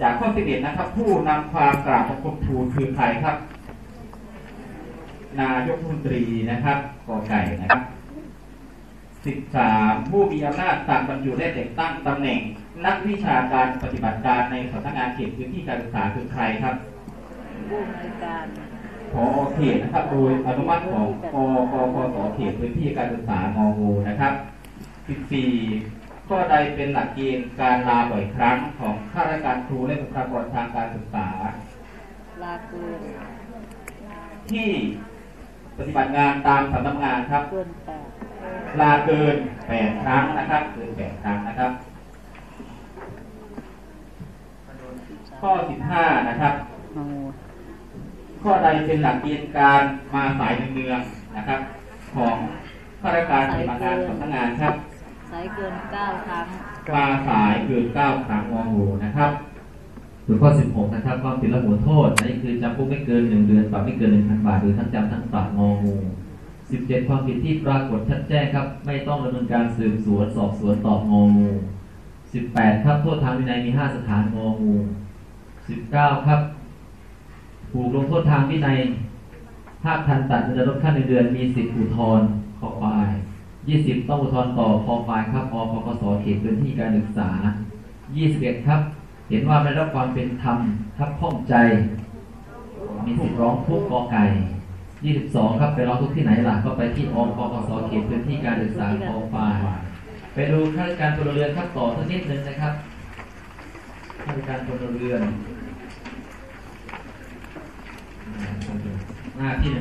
จากข้อสิบเอ็ดนะครับ ผู้นำความกราบบังคมทูลคือใครครับ นายกรัฐมนตรีนะครับกอไก่นะครับสิบสามผู้มีอำนาจสั่งบรรจุและแต่งตั้งตำแหน่ง นักวิชาการปฏิบัติการในสำนักงานเขตพื้นที่การศึกษาคือใครครับผู้อำนวยการพอเขตนะครับโดยอนุมัติของกกพสเขตพื้นที่การศึกษางองูนะครับ14 ข้อใดเป็นหลักเกณฑ์การลาบ่อยครั้งของข้าราชการครูและบุคลากรทางการศึกษา ลาเกินที่ปฏิบัติงานตามสำนักงานครับ เกินแปดลาเกิน8ครั้งนะครับเกิน8ครั้งนะครับ ข้อ15นะครับข้อใดเป็นหลักเกณฑ์การมาสายเนืองนะครับ ของข้าราชการปฏิบัติงานสำนักงานครับ ใช้เกินเก้าครั้งมาสายเกินเก้าครั้งงองูนะครับส่วนข้อ16นะครับความผิดละหูโทษนี่คือจำคุกไม่เกิน1เดือนปรับไม่เกิน1,000บาทหรือทั้งจำทั้งปรับงองู17 ความผิดที่ปรากฏชัดแจ้งครับ ไม่ต้องดำเนินการสืบสวนสอบสวนต่ององู18 ครับโทษทางวินัยมี 5 สถานงองู19 ครับถูกลงโทษทางวินัยภาคทันตัดเงินลดขั้นเดือนมีสิทธิอุทธรณ์ขอควาย 20ต้องอุทธรณ์ต่อคอควายครับอปกสเขตพื้นที่การศึกษา 21ครับ เห็นว่าไม่รับความเป็นธรรมทับข้องใจ มีสิทธิ์ร้องทุกข์กอไก่ 22 ครับไปร้องทุกที่ไหนล่ะก็ไปที่องปกสเขตพื้นที่การศึกษาคอควายไปดูข้าราชการพลเรือนครับต่อสักนิดหนึ่งนะครับข้าราชการพลเรือนหน้าที่158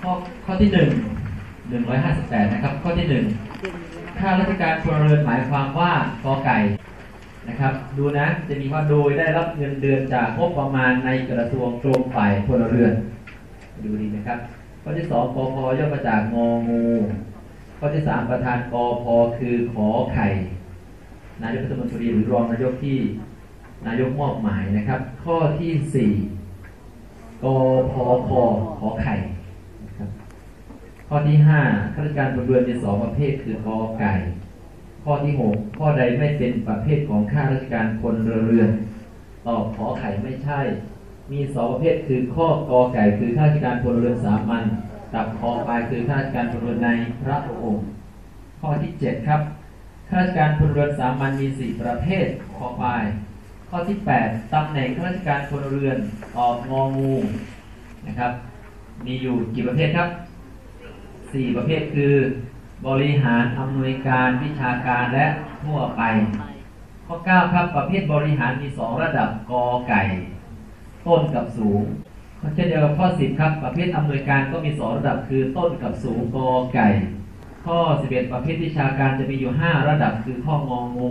ข้อข้อที่1 158 นะครับข้อที่1เด่นอยู่นะข้าราชการพลเรือนหมายความว่ากอไก่นะครับดูนะจะมีว่าโดยได้รับเงินเดือนจากงบประมาณในกระทรวงกรมฝ่ายพลเรือน ดูดีนะครับข้อที่สองกพย่อมาจากงองูข้อที่สามประธานกพคือขอไข่นายกรัฐมนตรีหรือรองนายกที่นายกมอบหมายนะครับ ข้อที่สี่กพคขอไข่ ข้อที่ห้าข้าราชการพลเรือนมีสองประเภทคือกอไก่ ข้อที่หกข้อใดไม่เป็นประเภทของข้าราชการพลเรือนตอบขอไข่ไม่ใช่ มีสองประเภทคือข้อกอไก่คือข้าราชการพลเรือนสามัญกับคอปลายคือข้าราชการพลเรือนในพระองค์ ข้อที่เจ็ดครับข้าราชการพลเรือนสามัญมีสี่ประเภทคอปลาย ข้อที่แปดตำแหน่งข้าราชการพลเรือนออกงองูนะครับ มีอยู่กี่ประเภทครับ สี่ประเภทคือ บริหารอำนวยการวิชาการและทั่วไป ข้อ9ครับประเภทบริหารมี 2 ระดับกอไก่ ต้นกับสูงข้อเช่นเดียวกับข้อ 10 ครับ ประเภทอำนวยการก็มี 2 ระดับคือต้นกับสูงกอไก่ ข้อ 11 ประเภทวิชาการจะมีอยู่ 5 ระดับคือข้ององู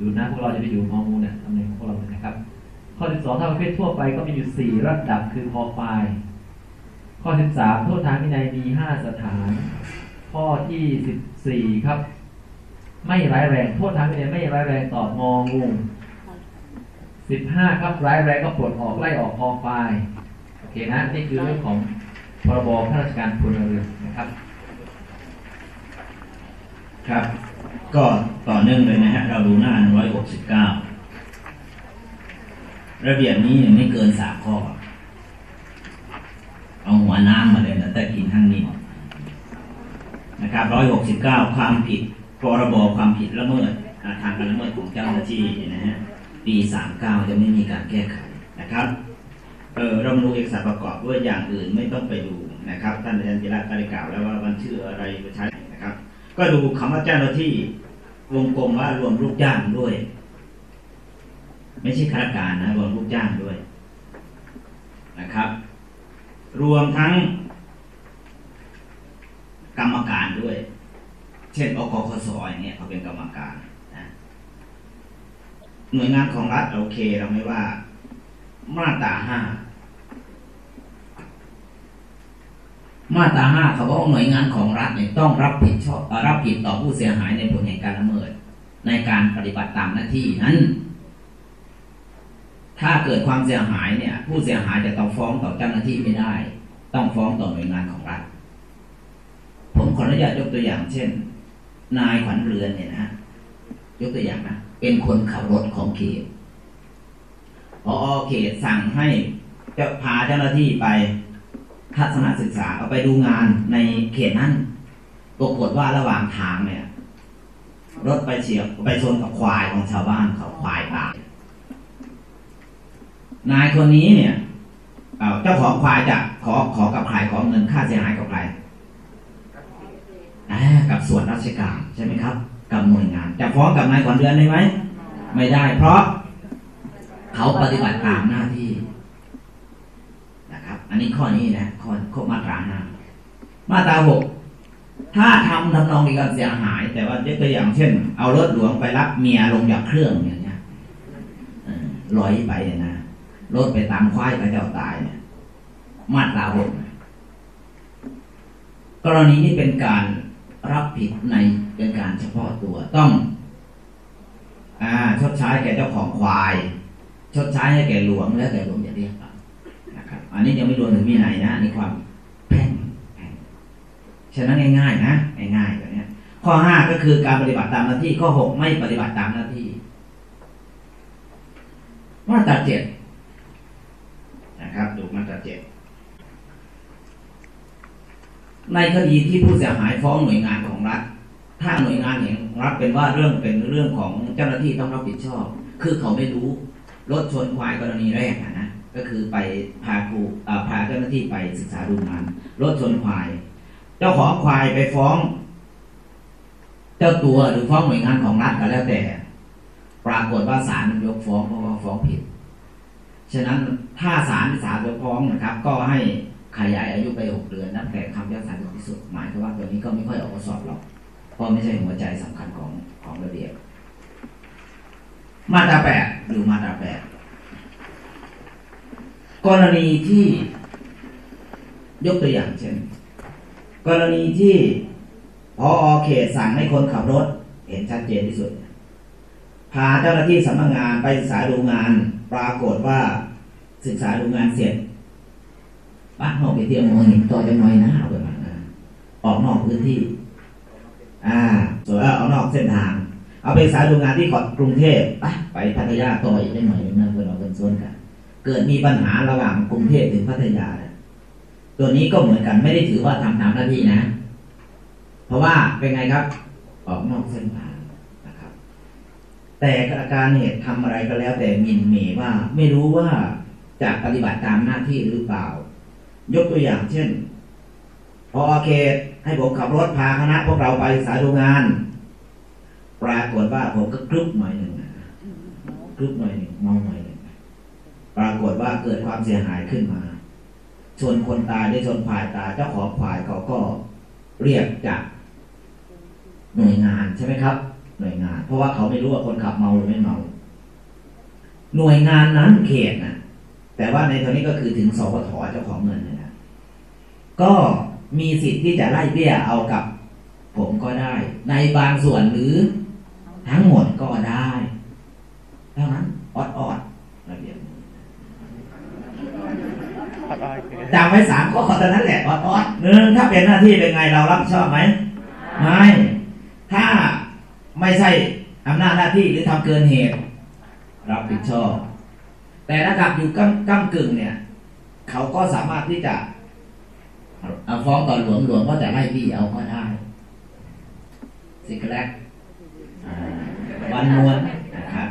ดูนะพวกเราจะไปอยู่งองูเนี่ยตำแหน่งของพวกเราเนี่ยนะครับ ข้อ 12 ถ้าประเภททั่วไปก็มีอยู่ 4 ระดับคือคอปลาย ข้อ 13 โทษทางวินัยมี 5 สถาน ข้อที่ 14 ครับ ไม่ร้ายแรง โทษทางวินัยไม่ร้ายแรงตอบงองู15 ครับร้ายแรงก็ปลดออกไล่ออกคอควายโอเคนะนี่คือเรื่องของพรบข้าราชการพลเรือนนะครับ ครับ ก็ต่อเนื่องเลยนะฮะเราดูหน้า 169 ระเบียบนี้ยังไม่เกินสามข้อ เอาหัวน้ำมาเลยนะแต่กินทั้งนี้นะครับ169ความผิดพรบความผิดละเมิดทางการละเมิดของเจ้าหน้าที่นะฮะปี39จะไม่มีการแก้ไขนะครับเออเรามาดูเอกสารประกอบด้วยอย่างอื่นไม่ต้องไปดูนะครับท่านอาจารย์จิระก็ได้กล่าวแล้วว่ามันชื่ออะไรไปใช้นะครับ ก็ดูคำว่าเจ้าหน้าที่วงกลมว่ารวมลูกจ้างด้วย ไม่ใช่ข้าราชการนะรวมลูกจ้างด้วยนะครับ รวมทั้งกรรมการด้วย เช่นอกคสอยเงี้ยเขาเป็นกรรมการนะหน่วยงานของรัฐโอเคเราไม่ว่า มาตราห้ามาตราห้าเขาบอกว่าหน่วยงานของรัฐเนี่ยต้องรับผิดชอบรับผิดต่อผู้เสียหายในผลแห่งการละเมิด ในการปฏิบัติตามหน้าที่นั้น ถ้าเกิดความเสียหายเนี่ยผู้เสียหายจะต้องฟ้องต่อเจ้าหน้าที่ไม่ได้ ต้องฟ้องต่อหน่วยงานของรัฐผมขออนุญาตยกตัวอย่าง เช่น นายขวัญเรือนเนี่ยนะยกตัวอย่างนะเป็นคนขับรถของเขตพอเขตสั่งให้จะพาเจ้าหน้าที่ไปทัศนศึกษาเอาไปดูงานในเขตนั้นปรากฏว่าระหว่างทางเนี่ย รถไปเฉียบไปชนกับควายของชาวบ้านเขาควายตาย นายคนนี้เนี่ยเอ่อเจ้าของควายจะขอขอกับใครขอเงินค่าเสียหายกับใครอ่ากับส่วนราชการใช่ไหมครับ กับหน่วยงานจะฟ้องกับนายขวัญเดือนได้ไหมไม่ได้ เพราะเขาปฏิบัติตามหน้าที่นะครับ อันนี้ข้อนี้นะข้อข้อมาตราห้ามาตราหกถ้าทำทำนองมีการเสียหาย แต่ว่ายกตัวอย่างเช่น เอารถหลวงไปรับเมียลงจากเครื่องอย่างเงี้ยเออลอยไปเนี่ยนะ รถไปตามควายพระเจ้าตายเนี่ยมาตราหกกรณีนี้เป็นการรับผิดในเป็นการเฉพาะตัวต้องอ่าชดใช้แก่เจ้าของควาย ชดใช้ให้แก่หลวงแล้วแต่หลวงจะเรียกนะครับ อันนี้ยังไม่รวมถึงมีไหนนะอันนี่ความแพ่งฉะนั้นง่ายๆนะง่ายๆแบบนี้ข้อห้าก็คือการปฏิบัติตามหน้าที่ข้อหกไม่ปฏิบัติตามหน้าที่มาตราเจ็ด นะครับดูมาตราเจ็ดในคดีที่ผู้เสียหายฟ้องหน่วยงานของรัฐ ถ้าหน่วยงานแห่งรัฐเป็นว่าเรื่องเป็นเรื่องของเจ้าหน้าที่ต้องรับผิดชอบ คือเขาไม่รู้รถชนควายกรณีแรกนะ ก็คือไปพาครูพาเจ้าหน้าที่ไปศึกษาดูงานรถชนควาย เจ้าของควายไปฟ้อง เจ้าตัวหรือฟ้องหน่วยงานของรัฐก็แล้วแต่ ปรากฏว่าศาลยกฟ้องเพราะว่าฟ้องผิด ฉะนั้นถ้าศาลศาลยกฟ้องนะครับ ก็ให้ขยายอายุไปหกเดือนนับแต่คำพิพากษาถึงที่สุดหมายความว่าตัวนี้ก็ไม่ค่อยออกมาสอบหรอกเพราะไม่ใช่หัวใจสำคัญของของระเบียบมาตราแปดดูมาตราแปดกรณีที่ยกตัวอย่างเช่น กรณีที่พออเขตสั่งให้คนขับรถ เห็นชัดเจนที่สุด พาเจ้าหน้าที่สำนักงานไปศึกษาดูงาน ปรากฏว่าศึกษาดูงานเสร็จบ้านนอกไปเที่ยวมองเห็นต่อจะน้อยนะเอาไปมาออกนอกพื้นที่ อ่าส่วนเอานอกเส้นทาง เอาไปศึกษาดูงานที่ขอดกรุงเทพไปไปพัทยาต่ออีกได้หน่อยนึงนะเพื่อนเราเป็นส่วนกันเกิดมีปัญหาระหว่างกรุงเทพถึงพัทยาตัวนี้ก็เหมือนกันไม่ได้ถือว่าทำตามหน้าที่นะ เพราะว่าเป็นไงครับ ออกนอกเส้นทาง แต่อาการเหตุทำอะไรก็แล้ว แต่มินเหมว่า ไม่รู้ว่าจะปฏิบัติตามหน้าที่หรือเปล่า ยกตัวอย่างเช่นพอเขตให้ผมขับรถพาคณะพวกเราไปศึกษาดูงาน ปรากฏว่าผมก็กรึบหน่อยหนึ่งกรึบหน่อยหนึ่งเมาหน่อยหนึ่งปรากฏว่าเกิดความเสียหายขึ้นมาชนคนตายได้ชนควายตายเจ้าของควายเขาก็เรียกจากหน่วยงานใช่ไหมครับ หน่วยงาน เพราะว่าเขาไม่รู้ว่าคนขับเมาหรือไม่เมา หน่วยงานนั้นเขตนะแต่ว่าในตอนนี้ก็คือถึงสปทเจ้าของเงินเนยนะก็มีสิทธิ์ที่จะไล่เบี้ยเอากับ ผมก็ได้ ในบางส่วนหรือทั้งหมดก็ได้เท่านั้นออดออดระเบียบจำไว้สามข้อเท่านั้นแหละออดออดหนึ่งถ้าเป็นหน้าที่เป็นไงเรารับผิดชอบไหมไม่ถ้า ไม่ใช่อำนาจหน้าที่หรือทำเกินเหตุ รับผิดชอบ แต่ถ้ากับอยู่ก้ำก้ำกึ่งเนี่ย เขาก็สามารถที่จะเอาฟ้องต่อหลวงหลวงก็จะไล่บี้เอาก็ได้สิกแรกวันนวลนะครับ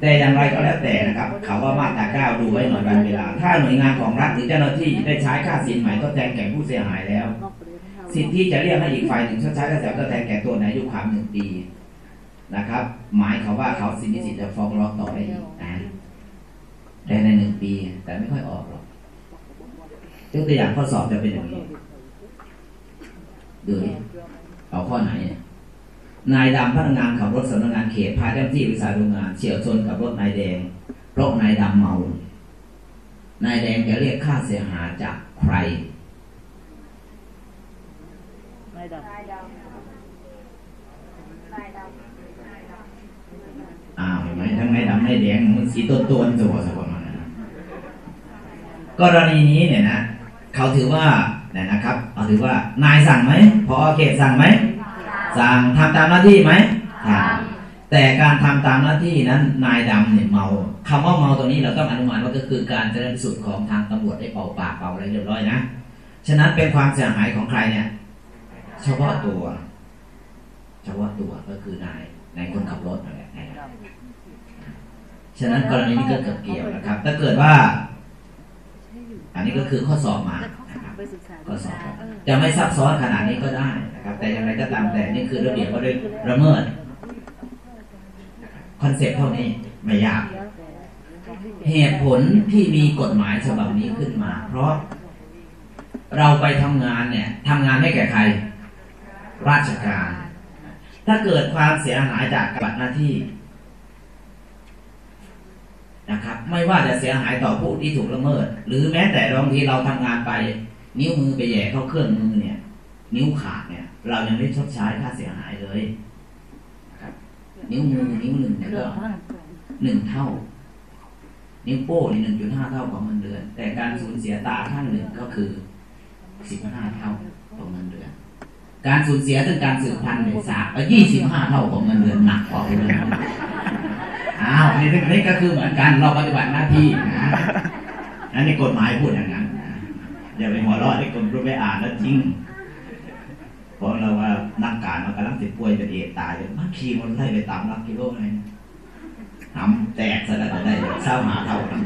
แต่อย่างไรก็แล้วแต่นะครับ เขาว่ามาตราเก้าดูไว้หน่อยวันเวลา ถ้าหน่วยงานของรัฐหรือเจ้าหน้าที่ได้ใช้ค่าสินใหม่ทดแทนแก่ผู้เสียหายแล้ว สิทธิ์ที่จะเรียกให้อีกฝ่ายหนึ่งชดใช้ค่าเสียหายทดแทนแก่ตัวในอายุความหนึ่งปี นะครับ หมายเขาว่าเขาสิทธิสิทธิ์จะฟ้องร้องต่อได้อีกนะแต่ในหนึ่งปี แต่ไม่ค่อยออกหรอกยกตัวอย่างข้อสอบจะเป็นอย่างนี้ดูเอาข้อไหนเนี่ยนายดำพนักงานขับรถสำนักงานเขตพาเจ้าหน้าที่บริษัทโรงงานเฉียวชนกับรถนายแดงเพราะนายดำเมานายแดงจะเรียกค่าเสียหายจากใครไม่ดับอ้าวเห็น ไหมทั้งนายดำนายแดงมันสีตัวตัวๆตัวสักประมาณนั้นกรณีนี้เนี่ยนะเขาถือว่าเนี่ยนะครับเอาถือว่านายสั่งไหมพอเขตสั่งไหมสั่งทำตามหน้าที่ไหมทำแต่การทำตามหน้าที่นั้นนายดำเนี่ยเมาคำว่าเมาตรงนี้เราต้องอนุมานว่าก็คือการเจริญสุดของทางตำรวจได้เป่าปากเป่าอะไรเรียบร้อยนะฉะนั้นเป็นความเสียหายของใครเนี่ยเฉพาะตัว เฉพาะตัวก็คือนาย นายคนขับรถนั่นแหละนะครับฉะนั้นกรณีนี้ก็เกิดเกี่ยวนะครับ ถ้าเกิดว่า อันนี้ก็คือข้อสอบมานะครับไปศึกษาข้อสอบเออจะไม่ซับซ้อนขนาดนี้ก็ได้นะครับ แต่อย่างไรก็ตามแต่นี่คือระเบียบว่าด้วยละเมิด concept เท่านี้ไม่ยากเหตุผลที่มีกฎหมายฉบับนี้ขึ้นมา เพราะเราไปทำงานเนี่ยทำงานให้แก่ใคร ราชการ ถ้าเกิดความเสียหายจากการปฏิบัติหน้าที่นะครับ ไม่ว่าจะเสียหายต่อผู้ที่ถูกละเมิด หรือแม้แต่บางทีเราทำงานไป นิ้วมือไปแย่เข้าเครื่องมือเนี่ย นิ้วขาดเนี่ย เรายังไม่ชดใช้ค่าเสียหายเลยนะครับ นิ้วมือนิ้วหนึ่งเนี่ยก็หนึ่งเท่า นิ้วโป้นี่หนึ่งจุดห้าเท่าของเงินเดือน แต่การสูญเสียตาข้างหนึ่งก็คือสิบห้าเท่าของเงินเดือน การสูญเสียถึงการสืบพันธุ์เนี่ยสามยี่สิบห้าเท่าของเงินเดือนหนักกว่าเลยอ้าวนี่นี่ก็คือเหมือนกันเราปฏิบัติหน้าที่นะนั่นในกฎหมายพูดอย่างนั้นอย่าไปหัวเราะที่คนรู้ไปอ่านแล้วจริงเพราะเราว่านักการมันกำลังติดป่วยเป็นเอดตายเลยมาขี่มันไล่ไปตามหลักกิโลเลยทำแตกสลัดได้เศร้าหาเท่ากัน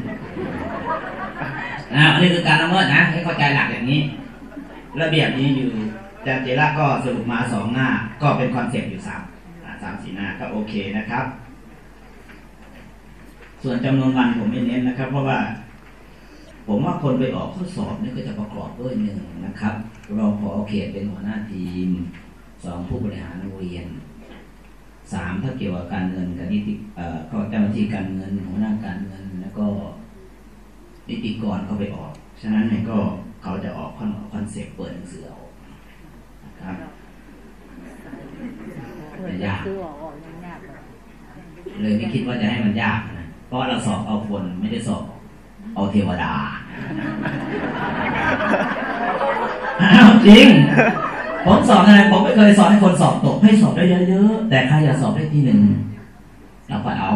อ่าอันนี้คือการละเมิดนะให้เข้าใจหลักอย่างนี้ ระเบียบนี้อยู่ อาจารย์เจระก็สรุปมาสองหน้า ก็เป็น concept อยู่สามสามสี่หน้าก็โอเคนะครับ ส่วนจำนวนวันผมไม่เน้นนะครับ เพราะว่า ผมว่าคนไปออกข้อสอบนี่ก็จะประกอบด้วยหนึ่งนะครับรองผอเขตเป็นหัวหน้าทีมสองผู้บริหารโรงเรียนสามถ้าเกี่ยวกับการเงินกับนิติเอ่อก็เจ้าหน้าที่การเงินหัวหน้าการเงินแล้วก็นิติกรก็ไปออก ฉะนั้นเนี่ยก็เขาจะออก con concept เปิดหนังสือออก ไม่ยากเลยไม่คิดว่าจะให้มันยากนะเพราะเราสอบเอาคนไม่ได้สอบเอาเทวดาจริงผมสอนอะไรผมไม่เคยสอนให้คนสอบตกให้สอบได้เยอะๆแต่ใครอยากสอบได้ที่หนึ่งเราก็เอา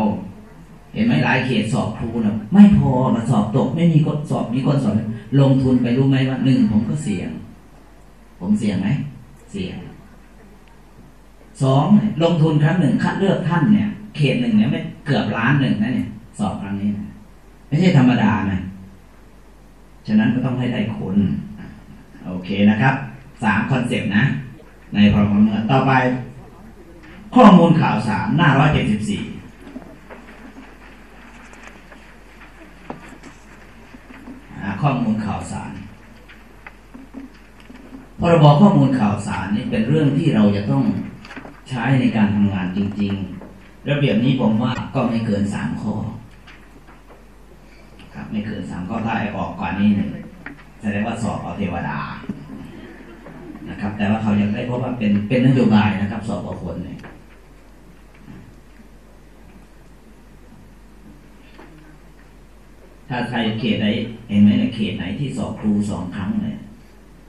เห็นไหมหลายเขตสอบครูนะไม่พอมาสอบตก ไม่มีคนสอบมีคนสอบลงทุนไปรู้ไหมว่าหนึ่งผมก็เสี่ยง ผมเสี่ยงไหม เสียงสองลงทุนครั้งหนึ่งคัดเลือกท่านเนี่ย เขตหนึ่งเนี่ยไม่เกือบล้านหนึ่งนะเนี่ย สอบครั้งนี้นะไม่ใช่ธรรมดานะฉะนั้นก็ต้องให้ได้คนโอเคนะครับสามคอนเซปต์นะ ในพรบเมืองต่อไป ข้อมูลข่าวสารหน้าร้อยเจ็ดสิบสี่ข้อมูลข่าวสาร พรบข้อมูลข่าวสารนี่เป็นเรื่องที่เราจะต้องใช้ในการทำงานจริง ๆ ระเบียบนี้ผมว่าก็ไม่เกินสามข้อครับไม่เกินสามข้อถ้าไอ้ออกก่อนนี้หนึ่งแสดงว่าสอบเอาเทวดานะครับ แต่ว่าเขายังได้เพราะว่าเป็นเป็นนโยบายนะครับ สอบเอาคนเนี่ยถ้าใครเขตไหนเห็นไหมนะเขตไหนที่สอบครูสองครั้งเนี่ย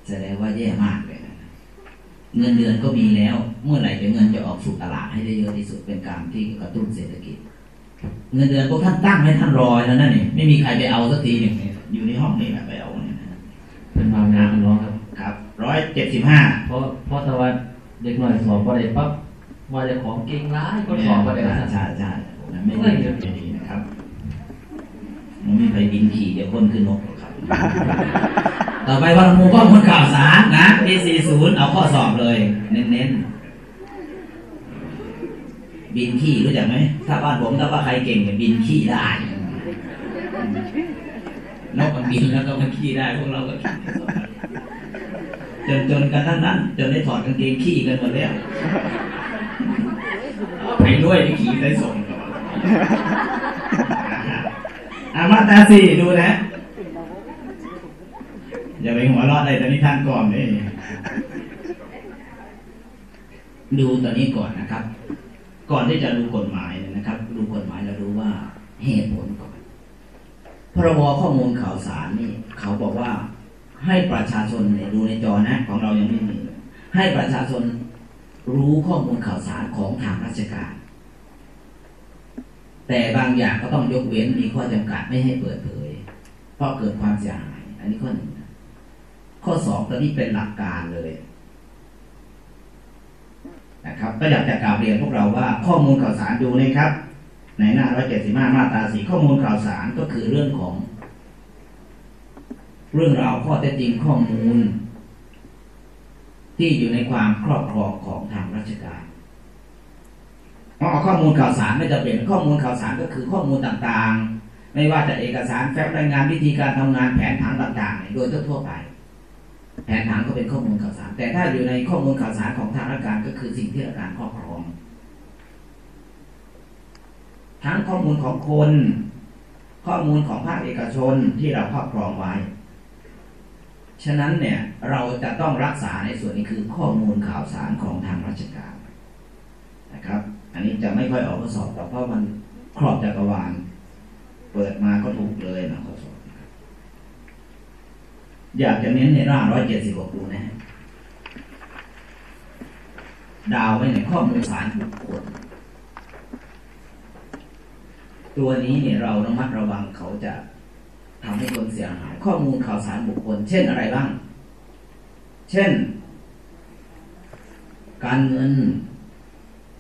แสดงว่าแย่มากเลยนะเงินเดือนก็มีแล้ว เมื่อไหร่จะเงินจะออกสู่ตลาดให้ได้เยอะที่สุดเป็นการที่กระตุ้นเศรษฐกิจ เงินเดือนพวกท่านตั้งให้ท่านรอแล้วนั่นนี่ไม่มีใครไปเอาสักทีหนึ่งเนี่ยอยู่ในห้องนี่แหละไปเอาเนี่ยนะเป็นมางานเป็นร้องครับครับร้อยเจ็ดสิบห้าเพราะเพราะแต่ว่าเด็กหน่อยสอบก็ได้ปั๊บว่าจะของเก่งร้ายก็สอบก็ได้ใช่ใช่ใช่ไม่ไม่ไม่ดีนะครับมันไม่ไปบินขี่เดี๋ยวคนขึ้นนกหรอกครับ ต่อไปวันมูก็คนข่าวสารนะปีสี่ศูนย์เอาข้อสอบเลย เน้นๆ บินขี้รู้จักไหม ถ้าบ้านผมถ้าว่าใครเก่งเนี่ยบินขี้ได้นกมันบินแล้วก็มันขี้ได้พวกเราก็จนจนกันทั้งนั้นจนได้ถอดกางเกงขี้กันหมดแล้วไปด้วยที่ขี่ได้ส่งก่อนอามาตาสี่ดูนะ อย่าไปหัวเราะอะไรตอนนี้ท่านก่อนเลยดูตอนนี้ก่อนนะครับ ก่อนที่จะดูกฎหมายนะครับ ดูกฎหมายเราดูว่าเหตุผลก่อนพรบข้อมูลข่าวสารนี่ เขาบอกว่าให้ประชาชนเนี่ยดูในจอนะ ของเรายังไม่มีให้ประชาชนรู้ข้อมูลข่าวสารของทางราชการ แต่บางอย่างก็ต้องยกเว้นมีข้อจำกัดไม่ให้เปิดเผยเพราะเกิดความเสียหาย อันนี้ข้อหนึ่ง ข้อสองตอนนี้เป็นหลักการเลยนะครับก็อยากจะกล่าวเรียนพวกเราว่าข้อมูลข่าวสารดูนะครับ ในหน้าร้อยเจ็ดสิบห้ามาตราสี่ข้อมูลข่าวสารก็คือเรื่องของ เรื่องราวข้อเท็จจริงข้อมูล ที่อยู่ในความครอบครองของทางราชการเอาข้อมูลข่าวสารไม่จะเป็นข้อมูลข่าวสารก็คือข้อมูลต่างๆ ไม่ว่าจะเอกสารแฟ้มรายงานวิธีการทำงานแผนผังต่างๆ โดยทั่วไป แผนผังก็เป็นข้อมูลข่าวสาร แต่ถ้าอยู่ในข้อมูลข่าวสารของทางราชการก็คือสิ่งที่ราชการครอบครอง ทั้งข้อมูลของคน ข้อมูลของภาคเอกชนที่เราครอบครองไว้ ฉะนั้นเนี่ยเราจะต้องรักษาในส่วนนี้คือข้อมูลข่าวสารของทางราชการนะครับ อันนี้จะไม่ค่อยออกข้อสอบแต่เพราะมันครอบจักรวาลเปิดมาก็ถูกเลยนะข้อสอบนะครับ อยากจะเน้นในร่างร้อยเจ็ดสิบกูนะฮะดาวไว้ในข้อมูลสารบุคคลตัวนี้เนี่ยเราระมัดระวังเขาจะทำให้คนเสียหาย ข้อมูลข่าวสารบุคคล เช่นอะไรบ้าง เช่น การเงิน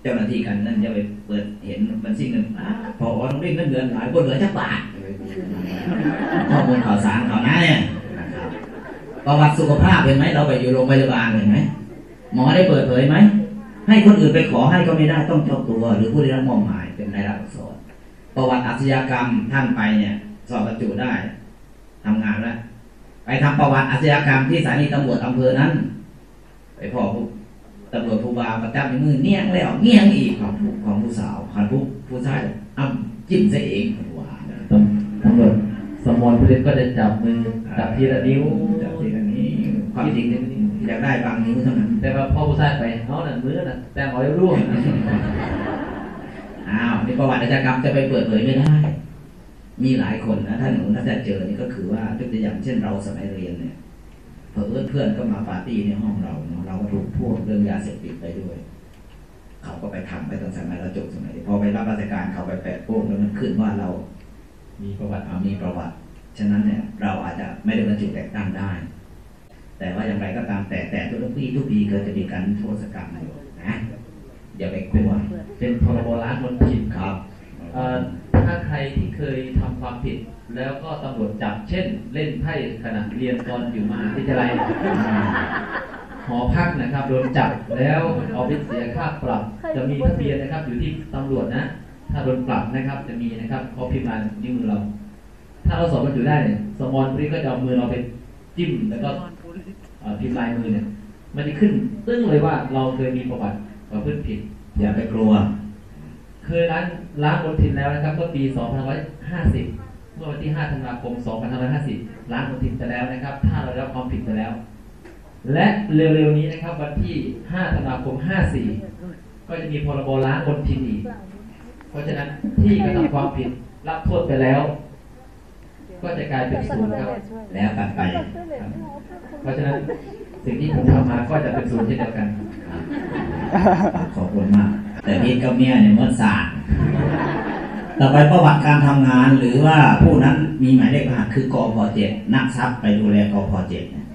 เจ้าหน้าที่การเงินจะไปเปิดเห็นบัญชีเงินอ้าพอว่าต้องเรียกเงินเดือนหายคนเหลือจักบาทข้อมูลข่าวสารเขานะเนี่ย ประวัติสุขภาพเห็นไหมเราไปอยู่โรงพยาบาลเห็นไหมหมอได้เปิดเผยไหมให้คนอื่นไปขอให้ก็ไม่ได้ต้องเจ้าตัว หรือผู้ได้รับมอบหมายเป็นรายลักษณ์อักษรประวัติอาชญากรรมท่านไปเนี่ย สอบบรรจุได้ทำงานแล้วไปทำประวัติอาชญากรรมที่สถานีตำรวจอำเภอนั้น ไปพ่อผู้ตำรวจผู้บาประจับในมือเนียงแล้วเนียงอีกของผู้ของผู้สาวคันผู้ผู้ชายอ้ำจิ้มซะเองคนว่าตำตำรวจ สมอนผู้เล่นก็จะจับมือจับทีละนิ้วจับทีละนี้ความจริงเนี่ยอยากได้บางนิ้วเท่านั้นแต่ว่าพ่อผู้ชายไปเขาน่ะมือน่ะแต่หอยร่วงอ้าวนี่ประวัติอาชญากรรมจะไปเปิดเผยไม่ได้ มีหลายคนนะถ้าหนูถ้าจะเจอนี่ก็คือว่ายกตัวอย่างเช่นเราสมัยเรียนเนี่ยเพื่อนเพื่อนก็มาปาร์ตี้ในห้องเราเนาะเราก็ถูกพ่วงเรื่องยาเสพติดไปด้วยเขาก็ไปทำไปตอนสมัยเราจบสมัยนี้พอไปรับราชการเขาไปแปะโป้งแล้วมันขึ้นว่าเรา มีประวัติเอามีประวัติ ฉะนั้นเนี่ยเราอาจจะไม่ได้บรรจุแต่งตั้งได้ แต่ว่าอย่างไรก็ตามแต่แต่ทุกปีทุกปีก็จะมีการโทษกรรมนะอย่าไปกลัวเป็นพรบล้างมลพิษครับถ้าใครที่เคยทำความผิด แล้วก็ตำรวจจับเช่น เล่นไพ่ขณะเรียนตอนอยู่มหาวิทยาลัยหอพักนะครับโดนจับแล้วเอาไปเสียค่าปรับ จะมีทะเบียนนะครับอยู่ที่ตำรวจนะ ถ้าโดนปรับนะครับ จะมีนะครับเขาพิมพ์มานิ้วมือเรา ถ้าเราสอบบรรจุได้เนี่ยสมอนพรีก็จะเอามือเราไปจิ้มแล้วก็เอ่อพิมพ์ลายมือเนี่ย มันจะขึ้นตึ้งเลยว่าเราเคยมีประวัติประพฤติผิด อย่าไปกลัว เคยล้างล้างมลทินแล้วนะครับเมื่อปี2550 เมื่อวันที่ 5 ธันวาคม 2550 ล้างมลทินไปแล้วนะครับ ถ้าเราได้รับความผิดไปแล้ว และเร็วๆนี้นะครับ วันที่ 5 ธันวาคม 54 ก็จะมีพรบล้างมลทินอีก เพราะฉะนั้นที่กระทำความผิดรับโทษไปแล้ว ก็จะกลายเป็นศูนย์ครับแล้วกันไปครับเพราะฉะนั้นสิ่งที่ผมทำมาก็จะเป็นศูนย์เช่นเดียวกันขอบคุณมาก แต่พีทกับเมียเนี่ยเมื่อสารต่อไปประวัติการทำงานหรือว่าผู้นั้นมีหมายเลขรหัสคือกพเจ็ดนักทรัพย์ไปดูแลกพเจ็ดเนี่ย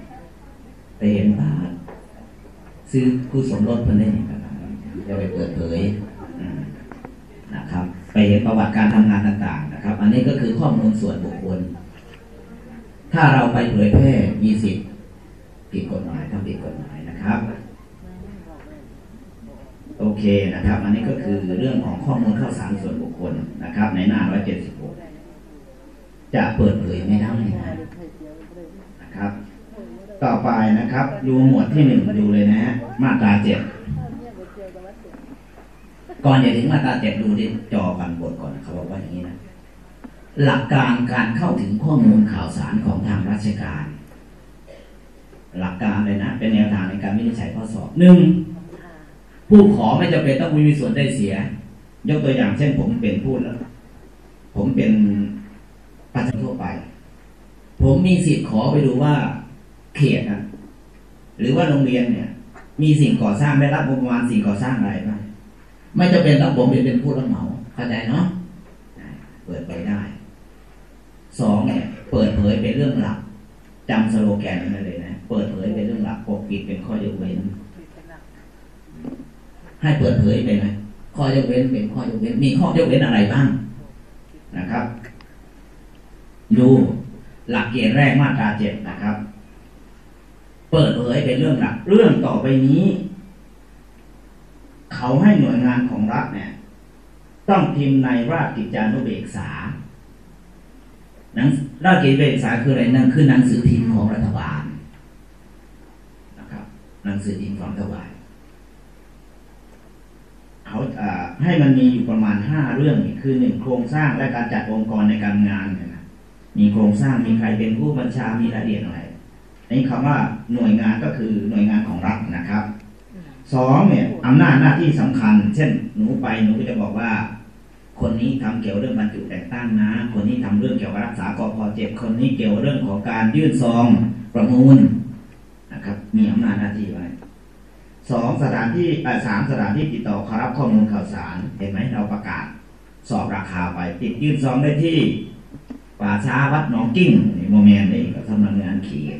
ไปเห็นว่าซื้อคู่สมรสเพิ่นได้ยังไงครับอย่าไปเปิดเผย นะครับ ไปเห็นประวัติการทำงานต่างๆนะครับ อันนี้ก็คือข้อมูลส่วนบุคคล ถ้าเราไปเผยแพร่มีสิทธิ์ผิดกฎหมายทำผิดกฎหมายนะครับโอเคนะครับ อันนี้ก็คือเรื่องของข้อมูลข่าวสารส่วนบุคคลนะครับ ในหน้า 176 จะเปิดเผยไม่ได้นะนะครับ ต่อไปนะครับ ดูหมวดที่หนึ่งดูเลยนะฮะมาตราเจ็ด ก่อนจะถึงมาตราเจ็ดดูที่จอกันบทก่อนเขาบอกว่าอย่างนี้นะหลักการการเข้าถึงข้อมูลข่าวสารของทางราชการ หลักการเลยนะ เป็นแนวทางในการวินิจฉัยข้อสอบหนึ่งผู้ขอไม่จำเป็นต้องมีส่วนได้เสีย ยกตัวอย่างเช่น ผมเป็นผู้แล้วผมเป็นประชาชนทั่วไป ผมมีสิทธิ์ขอไปดูว่า เขตนะหรือว่าโรงเรียนเนี่ย มีสิ่งก่อสร้างได้รับงบประมาณสิ่งก่อสร้างอะไรบ้าง ไม่จำเป็นต้องผมเป็นผู้รับเหมาเข้าใจเนาะเปิดเผยได้สองเนี่ยเปิดเผยเป็นเรื่องหลักจำสโลแกนนั้นเลยนะเปิดเผยเป็นเรื่องหลักปกปิดเป็นข้อยกเว้น ให้เปิดเผยไปไหมข้อยกเว้นเป็นข้อยกเว้นมีข้อยกเว้นอะไรบ้างนะครับ ดูหลักเกณฑ์แรกมาตราเจ็ดนะครับ เปิดเผยเป็นเรื่องหลัก เรื่องต่อไปนี้ เขาให้หน่วยงานของรัฐเนี่ยต้องพิมพ์ในราชกิจจานุเบกษาหนังราชกิจเบกษาคืออะไรนั่นคือหนังสือพิมพ์ของรัฐบาลนะครับ หนังสือพิมพ์ของรัฐบาลเขาให้มันมีอยู่ประมาณห้าเรื่องคือหนึ่งโครงสร้างและการจัดองค์กรในการงานเนี่ยนะมีโครงสร้างมีใครเป็นผู้บัญชามีรายละเอียดอะไรนนี้คำว่าหน่วยงานก็คือหน่วยงานของรัฐนะครับ สองเนี่ยอำนาจหน้าที่สำคัญ เช่นหนูไปหนูก็จะบอกว่า คนนี้ทำเกี่ยวเรื่องบรรจุแต่งตั้งนะ คนนี้ทำเรื่องเกี่ยวกับรักษากพเจ็บคนนี้เกี่ยวเรื่องของการยื่นซองประมูลนะครับ มีอำนาจหน้าที่ไว้สองสถานที่สามสถานที่ติดต่อขอรับข้อมูลข่าวสารเห็นไหมเราประกาศ สอบราคาไปติดยื่นซองได้ที่ป่าช้าวัดหนองกิ้งนี่โมเมนต์นี่ก็สำนักงานเขต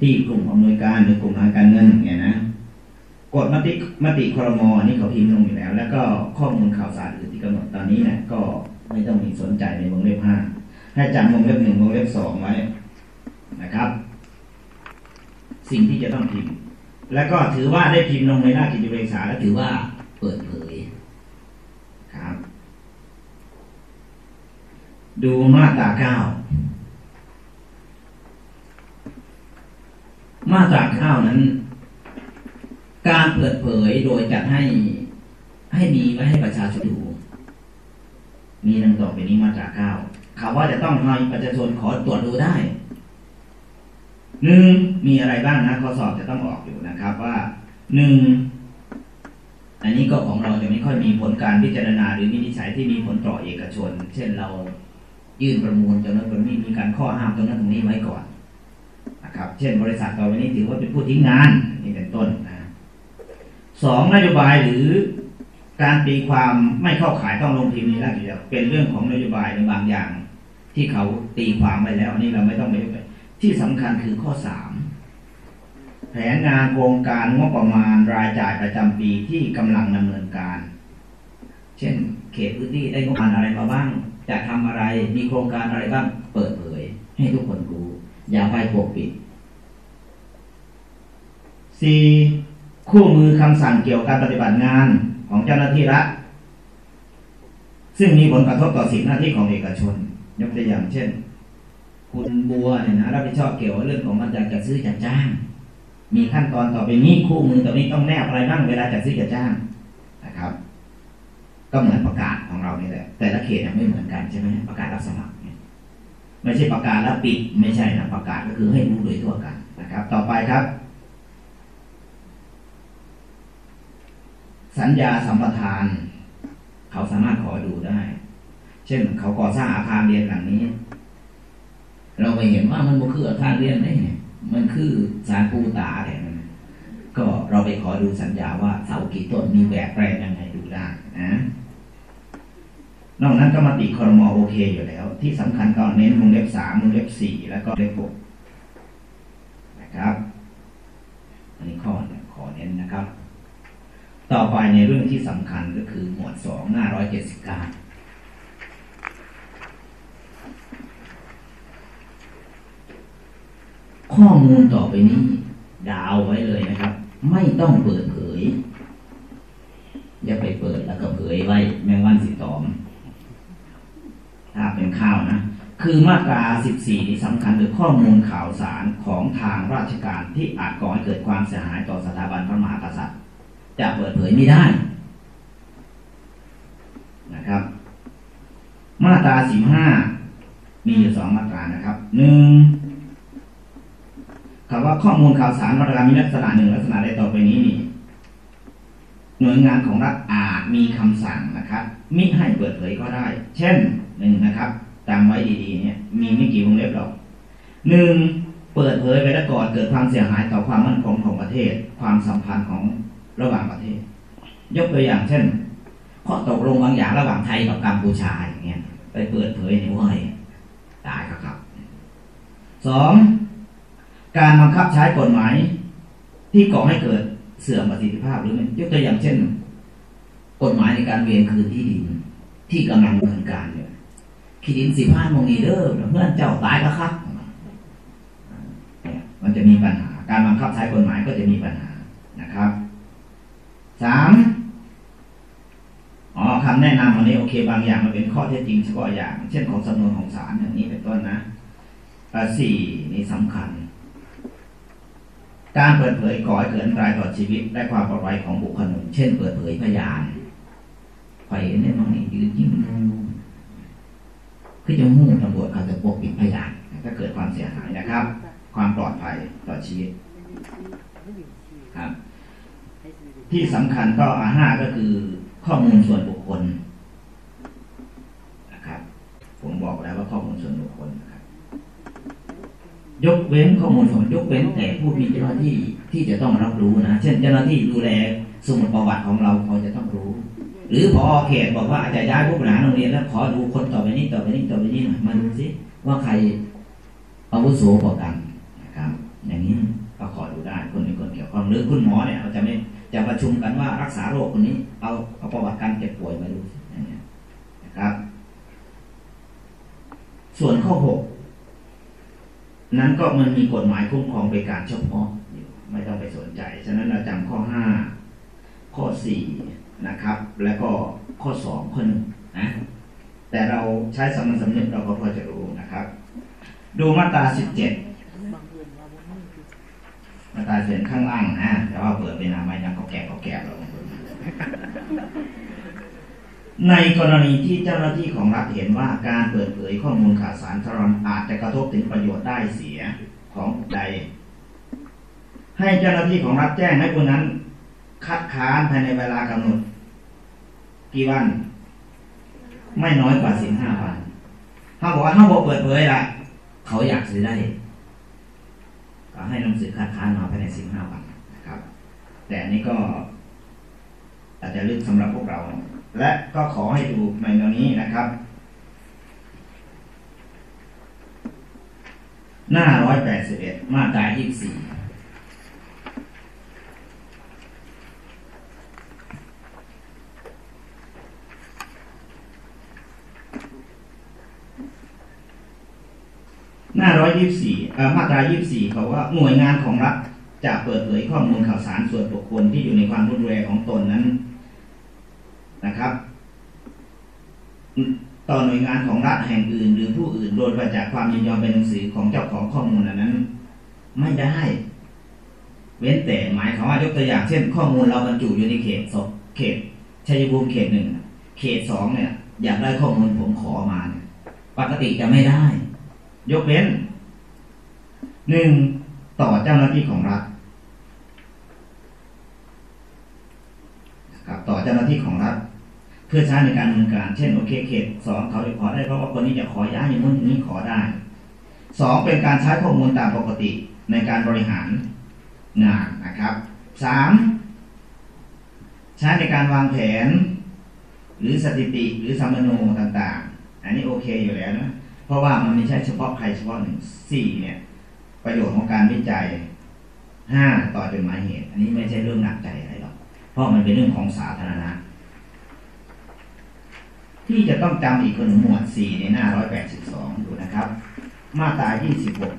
ที่กลุ่มอำนวยการหรือกลุ่มทางการเงินเนี่ยนะ กฎมติมติครมอนนี้เขาพิมพ์ลงอยู่แล้ว แล้วก็ข้อมูลข่าวสารอื่นที่กำหนดตอนนี้เนี่ยก็ไม่ต้องมีสนใจในวงเล็บห้าให้จำวงเล็บหนึ่งวงเล็บสองไว้นะครับ สิ่งที่จะต้องพิมพ์ แล้วก็ถือว่าได้พิมพ์ลงในรากิจจานุเบกษาแล้วถือว่าเปิดเผยครับ ดูมาตราเก้ามาตราเก้านั้น การเปิดเผยโดยจัดให้ให้มีไว้ให้ประชาชนดูมีดังต่อไปนี้มาตราเก้าเขาว่าจะต้องให้ประชาชนขอตรวจดูได้หนึ่งมีอะไรบ้างนะข้อสอบจะต้องออกอยู่นะครับ ว่าหนึ่งอันนี้ก็ของเราจะไม่ค่อยมีผลการพิจารณาหรือวินิจฉัยที่มีผลต่อเอกชน เช่นเรายื่นประมูลจนนั้นตรงนี้มีการข้อห้ามตรงนั้นตรงนี้ไว้ก่อนนะครับ เช่น บริษัทต่อไปนี้ถือว่าเป็นผู้ทิ้งงานนี่เป็นต้นนะ สองนโยบายหรือการตีความไม่เข้าขายต้องลงพิมพ์นี้แล้วทีเดียวเป็นเรื่องของนโยบายในบางอย่าง ที่เขาตีความไปแล้วอันนี้เราไม่ต้องไปที่สำคัญคือข้อสามแผนงานโครงการงบประมาณรายจ่ายประจำปีที่กำลังดำเนินการ เช่น เขตพื้นที่ได้งบประมาณอะไรมาบ้าง จะทำอะไรมีโครงการอะไรบ้างเปิดเผย ให้ทุกคนรู้ อย่าไปปกปิดสี่ คู่มือคำสั่งเกี่ยวกับการปฏิบัติงานของเจ้าหน้าที่รัฐซึ่งมีผลกระทบต่อสิทธิหน้าที่ของเอกชน ยกตัวอย่างเช่น คุณบัวเนี่ยนะรับผิดชอบเกี่ยวกับเรื่องของการจัดซื้อจัดจ้าง มีขั้นตอนต่อไปนี้คู่มือต่อไปนี้ต้องแนบอะไรบ้างเวลาจัดซื้อจัดจ้างนะครับ ก็เหมือนประกาศของเรานี่แหละแต่ละเขตเนี่ยไม่เหมือนกันใช่ไหมประกาศรับสมัครเนี่ยไม่ใช่ประกาศแล้วปิดไม่ใช่นะประกาศก็คือให้รู้โดยทั่วกันนะครับ ต่อไปครับ สัญญาสัมปทาน เขาสามารถขอดูได้ เช่น เขาก่อสร้างอาคารเรียนหลังนี้ เราไปเห็นว่ามันบ่คืออาคารเรียนได้ไงมันคือสารปูตาแต่มันก็เราไปขอดูสัญญาว่าเสากี่ต้นมีแบบแปลนยังไงดูได้นะนอกนั้นก็มาติคอรมอโอเคอยู่แล้ว ที่สำคัญก็เน้นวงเล็บสามวงเล็บสี่แล้วก็เล็บหกนะครับ อันนี้ข้อขอเน้นนะครับ ต่อไปในเรื่องที่สำคัญก็คือหมวดสองหน้าร้อยเจ็ดสิบเก้าข้อมูลต่อไปนี้ดาวไว้เลยนะครับ ไม่ต้องเปิดเผย อย่าไปเปิดแล้วก็เผยไว้แมงวันสีตอมถ้าเป็นข้าวนะ คือมาตรา 14 นี่สำคัญคือข้อมูลข่าวสารของทางราชการที่อาจก่อให้เกิดความเสียหายต่อสถาบันพระมหากษัตริย์ จะเปิดเผยไม่ได้นะครับ มาตรา15มีอยู่สองมาตรานะครับหนึ่งคำว่าข้อมูลข่าวสารมาตรามีลักษณะหนึ่งลักษณะใดต่อไปนี้นี่หน่วยงานของรัฐอาจมีคำสั่งนะครับมิให้เปิดเผยก็ได้ เช่นหนึ่งนะครับจำไว้ดีๆเนี่ยมีไม่กี่วงเล็บหรอกหนึ่งเปิดเผยไปแล้วก่อนเกิดความเสียหายต่อความมั่นคงของประเทศ ความสัมพันธ์ของ ระหว่างประเทศ ยกตัวอย่างเช่น ข้อตกลงบางอย่างระหว่างไทยกับกัมพูชาอย่างเงี้ย ไปเปิดเผยในว่าตายครับครับสองการบังคับใช้กฎหมาย ที่ก่อให้เกิดเสื่อมประสิทธิภาพหรือไม่ยกตัวอย่างเช่น กฎหมายในการเวียนคืนที่ดิน ที่กำลังดำเนินการเนี่ยที่ดินสิบห้าโมงนีเด้อเพื่อนเจ้าตายแล้วครับมันจะมีปัญหา การบังคับใช้กฎหมายก็จะมีปัญหานะครับ สามอ๋อคำแนะนำวันนี้โอเค บางอย่างมันเป็นข้อเท็จจริงเฉพาะอย่าง เช่นของสำนวนของศาลอย่างนี้เป็นต้นนะสี่นี่สำคัญ การเปิดเผยก่อให้เกิดอันตรายต่อชีวิต และความปลอดภัยของบุคคลอื่นเช่น เปิดเผยพยานไปเนี่ยน้องนี่ยืนยิ้มคือจะมู่งตำรวจเขาจะปกปิดพยานถ้าเกิดความเสียหายนะครับ ความปลอดภัยต่อชีวิตครับ ที่สำคัญก็อาห้าก็คือข้อมูลส่วนบุคคลนะครับ ผมบอกแล้วว่าข้อมูลส่วนบุคคลนะครับ ยกเว้นข้อมูลส่วนยกเว้นแต่ผู้มีเจ้าหน้าที่ที่จะต้องรับรู้นะ เช่น เจ้าหน้าที่ดูแลสมุดประวัติของเราเขาจะต้องรู้ หรือพอเขตบอกว่าอาจจะย้ายผู้บริหารโรงเรียนแล้วขอดูคนต่อไปนี้ต่อไปนี้ต่อไปนี้หน่อยมาดูสิว่าใครอาวุโสกว่ากันนะครับ อย่างนี้ก็ขอดูได้คนมีคนเกี่ยวข้องหรือคุณหมอเนี่ยเราจะไม่ จะประชุมกันว่ารักษาโรคคนนี้ เอาเอาประวัติการเจ็บป่วยมาดูนะครับ ส่วนข้อหกนั้นก็มันมีกฎหมายคุ้มครองบริการเฉพาะไม่ต้องไปสนใจ ฉะนั้นเราจำข้อห้าข้อสี่นะครับ แล้วก็ข้อสองข้อหนึ่งนะแต่เราใช้สามัญสำนึกเราก็พอจะรู้นะครับ ดูมาตราสิบเจ็ด มาตราเสียนข้างล่างนะแต่ว่าเปิดเป็นอะไรยังก็แก่ก็แก่เราในกรณีที่เจ้าหน้าที่ของรัฐเห็นว่าการเปิดเผยข้อมูลข่าวสารสารอาจจะกระทบถึงประโยชน์ได้เสียของใด ให้เจ้าหน้าที่ของรัฐแจ้งให้ผู้นั้น คัดค้านภายในเวลากำหนด กี่วัน ไม่น้อยกว่าสิบห้าวันเขาบอกว่าเขาบอกเปิดเผยละเขาอยากซื้อได้ ก็ให้หนังสือคัดค้านมาภายในสิบห้าวันนะครับ แต่อันนี้ก็อาจจะลึกสำหรับพวกเรา และก็ขอให้ดูในตอนนี้นะครับ หน้าร้อยแปดสิบเอ็ดมาตายที่สี่ หน้าร้อยยี่สี่มาตรายี่สี่เขาว่าหน่วยงานของรัฐจะเปิดเผยข้อมูลข่าวสารส่วนบุคคลที่อยู่ในความรุนแรงของตนนั้นนะครับ ต่อหน่วยงานของรัฐแห่งอื่น หรือผู้อื่นโดยมาจากความยินยอมเป็นหนังสือของเจ้าของข้อมูลอนนั้น ไม่ได้ เว้นแต่หมายความว่ายกตัวอย่างเช่น ข้อมูลเราบรรจุอยู่ในเขตสองเขตชัยภูมิเขตหนึ่งเขตสองเนี่ย อยากได้ข้อมูลผมขอมาเนี่ยปกติจะไม่ได้ ยกเว้นหนึ่งต่อเจ้าหน้าที่ของรัฐนะครับต่อเจ้าหน้าที่ของรัฐ เพื่อใช้ในการดำเนินการ เช่นโอเคเขตสองเขาจะขอได้เพราะว่าคนนี้จะขอย้ายอย่างนู้นอย่างนี้ขอได้สองเป็นการใช้ข้อมูลตามปกติในการบริหารงานนะครับสามใช้ในการวางแผน หรือสถิติหรือสัมมโนต่าง ๆ อันนี้โอเคอยู่แล้วนะ เพราะว่ามันไม่ใช่เฉพาะใครเฉพาะหนึ่งสี่เนี่ยประโยชน์ของการวิจัยห้าต่อจดหมายเหตุ อันนี้ไม่ใช่เรื่องหนักใจอะไรหรอกเพราะมันเป็นเรื่องของสาธารณะ ที่จะต้องจำอีกคนหนึ่งหมวดสี่ในหน้าร้อยแปดสิบสองดูนะครับ มาตรายี่สิบหก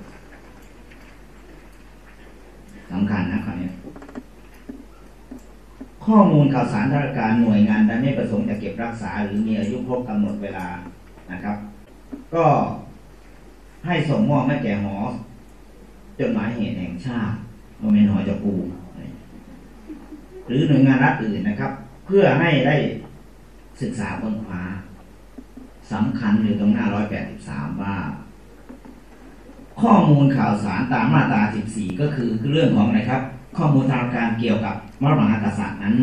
สำคัญนะคราวนี้ข้อมูลข่าวสารทางการหน่วยงานใดไม่ประสงค์จะเก็บรักษา หรือมีอายุครบกำหนดเวลานะครับ ก็ให้ส่งมอบให้แก่หอจดหมายเหตุแห่งชาติโมเมนหอจะปูหรือหน่วยงานรัฐอื่นนะครับ เพื่อให้ได้ศึกษาค้นคว้าสำคัญอยู่ตรงหน้าร้อยแปดสิบสามว่า ข้อมูลข่าวสารตามมาตราสิบสี่ก็คือเรื่องของอะไรครับ ข้อมูลทางการเกี่ยวกับมรดกกษัตริย์นั้น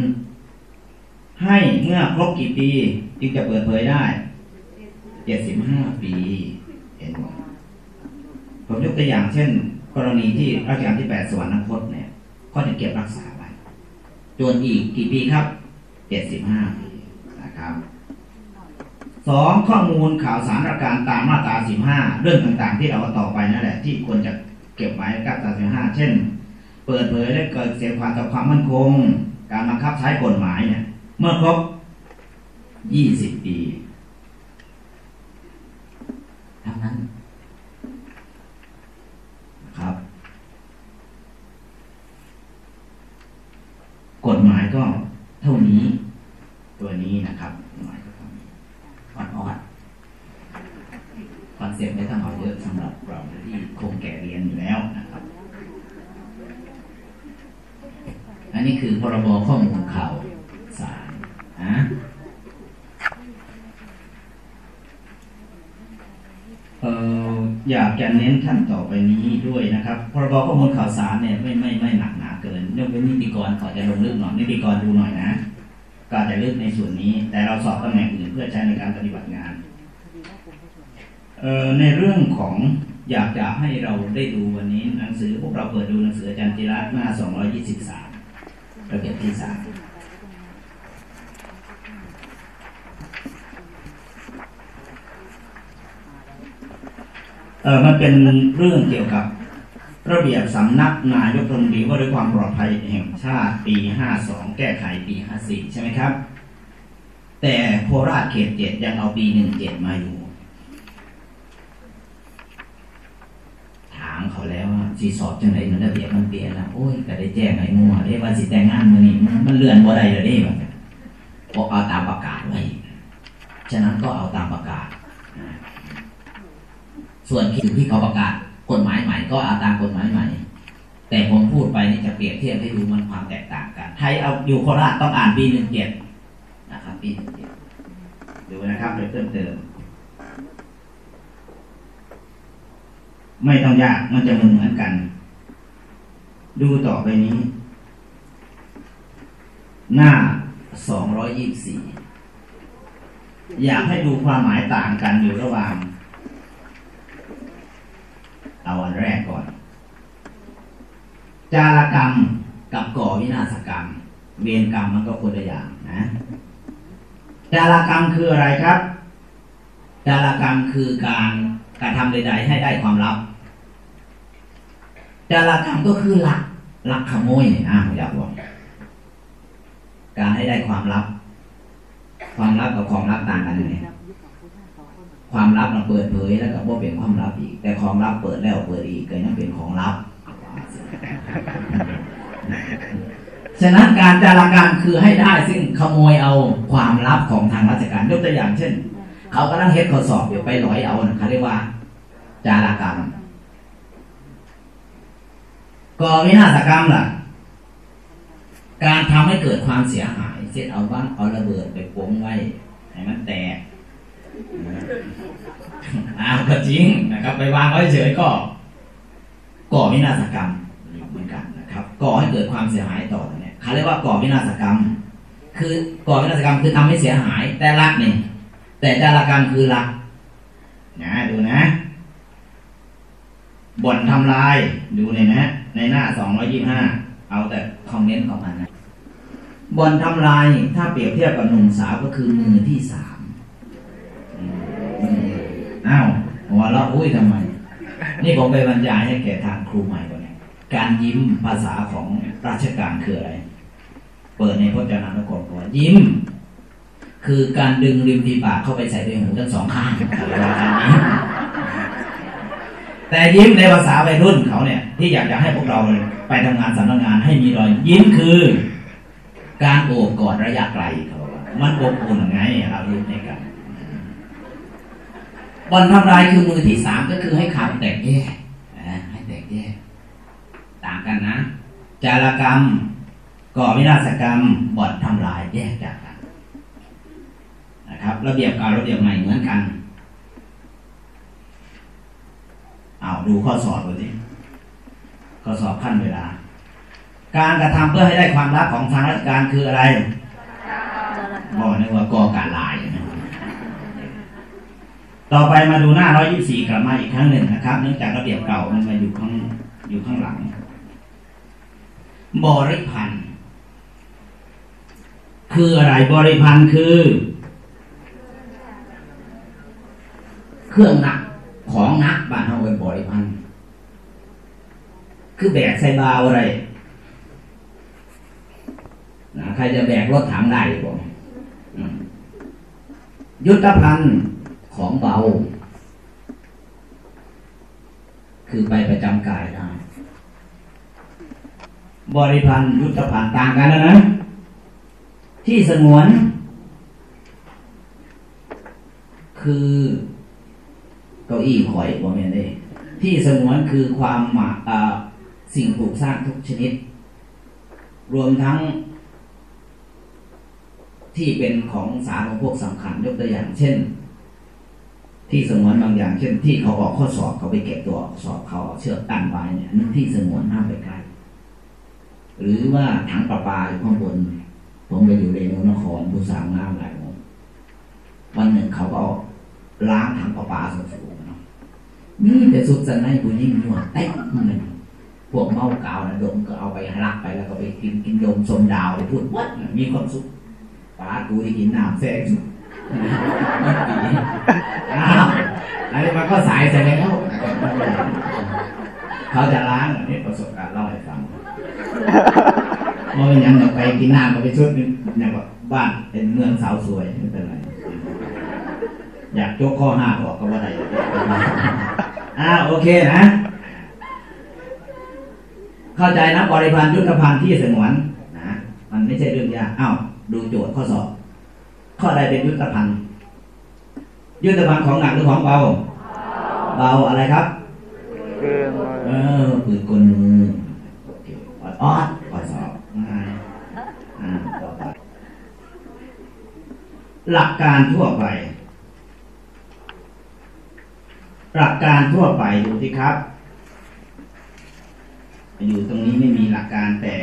ให้เมื่อครบกี่ปีจึงจะเปิดเผยได้ เจ็ดสิบห้าปีเห็นไหมผมยกตัวอย่างเช่น กรณีที่รัชกาลที่แปดสวรรคตเนี่ยก็จะเก็บรักษาไว้จนอีกกี่ปีครับเจ็ดสิบห้าปีนะครับสองข้อมูลข่าวสารราการตามมาตราสิบห้าเรื่องต่างๆ ที่เราต่อไปนั่นแหละ ที่ควรจะเก็บไว้กับตราสิบห้าเช่น เปิดเผยและเกิดเสียความต่อความมั่นคง การบังคับใช้กฎหมายเนี่ย เมื่อครบยี่สิบปี เท่านั้นครับกฎหมายก็เท่านี้ จะเน้นขั้นต่อไปนี้ด้วยนะครับพรบข้อมูลข่าวสารเนี่ยไม่ไม่ไม่หนักหนาเกินยกเว้นนิติกรขอจะลงลึกหน่อยนิติกรดูหน่อยนะก็จะลึกในส่วนนี้ แต่เราสอบตำแหน่งอื่นเพื่อใช้ในการปฏิบัติงานในเรื่องของอยากจะให้เราได้ดูวันนี้หนังสือพวกเราเปิดดูหนังสืออาจารย์จิรัตน์หน้า 223ระเบียบที่3 เออมันเป็นเรื่องเกี่ยวกับระเบียบสำนักนายกรัฐมนตรีว่าด้วยความปลอดภัยแห่งชาติปี 52 แก้ไขปี 54 ใช่ไหมครับ แต่โคราชเขตเจ็ดยังเอาปี 17 มาอยู่ ถามเขาแล้วว่าสีสอบจังไรมันระเบียบมันเปลี่ยนแล้วโอ้ยก็ได้แจ้งไอ้มัวได้ว่าสิแต่งงานมื้อนี้มันเลื่อนบ่ได้แล้วเด้แบบบอกเอาตามประกาศไว้ ฉะนั้นก็เอาตามประกาศ ส่วนที่ที่เขาประกาศกฎหมายใหม่ก็เอาตามกฎหมายใหม่ แต่ผมพูดไปนี่จะเปรียบเทียบให้ดูมันความแตกต่างกันไทยเอาอยู่โคราชต้องอ่านปีหนึ่งเจ็ดนะครับปีหนึ่งเจ็ดดูนะครับโดยเพิ่มเติมไม่ต้องยากมันจะเหมือนเหมือนกัน ดูต่อไปนี้ หน้าสองร้อยยี่สี่อยากให้ดูความหมายต่างกันอยู่ระหว่าง เอาอันแรกก่อน จารกรรมกับก่อวินาศกรรม เวรกรรมมันก็คนละอย่างนะ จารกรรมคืออะไรครับ จารกรรมคือการการะทำใด ๆ ให้ได้ความลับ จารกรรมก็คือหลักหลักขโมยเนี่ะอยากบอกการให้ได้ความลับ ความลับกับความลับต่างกันยังไง ความลับเราเปิดเผยแล้วก็บ่เป็นความลับอีก แต่ความลับเปิดแล้วเปิดอีกก็ยังเป็นของลับ ฉะนั้นการจารกรรมคือให้ได้ซึ่งขโมยเอาความลับของทางราชการยกตัวอย่างเช่น เขากำลังเฮ็ดข้อสอบอยู่ไปหลอยเอานะเขาเรียกว่า จารกรรมก่อวินาศกรรมล่ะ การทำให้เกิดความเสียหายเช่นเอาบ้านเอาระเบิดไปโปงไว้ให้มันแตก อ้าวก็จริงนะครับไปวางไว้เฉยก็ก่อวินาศกรรมเหมือนกันนะครับ ก่อให้เกิดความเสียหายต่อเนี่ยเขาเรียกว่าก่อวินาศกรรม คือก่อวินาศกรรมคือทำให้เสียหาย แต่รักนี่แต่จารกรรมคือรักนะดูนะบ่อนทำลายดูเลยนะ ในหน้าสองร้อยี่ห้าเอาแต่คอมเมนต์ของมันนะบ่อนทำลายถ้าเปรียบเทียบกับหนุ่มสาวก็คือมือที่สามอืมอ้าวหัวเราะ อุ้ยทำไม นี่ผมไปบรรยายให้แก่ทางครูใหม่ก่อนเนี่ยการยิ้มภาษาของราชการคืออะไร เปิดในพจนานุกรมว่ายิ้ม คือการดึงริมฝีปากเข้าไปใส่ในหูทั้งสองข้างแต่ยิ้มในภาษาวัยรุ่นเขาเนี่ย ที่อยากจะให้พวกเราไปทำงานสำนักงานให้มีรอยยิ้มคือ การโอบกอดระยะไกลเขาบอกว่ามันอบอุ่นไงเรายิ้มในกัน บอลทำลายคือมือที่สามก็คือให้ขาดแตกแยกให้แตกแยกต่างกันนะจารกรรมก่อวินาศกรรมบอนทำลายแยกจากกันนะครับ ระเบียบเก่าระเบียบใหม่เหมือนกันเอาดูข้อสอบดูสิข้อสอบขั้นเวลา การกระทำเพื่อให้ได้ความลับของทางราชการคืออะไรบอกนึกว่าก่อการลาย ต่อไปมาดูหน้า 124 กลับมาอีกครั้งหนึ่งนะครับ เนื่องจากระเบียบเก่ามันมาอยู่ข้างอยู่ข้างหลัง บริพันธ์ คืออะไรบริพันธ์คือ เครื่องหนักของนักบ้านเฮาเป็นบริพันธ์ คือแบกใส่บาอะไรนะใครจะแบกรถถังได้ผมยุทธภัณฑ์ ของเบา คือไปประจำกายได้ บริพันธ์ยุทธภัณฑ์ต่างกันแล้วนะ ที่สงวน คือเก้าอี้ข่อยบ่แม่นเด้ที่สงวนคือความหมาสิ่งปลูกสร้างทุกชนิด รวมทั้ง ที่เป็นของสารของพวกสำคัญยกตัวอย่างเช่น ที่สงวนบางอย่างเช่นที่เขาออกข้อสอบเขาไปเก็บตัวสอบเขาเชือกตั้นไว้เนี่ยนั่นที่สงวนห้ามไปใกล้หรือว่าถังประปาอยู่ข้างบน ผมไปอยู่เรนูนครผู้สาวงามหลายคนวันหนึ่งเขาก็ล้างถังประปาสูงๆเนาะนี่แต่สุดสันในผู้ยิ่งหนวดเต็มเลยพวกเมากาวนะดมก็เอาไปลักไปแล้วก็ไปกินกินดมสมดาวไปพูดวัดมีความสุขป้ากูได้กินน้ำแซ่สุดอ้าว อันนี้มันก็สายเสร็จแล้วเขาจะล้างนนี้ประสบการณ์เล่าให้ฟังมันเป็นยังเราไปกินน้ำก็ไปชุดนึงอย่างว่าบ้านเป็นเมืองสาวสวยไม่เป็นไรอยากยกข้อห้าออกก็ว่าได้อ่าโอเคนะ เข้าใจนะบริพันธ์ยุทธภัณฑ์ที่สงวนนะมันไม่ใช่เรื่องยากอ้าวดูโจทย์ข้อสอบ ข้อใดเป็นยุทธภัณฑ์ยุทธภัณฑ์ของหนักหรือของเบา เบาอะไรครับเออปืนกลมืออเคออดออดสอบหลักการทั่วไป หลักการทั่วไปดูสิครับ อยู่ตรงนี้ไม่มีหลักการแต่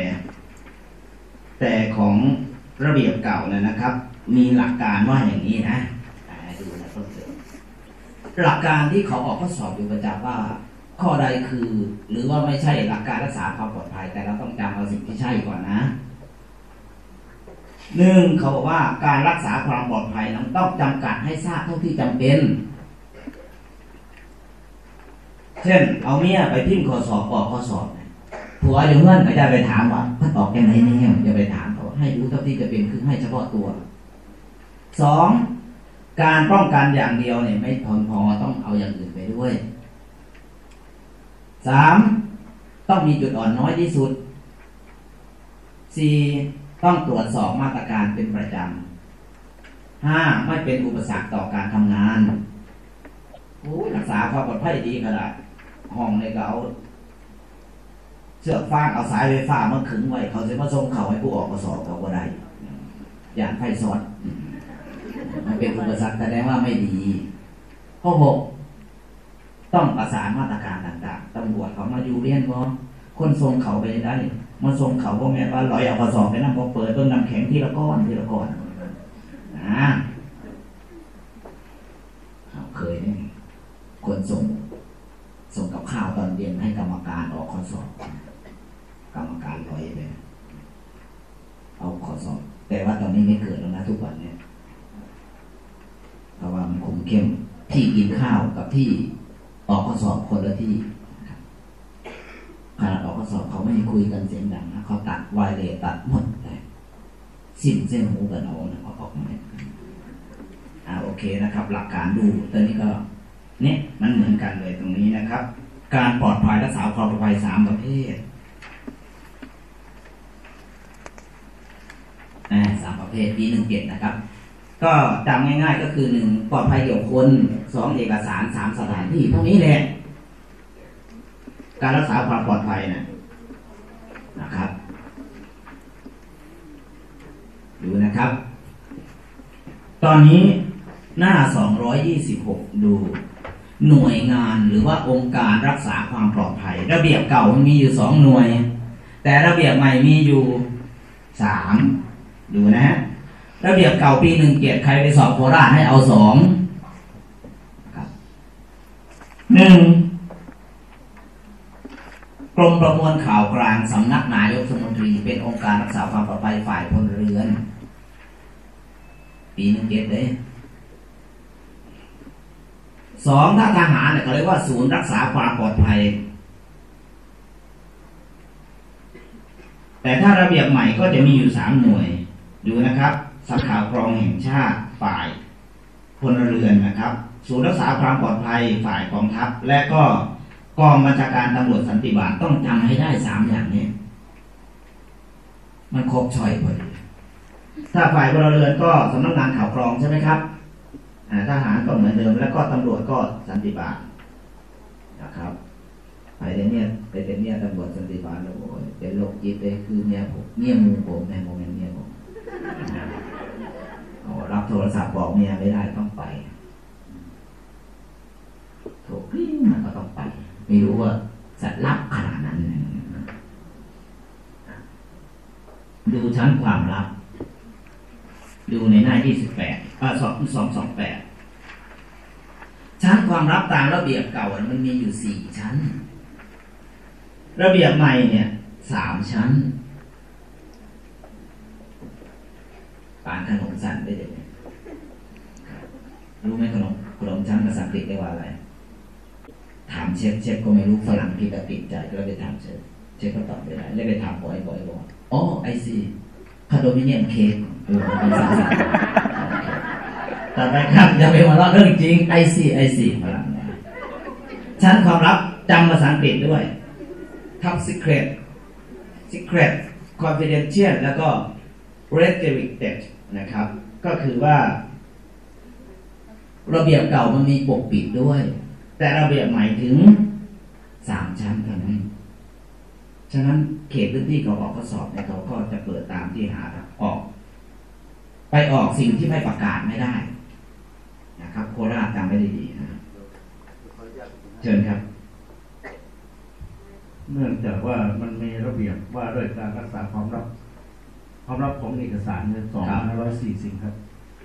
แต่ของระเบียบเก่าเลยนะครับ มีหลักการว่าอย่างนี้นะดูนะต้นเสริมหลักการที่เขาออกข้อสอบอยู่ประจำว่า ข้อใดคือ หรือว่าไม่ใช่หลักการรักษาความปลอดภัย แต่เราต้องจำเอาสิ่งที่ใช่ก่อนนะหนึ่งเขาบอกว่าการรักษาความปลอดภัยนั้นต้องจำกัดให้ทราบเท่าที่จำเป็น เช่น เอาเมียไปพิมพ์ข้อสอบปอกข้อสอบผัวอยู่เงื่อนก็จะไปถามว่ามันออกยังไงเนี่ยจะไปถามเขาให้รู้เท่าที่จะเป็นคือให้เฉพาะตัว สองการป้องกันอย่างเดียวเนี่ยไม่พอพอต้องเอาอย่างอื่นไปด้วยสามต้องมีจุดอ่อนน้อยที่สุดสี่ต้องตรวจสอบมาตรการเป็นประจำห้าไม่เป็นอุปสรรคต่อการทำงานโอ้ยรักษาความปลอดภัยดีขนาดห้องในก็เอาเชือฟางเอาสายไฟฟ้ามาขึงไว้เขาจะมาส่งเขาให้ผู้ออกกสอบเขาก็ได้อย่างไฟสอด มันเป็นอุปสรรคแสดงว่าไม่ดีข้อหกต้องประสานมาตรการต่างๆตำรวจเขามาอยู่เรียนบ่คนทรงเขาไปได้มาทรงเขาบ่แม่นว่าลอยเอากระสอบไปนั่งพอเปิดต้นน้ำแข็งทีละก้อนทีละก้อนนะเคยเนี่ยคนส่งส่งกับข้าวตอนเย็นให้กรรมการออกข้อสอบกรรมการลอยเลยเอาข้อสอบแต่ว่าตอนนี้ไม่เกิดแล้วนะทุกวันเนี่ย ระว่ามันคุมเข้มที่กินข้าวกับที่ออกข้อสอบคนละที่ขนาดออกข้อสอบเขาไม่คุยกันเสียงดังนะเขาตัดไวเลตัดหมดเลยสิ้นเส้นหูกันเอานะเขาออกมาเนี่ยอ่าโอเคนะครับ หลักการดูตอนนี้ก็เนี่ยมันเหมือนกันเลยตรงนี้นะครับ การปลอดภัยรักษาความปลอดภัยสามประเภทสามประเภทปีหนึ่งเจ็ดนะครับ ก็จำง่ายๆก็คือหนึ่งปลอดภัยเกี่ยวคนสองเอกสารสามสถานที่เท่านี้แหละการรักษาความปลอดภัยนะนะครับดูนะครับ ตอนนี้หน้า 226 ดู หน่วยงานหรือว่าองค์การรักษาความปลอดภัย ระเบียบเก่ามันมีอยู่สองหน่วย แต่ระเบียบใหม่มีอยู่สามดูนะฮะ ระเบียบเก่าปีหนึ่งเกียรติใครไปสอบโคราชให้เอาสองครับหนึ่งกรมประมวลข่าวกลางสำนักนายกรัฐมนตรีเป็นองค์การรักษาความปลอดภัยฝ่ายพลเรือน ปีหนึ่งเกียรติเลยสองถ้าทหารเนี่ยเขาเรียกว่าศูนย์รักษาความปลอดภัย แต่ถ้าระเบียบใหม่ก็จะมีอยู่สามหน่วยดูนะครับ สำข่าวกรองแห่งชาติฝ่ายพลเรือนนะครับศูนย์รักษาความปลอดภัยฝ่ายกองทัพ และก็กองบัญชาการตำรวจสันติบาลต้องจำให้ได้สามอย่างนี้มันครบชอยพอดีถ้าฝ่ายพลเรือนก็สำนักงานข่าวกรองใช่ไหมครับอ่าทหารก็เหมือนเดิม แล้วก็ตำรวจก็สันติบาลนะครับไปเดี๋ยวเนี่ยไปเป็นเนี่ยตำรวจสันติบาลแล้วโอ้ยเป็นโรคจิตเลยคือเมียผมเมียมูผมแม่ผมเป็นเมียผม รับโทรศัพท์บอกเมียไม่ได้ต้องไปโทรกริ้งมันก็ต้องไป ไม่รู้ว่าจะรับขนาดนั้นดูชั้นความลับ ดูในหน้า 28อ่าสองสองสองแปดชั้นความลับตามระเบียบเก่ามันมีอยู่สี่ชั้น ระเบียบใหม่เนี่ยสามชั้น ปานขนมสั้นได้เลยรู้ไหมขนมขนมชั้นภาษาอังกฤษเรียกว่าอะไร ถามเชฟเชฟก็ไม่รู้ฝรั่งพี่ก็ติดใจก็เลยไปถามเชฟเชฟก็ตอบไม่ได้เลยไปถามบ๋อยบ๋อยบอกอ๋อ I see condominium cake เออภาษาอังกฤษต่อไปครับอย่าไปมาเล่าเรื่องจริง I see I see ฝรั่งนะชั้นความลับจำภาษาอังกฤษด้วย top secret secret confidential แล้วก็ restricted นะครับ ก็คือว่า ระเบียบเก่ามันมีปกปิดด้วย แต่ระเบียบใหม่ถึงสามชั้นเท่านั้นฉะนั้นเขตพื้นที่เขาออกข้อสอบเนี่ยเขาก็จะเปิดตามที่หาออก ไปออกสิ่งที่ไม่ประกาศไม่ได้ นะครับ โคราชจำไว้ดีๆนะเชิญครับ เนื่องจากว่ามันมีระเบียบว่าด้วยการรักษาความลับ ความลับของเอกสารเนี่ยสองครับห้าร้อยสี่สิบครับ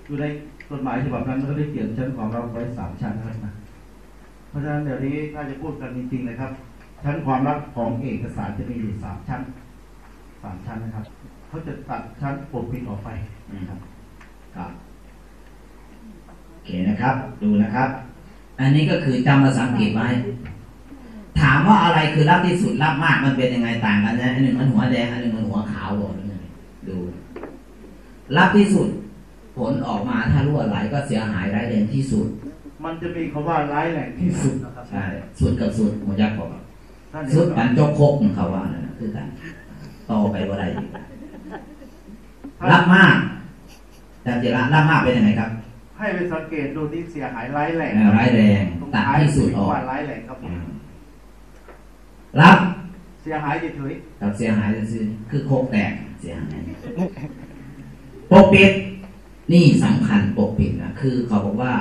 อยู่ในกฎหมายฉบับนั้นมันก็ได้เขียนชั้นความลับไว้สามชั้นครับนะเพราะฉะนั้นเดี๋ยวนี้ถ้าจะพูดกันจริงๆนะครับ ชั้นความลับของเอกสารจะมีอยู่สามชั้นสามชั้นนะครับเขาจะตัดชั้นปกปิดออกไปนะครับครับโอเคนะครับ ดูนะครับ อันนี้ก็คือจำภาษาอังกฤษไว้ถามว่าอะไรคือรับที่สุดรับมากมันเป็นยังไงต่างกันนะอันหนึ่งมันหัวแดงอันหนึ่งมันหัวขาวบอกยังไง ดูรับที่สุด ผลออกมาถ้ารั่วไหลก็เสียหายร้ายแรงที่สุด มันจะมีคำว่าร้ายแรงที่สุดนะครับใช่สุดกับสุดหัวยักษ์บอกท่านสุเห็ดนไหมปันจกคกของเขาว่านั่นนะคือกันต่อไปว่าได้อีกรับมากแต่เจระรับมากเป็นยังไงครับ ให้ไปสังเกตดูที่เสียหายร้ายแรงเอ่อร้ายแรงตรงตัดท้ายที่สุดออกว่าร้ายแรงครับผมรับเสียหายเฉยกับเสียหายซื่อๆคือโคกแตกเสียหายปกปิดนี่สำคัญปกปิดนะคือเขาบอกว่า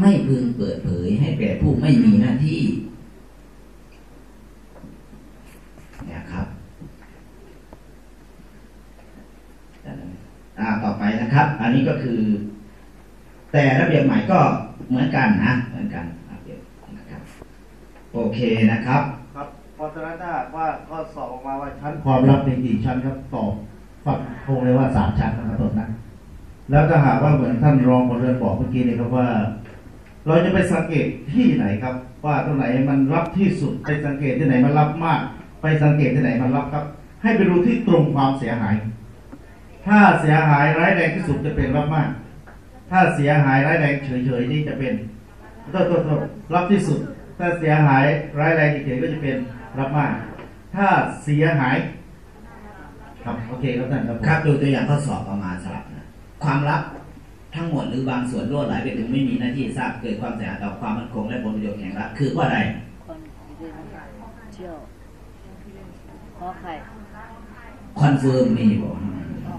ไม่พึงเปิดเผยให้แก่ผู้ไม่มีหน้าที่เนี่ยครับอ่าต่อไปนะครับ อันนี้ก็คือ แต่ระเบียบใหม่ก็เหมือนกันนะเหมือนกันระเบียบนะครับ โอเคนะครับๆครับเพราะฉะนั้นถ้าว่าก็สอบออกมาว่าชั้นความลับในกี่ชั้นครับตอบฝั กคงเลยว่าสามชั้นนะครับตรงนั้นแล้วถ้าหากว่าเหมือนท่านรองพลเรือนบอกเมื่อกี้นี่ครับว่า เราจะไปสังเกตที่ไหนครับ ว่าตรงไหนมันรับที่สุดไปสังเกตที่ไหนมันรับมาก ไปสังเกตที่ไหนมันรับครับ ให้ไปดูที่ตรงความเสียหาย ถ้าเสียหายร้ายแรงที่สุดจะเป็นรับมาก ถ้าเสียหายร้ายแรงเฉยๆนี่จะเป็นโทษโทษโทษรับที่สุด ถ้าเสียหายร้ายแรงเฉยๆก็จะเป็นรับมาก ถ้าเสียหาย ครับโอเคครับท่านครับผมครับดูตัวอย่างข้อสอบประมาณสลับนะความลับทั้งหมดหรือบางส่วนรั่วไหลไปถึงไม่มีหน้าที่ทราบเกิดความเสียหายต่อความมั่นคงและผลประโยชน์แห่งรัฐคือว่าอะไรคนเดินเที่ยวขอไข่คอนเฟิร์มมีบอก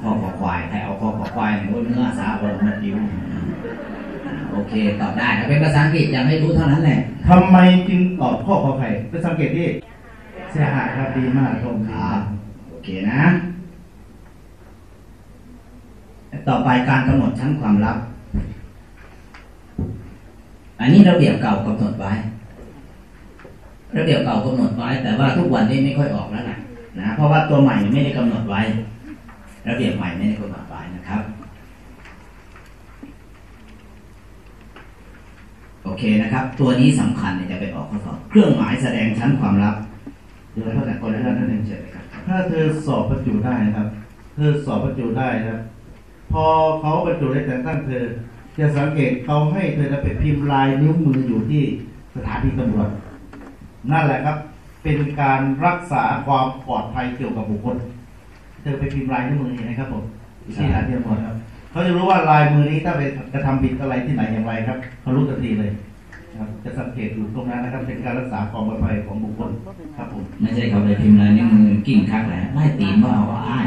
ข้อขอควายใครเอาข้อขอควายเนี่ยว่าเนื้อสาบนมันดิ้วโอเคตอบได้ถ้าเป็นภาษาอังกฤษยังไม่รู้เท่านั้นแหละทำไมจึงตอบข้อขอไข่ไปสังเกตที่เสียหายครับดีมากชมคดีรัมาบกโอเคนะ ต่อไปการกำหนดชั้นความลับ อันนี้ระเบียบเก่ากำหนดไว้ ระเบียบเก่ากำหนดไว้ แต่ว่าทุกวันนี้ไม่ค่อยออกแล้วนะนะเพราะว่าตัวใหม่ไม่ได้กำหนดไว้ ระเบียบใหม่ไม่ได้กำหนดไว้นะครับโอเคนะครับ ตัวนี้สำคัญจะไปออกข้อสอบเครื่องหมายแสดงชั้นความลับเดี๋ยวแล้วถ้าแต่คนละเรื่องนั่นเองเฉยครับถ้าเธอสอบบรรจุได้นะครับ เธอสอบบรรจุได้นะครับ พอเขาบรรจุได้แต่งตั้งเธอ จะสังเกตเขาให้เธอไปพิมพ์ลายนิ้วมืออยู่ที่สถานีตำรวจนั่นแหละครับ เป็นการรักษาความปลอดภัยเกี่ยวกับบุคคล เธอไปพิมพ์ลายนิ้วมือเห็นไหมครับผมที่สถานีตำรวจครับเขาจะรู้ว่าลายมือนี้ถ้าไปกระทำผิดอะไรที่ไหนอย่างไรครับเขารู้ทันทีเลยนะครับจะสังเกตอยู่ตรงนั้นนะครับเป็นการรักษาความปลอดภัยของบุคคลครับผมไม่ใช่เขาไปพิมพ์ลายนิ้วมือกิ่งคักแหละไล่ตีนว่าเอาอ้าย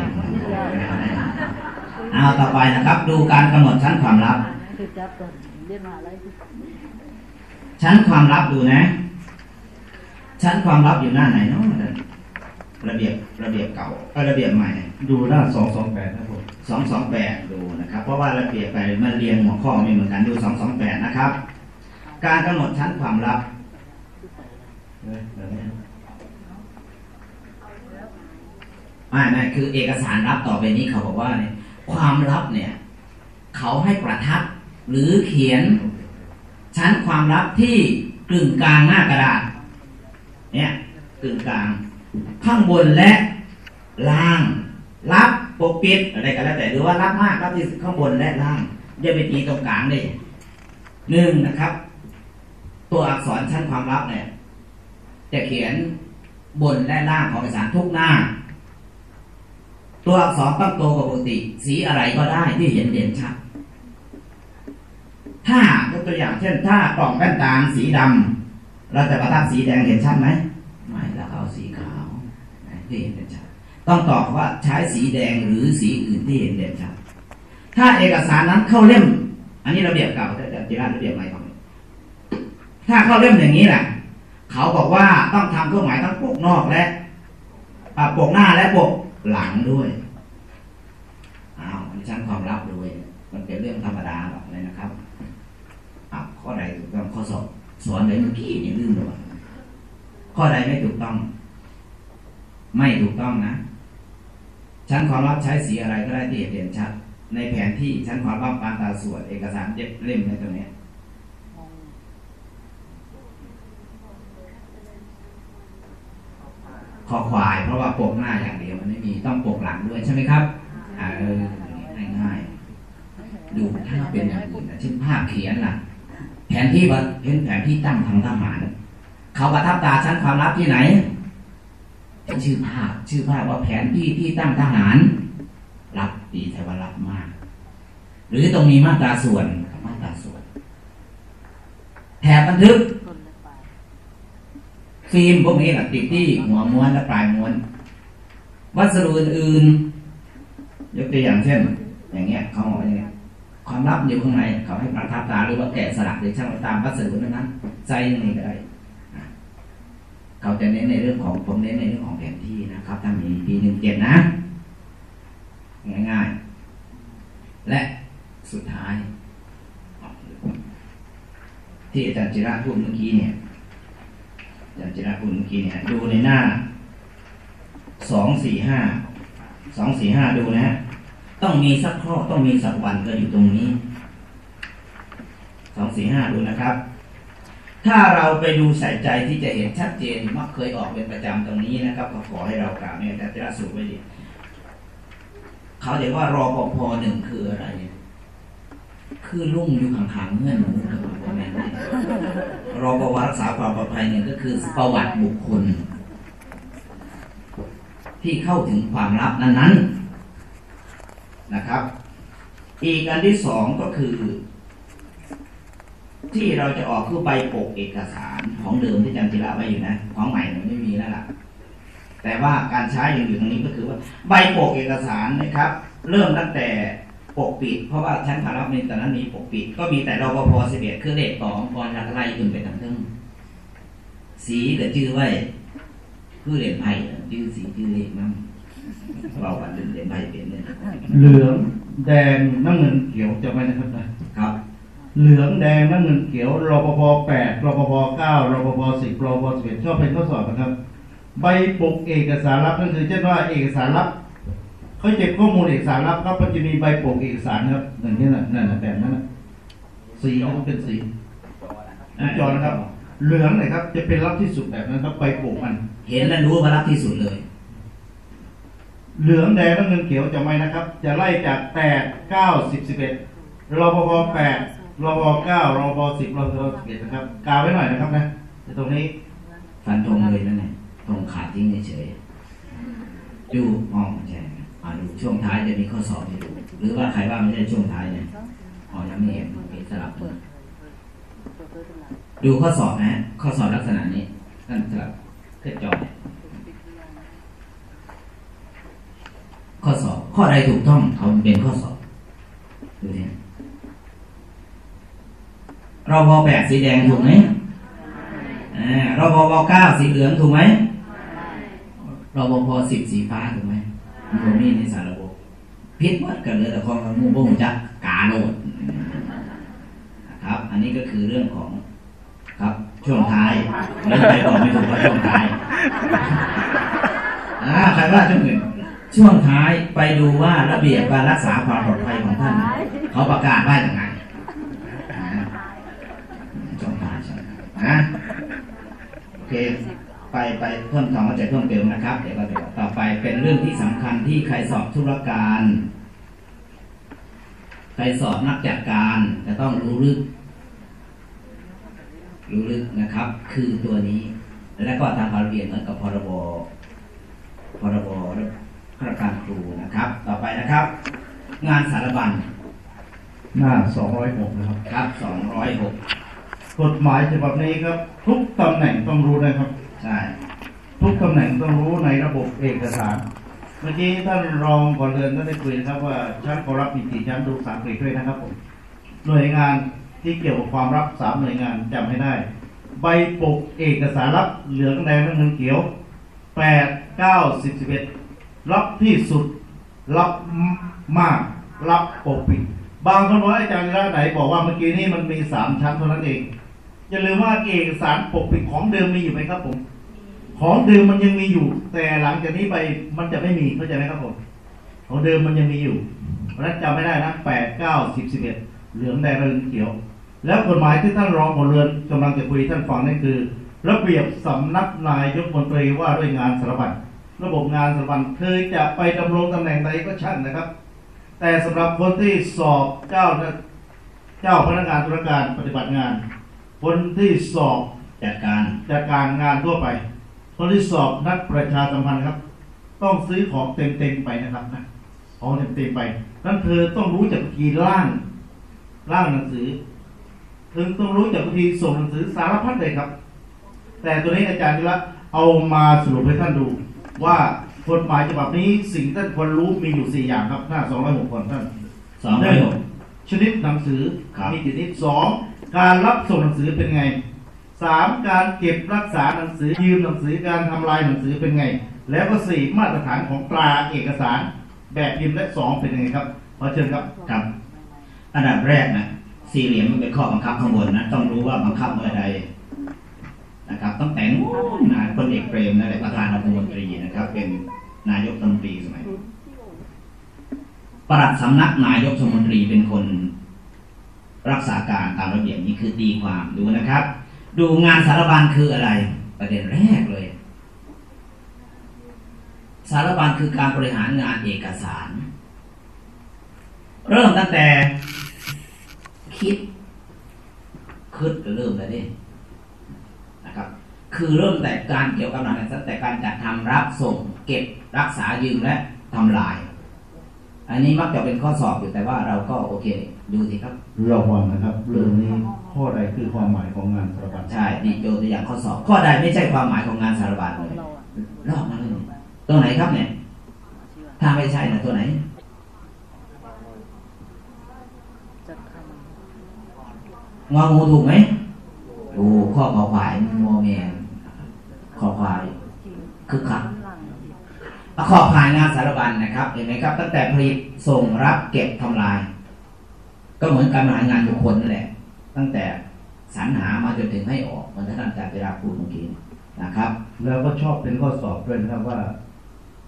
เอาต่อไปนะครับ ดูการกำหนดชั้นความลับคือจับตอนเรียนมหาอะไรชั้นความลับดูนะ ชั้นความลับอยู่หน้าไหนเนาะระเบียบระเบียบเก่าเอ้ยระเบียบใหม่ ดูหน้าสองสองแปดครับผมสองสองแปดดูนะครับ เพราะว่าระเบียบไปมันเรียงหัวข้อไม่เหมือนกันดูสองสองแปดนะครับ การกำหนดชั้นความลับเฮ้ยแบบนี้ไม่ไม่คือเอกสารลับต่อไปนี้เขาบอกว่าเนี่ย ความลับเนี่ย เขาให้ประทับหรือเขียน ชั้นความลับที่กึ่งกลางหน้ากระดาษ เนี่ยกึ่งกลาง ข้างบนและล่างรับปกปิดอะไรก็แล้วแต่หรือว่ารับมากรับที่ข้างบนและล่างอย่าไปตีตรงกลางเลยหนึ่งนะครับ ตัวอักษรชั้นความลับเนี่ย จะเขียนบนและล่างของเอกสารทุกหน้า ตัวอักษรต้องโตกว่าปกติ สีอะไรก็ได้ที่เห็นเด่นชัดถ้ายกตัวอย่างเช่น ถ้ากล่องแว่นตาสีดำเราจะประทับสีแดงเห็นชัดไหมไม่เราเอาสีขาวที่เห็นเด่นชัดต้องตอบว่าใช้สีแดงหรือสีอื่นที่เห็นเด่นชัดถ้าเอกสารนั้นเข้าเล่ม อันนี้ระเบียบเก่าแต่แต่จีราระเบียบใหม่ของถ้าเข้าเล่มอย่างนี้แหละเขาบอกว่าต้องทำเครื่องหมายทั้งปกนอกและปกหน้าและปก หลังด้วยอ้าวอันชั้นความลับด้วย มันเป็นเรื่องธรรมดาแบบเลยนะครับอ้าวข้อใดถูกต้องข้อสอบสอนไปเมื่อกี้อย่าลืมเลยข้อใดไม่ถูกต้อง ไม่ถูกต้องนะชั้นความลับใช้สีอะไรก็ได้ที่เห็นชัด ในแผนที่ชั้นความลับปานตาส่วนเอกสารเย็บเล่มในตัวเนี้ยคอควายเพราะว่าปกหน้าอย่าง นไม่มีต้องปกหลังด้วยใช่ไหมครับอ่าเออง่ายๆดูถ้าเป็นอย่างอื่นนะเช่นภาพเขียนล่ะ แผนที่ว่าเห็นแผนที่ตั้งทางทหารเขาประทับตาชั้นความลับที่ไหนเป็นชื่อภาพชื่อภาพว่าแผนที่ที่ตั้งทหาร รับดีแต่ว่ารับมาก หรือตรงนี้มาตราส่วนมาตราส่วน แถบบันทึกต้นและปลายฟิล์มพวกนี้แหละติดที่หัวม้วนและปลายม้วน วัสดุอื่นๆยกตัวอย่างเช่น อย่างเงี้ยเขาบอกว่าอย่างเงี้ยความลับอยู่ข้างในเขาให้ประทับตาหรือว่าแกะสลักหรือช่างตามวัสดุนั้นๆใส่ยังไงก็ได้เขาจะเน้นในเรื่องของผมเน้นในเรื่องของแผนที่นะครับถ้ามีปีหนึ่งเจ็ดนะ ง่ายๆ และสุดท้าย ที่อาจารย์จิระพูดเมื่อกี้เนี่ยอย่างจิราคุณเมื่อกี้เนี่ยดูในหน้า สองสี่ห้าสองสี่ห้าดูนะฮะต้องมีสักข้อต้องมีสักวันก็อยู่ตรงนี้สองสี่ห้าดูนะครับ ถ้าเราไปดูใส่ใจที่จะเห็นชัดเจนมักเคยออกเป็นประจำตรงนี้นะครับก็ขอให้เรากล่าวเนี่ยอาจารย์สูตรไว้ดีเขาเรียกว่ารอปภหนึ่งคืออะไร คือลุ่งอยู่ข้างๆเงื่อนหนูนะครับผมแม่นเลยรอปภรักษาความปลอดภัยหนึ่งก็คือประวัติบุคคล ที่เข้าถึงความลับนั้นๆนนะครับ อีกอันที่สองก็คือ ที่เราจะออกคือใบปกเอกสารของเดิมที่จารย์จิระไว้อยู่นะ ของใหม่มันไม่มีแล้วล่ะ แต่ว่าการใช้ยังอยู่ตรงนี้ก็คือว่า ใบปกเอกสารนะครับ เริ่มตั้งแต่ปกปิด เพราะว่าชั้นคามลับในตอนนั้นมีปกปิด ก็มีแต่รปภสิบเอ็ดคือเลขสองกรลักไล่ขึ้นไปทางเทิงสีกับชื่อไว้ คือเหรียญไพ่ชื่อสีชื่อเลขนั่งเราวันเเหรียญไพ่เป็นเนี่ยเหลืองแดงน้ำเงินเขียวจะไหมนะครับนะครับ เหลืองแดงน้ำเงินเขียวรปภแปดรปภเก้ารปภสิบรปภสิบเอ็ดชอบเป็นข้อสอบนะครับ ใบปกเอกสารลับก็คือเช่นว่าเอกสารลับเขาเก็บข้อมูลเอกสารลับครับมันจะมีใบปกเอกสารครับอย่างนี้นะนั่นนะแบบนั้นนะสีก็ต้องเป็นสีคุณจอนะครับ เหลืองเลยครับ จะเป็นรับที่สุดแบบนั้นครับไปปลูกมัน เห็นแล้วรู้ว่ารับที่สุดเลย เหลืองแดงน้ำเงินเขียวจะไม่นะครับ จะไล่จากแปดเก้าสิบสิบเอ็ดรปภแปดรปภเก้ารปภสิบรปภสิบเอ็ดนะครับกาวไว้หน่อยนะครับนะแต่ตรงนี้ฟันธงเลยนั่นแหละตรงขาดทิ้งเฉยๆดูอ๋อใช่อ่าดูช่วงท้ายจะมีข้อสอบให้ดูหรือว่าใครว่าไม่ใช่ช่วงท้ายเนี่ยอ๋อยังไม่เห็นเห็นสลับเลยดูข้อสอบนะฮะข้อสอบลักษณะนี้ท่านสลับ ขึ้นจอเนี่ยข้อสอบข้อใดถูกต้องเอาเป็นข้อสอบดูเนี่ยรอบแปดสีแดงถูกไหมอ่ารอบเก้าสีเหลืองถูกไหมรอบพสิบสีฟ้าถูกไหมมันมีในสารระบบพิษหมดกันเลยแต่ของงูบ่งจักกาโนดครับ อันนี้ก็คือเรื่องของ ช่วงท้ายเรื่องไปบอกไม่ถูกว่าช่วงท้ายอ่าใครว่าช่วงอื่นช่วงท้ายไปดูว่าระเบียบการรักษาความปลอดภัยของท่าน เขาประกาศว่าอย่างไรช่วงท้ายใช่ไหมนะโอเคไปไปเพิ่มความเข้าใจเพิ่มเติมนะครับ เดี๋ยวก็เดี๋ยวต่อไปเป็นเรื่องที่สำคัญที่ใครสอบธุรการ ใครสอบนักจัดการจะต้องรู้ลึก รู้ลึกนะครับ คือตัวนี้ และก็ตามระเบียบเหมือนกับพรบพรบข้าราชการครูนะครับ ต่อไปนะครับ งานสารบัญหน้าสองร้อยหกนะครับ ครับสองร้อยหกกฎหมายฉบับนี้ครับ ทุกตำแหน่งต้องรู้นะครับ ใช่ ทุกตำแหน่งต้องรู้ในระบบเอกสาร เมื่อกี้ท่านรองก่อนเดินท่านได้คุยนะครับว่าชั้นขอรับมีกี่ชั้นดูภาษาอังกฤษด้วยนะครับผม หน่วยงาน ที่เกี่ยวกับความรับสามหน่วยงานจำให้ได้ ใบปกเอกสารรับเหลืองแดงน้ำเงินเขียวแปดเก้าสิบสิบเอ็ดรับที่สุดรับมากรับปกปิดบางคนบอกว่าอาจารย์ระไหนบอกว่าเมื่อกี้นี้มันมีสามชั้นเท่านั้นเองอย่าลืมว่าเอกสารปกปิดของเดิมมีอยู่ไหมครับผม ของเดิมมันยังมีอยู่ แต่หลังจากนี้ไปมันจะไม่มีเข้าใจไหมครับผมของเดิมมันยังมีอยู่เพราะนั้นจำไม่ได้นะแปดเก้าสิบสิบเอ็ดเหลืองแดงเหลืองเขียว แล้วกฎหมายที่ท่านรองผลเรือนกำลังจะคุยให้ท่านฟังนั่นคือ ระเบียบสำนักนายกมนตรีว่าด้วยงานสารบัญระบบงานสารบัญเคยจะไปดำรงตำแหน่งใดก็ช่างนะครับ แต่สำหรับคนที่สอบเจ้าเจ้าพนักงานธุรการปฏิบัติงาน คนที่สอบจัดการจัดการงานทั่วไป คนที่สอบนักประชาสัมพันธ์ครับ ต้องซื้อของเต็มๆไปนะครับนะของเต็มๆไปนั้นเธอต้องรู้จักวิธีร่างร่างหนังสือ เธอต้องรู้จักวิธีส่งหนังสือสารพัดเลยครับ แต่ตัวนี้อาจารย์นิรัตน์เอามาสรุปให้ท่านดู ว่ากฎหมายฉบับนี้สิ่งที่ท่านควรรู้มีอยู่สี่อย่างครับหน้าสองร้อยหกคนท่านสองร้อยหกชนิดหนังสือครับมีกี่ชนิดสองการรับส่งหนังสือเป็นไงสามการเก็บรักษาหนังสือยืมหนังสือการทำลายหนังสือเป็นไง แล้วก็สี่มาตรฐานของตราเอกสาร แบบพิมพ์และสองเป็นยังไงครับขอเชิญครับครับ อันดับแรกนะ สี่เหลี่ยมมันเป็นข้อบังคับข้างบนนะต้องรู้ว่าบังคับเมื่อใดนะครับต้องแต่งนานพลเอกเปรมนั่นแหละประธานรัฐมนตรีนะครับ เป็นนายกรัฐมนตรีสมัยประหลัดสำนักนายกรัฐมนตรีเป็นคนรักษาการตามระเบียบนี้คือตีความดูนะครับ ดูงานสารบัญคืออะไร ประเด็นแรกเลย สารบัญคือการบริหารงานเอกสาร เริ่มตั้งแต่ คิดคิดก็เริ่มแล้วนี่นะครับ คือเริ่มแต่การเกี่ยวกับหนังตั้งแต่การจัดทำรับส่ง เก็บรักษายืมและทำลาย อันนี้มักจะเป็นข้อสอบอยู่แต่ว่าเราก็โอเค ดูสิครับระวังนะครับ เรื่องนี้ข้อใดคือความหมายของงานสารบัญใช่ดีโจทย์ตัวอย่างข้อสอบ ข้อใดไม่ใช่ความหมายของงานสารบัญของเลยเราอะรอบนั้นเลยตัวไหนครับเนี่ยถ้าไม่ใช่นะตัวไหน จะท งองูถูกไหมถูกข้อขอควายงอแมนขอควายคือขับหลังเอาขอบขายงานสารบัญนะครับเห็นไหมครับตั้งแต่ผลิตส่งรับเก็บทำลาย ก็เหมือนการบริหารงานทุกคนนั่นแหละ ตั้งแต่สรรหามาจนถึงให้ออกมันท่านอาจารย์เวลาพูดเมื่อกี้นะครับ แล้วก็ชอบเป็นข้อสอบด้วยนะครับว่า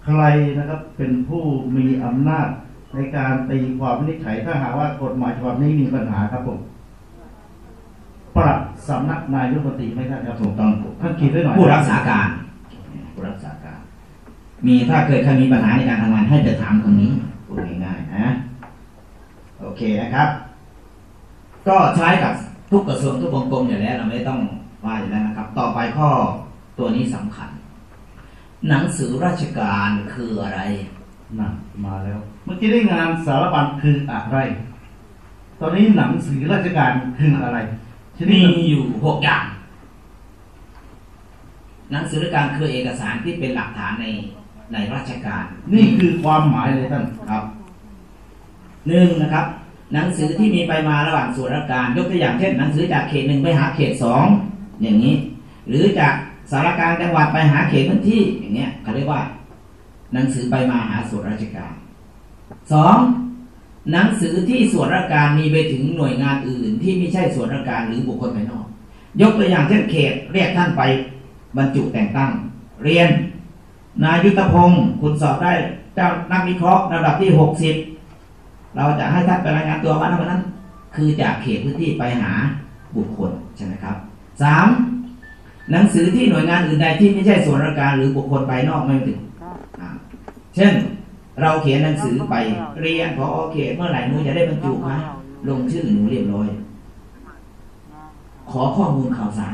ใครนะครับเป็นผู้มีอำนาจในการตีความวินิจฉัยถ้าหากว่ากฎหมายฉบับนี้มีปัญหาครับผม ปลัดสำนักนายกรัฐมนตรีไหมท่านครับถูกต้องท่านขีดไว้หน่อยผู้รักษาการผู้รักษาการ มีถ้าเกิดใครมีปัญหาในการทำงานให้ไปถามคนนี้พูดง่ายๆนะ โอเคนะครับ ก็ใช้กับทุกกระทรวงทุกวงกลมอยู่แล้ว เราไม่ต้องว่าอยู่แล้วนะครับ ต่อไปข้อตัวนี้สำคัญ หนังสือราชการคืออะไรน่ะมาแล้วเมื่อกี้ได้งานสารบัญคืออะไร ตอนนี้หนังสือราชการคืออะไรชนิ มีดอยู่หกอย่าง หนังสือราชการคือเอกสารที่เป็นหลักฐานในในราชการ นี่คือความหมายเลยท่านครับหนึ่งนะครับ หนังสือที่มีไปมาระหว่างส่วนราชการ ยกตัวอย่างเช่นหนังสือจากเขตหนึ่งไปหาเขตสองอย่างนี้ หรือจากสารกลางจังหวัดไปหาเขตพื้นที่อย่างเงี้ยเขาเรียกว่า หนังสือไปมาหาส่วนราชการสอง หนังสือที่ส่วนราชการมีไปถึงหน่วยงานอื่น ที่ไม่ใช่ส่วนราชการหรือบุคคลภายนอก ยกตัวอย่างเช่นเขตเรียกท่านไปบรรจุแต่งตั้ง เรียน นายุทธพงศ์คุณสอบได้เจ้านักวิเคราะห์ระดับที่หกสิบเราจะให้ท่านไปรายงานตัววันนั้นวันนั้น คือจากเขตพื้นที่ไปหาบุคคลใช่ไหมครับสามหนังสือที่หน่วยงานอื่นใดที่ไม่ใช่ส่วนราชการหรือบุคคลภายนอกไม่ถึงเช่น เราเขียนหนังสือไปเรียนพอเขตเมื่อไหร่หนูจะได้บรรจุคะลงชื่อหนูเรียบร้อย ขอข้อมูลข่าวสาร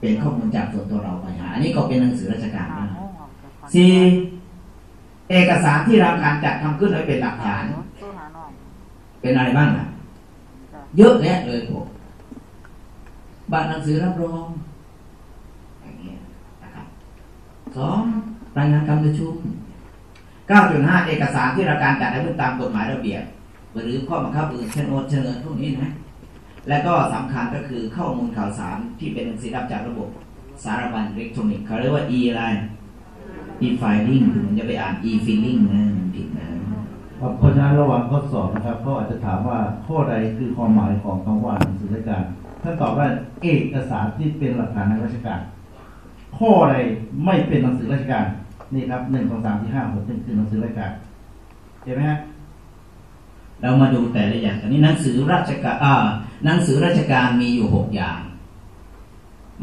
เป็นข้อมูลจากส่วนตัวเราไปหาอันนี้ก็เป็นหนังสือราชการนะสี่เอกสารที่ราการจัดทำขึ้นไว้เป็นหลักฐาน เป็นอะไรบ้างอะเยอะแยะเลยผมบัตรหนังสือรับรองอย่างเงี้ยนะครับสองรายงานการประชุม 9.5 เอกสารที่ราการจัดให้เป็นตามกฎหมายระเบียบ หรือข้อบังคับอื่นเช่นโอนเชิญพวกนี้นะและก็สำคัญก็คือข้อมูลข่าวสารที่เป็นหนังสือรับจากระบบสารบัญอิเล็กทรอนิกส์เขาเรียกว่า e อะไร e filing คือมันจะไปอ่าน e filing นะมันผิดนะเพราะฉะนั้นระหว่างข้อสอบนะครับก็อาจจะถามว่าข้อใดคือความหมายของคำว่าหนังสือราชการท่านตอบว่าเอกสารที่เป็นหลักฐานทางราชการ ข้อใดไม่เป็นหนังสือราชการ นี่ครับหนึ่งสองสามที่ห้าหกนี่คือหนังสือราชการเห็นไหมฮะเรามาดูแต่ละอย่างอันนี้หนังสือราชการอ่าหนังสือราชการมีอยู่หกอย่าง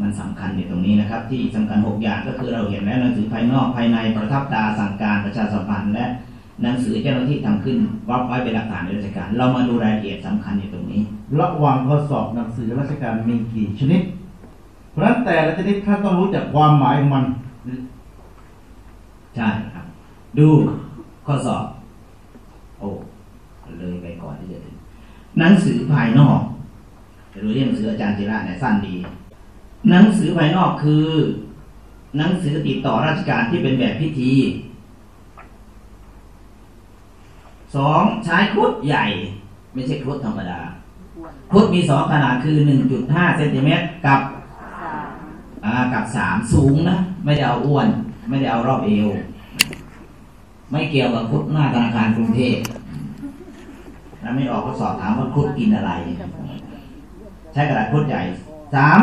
มันสำคัญอยู่ตรงนี้นะครับ ที่สำคัญหกอย่างก็คือเราเห็นแล้วหนังสือภายนอกภายในประทับตราสั่งการประชาสัมพันธ์และหนังสือเจ้าหน้าที่ทำขึ้นวัดไว้เป็นหลักฐานในราชการ เรามาดูรายละเอียดสำคัญอยู่ตรงนี้ ระหว่างข้อสอบหนังสือราชการมีกี่ชนิด เพราะฉะนั้นแต่ละชนิดท่านต้องรู้จักความหมายของมัน ใช่ครับ ดูข้อสอบ โอ้เลยไปก่อนที่จะถึงหนังสือภายนอกหรือเรียกหนังสืออาจารย์จิระเนี่ยสั้นดี หนังสือภายนอกคือ หนังสือติดต่อราชการที่เป็นแบบพิธีสองใช้ครุฑใหญ่ ไม่ใช่ครุฑธรรมดาครุฑมีสองขนาดคือหนึ่งจุดห้าเซนติเมตรกับอ่ากับสามสูงนะ ไม่ได้เอาอ้วน ไม่ได้เอารอบเอวไม่เกี่ยวกับครุฑหน้าธนาคารกรุงเทพแล้วไม่ออกก็สอบถามว่าครุฑกินอะไร ใช้กระดาษครุฑใหญ่สาม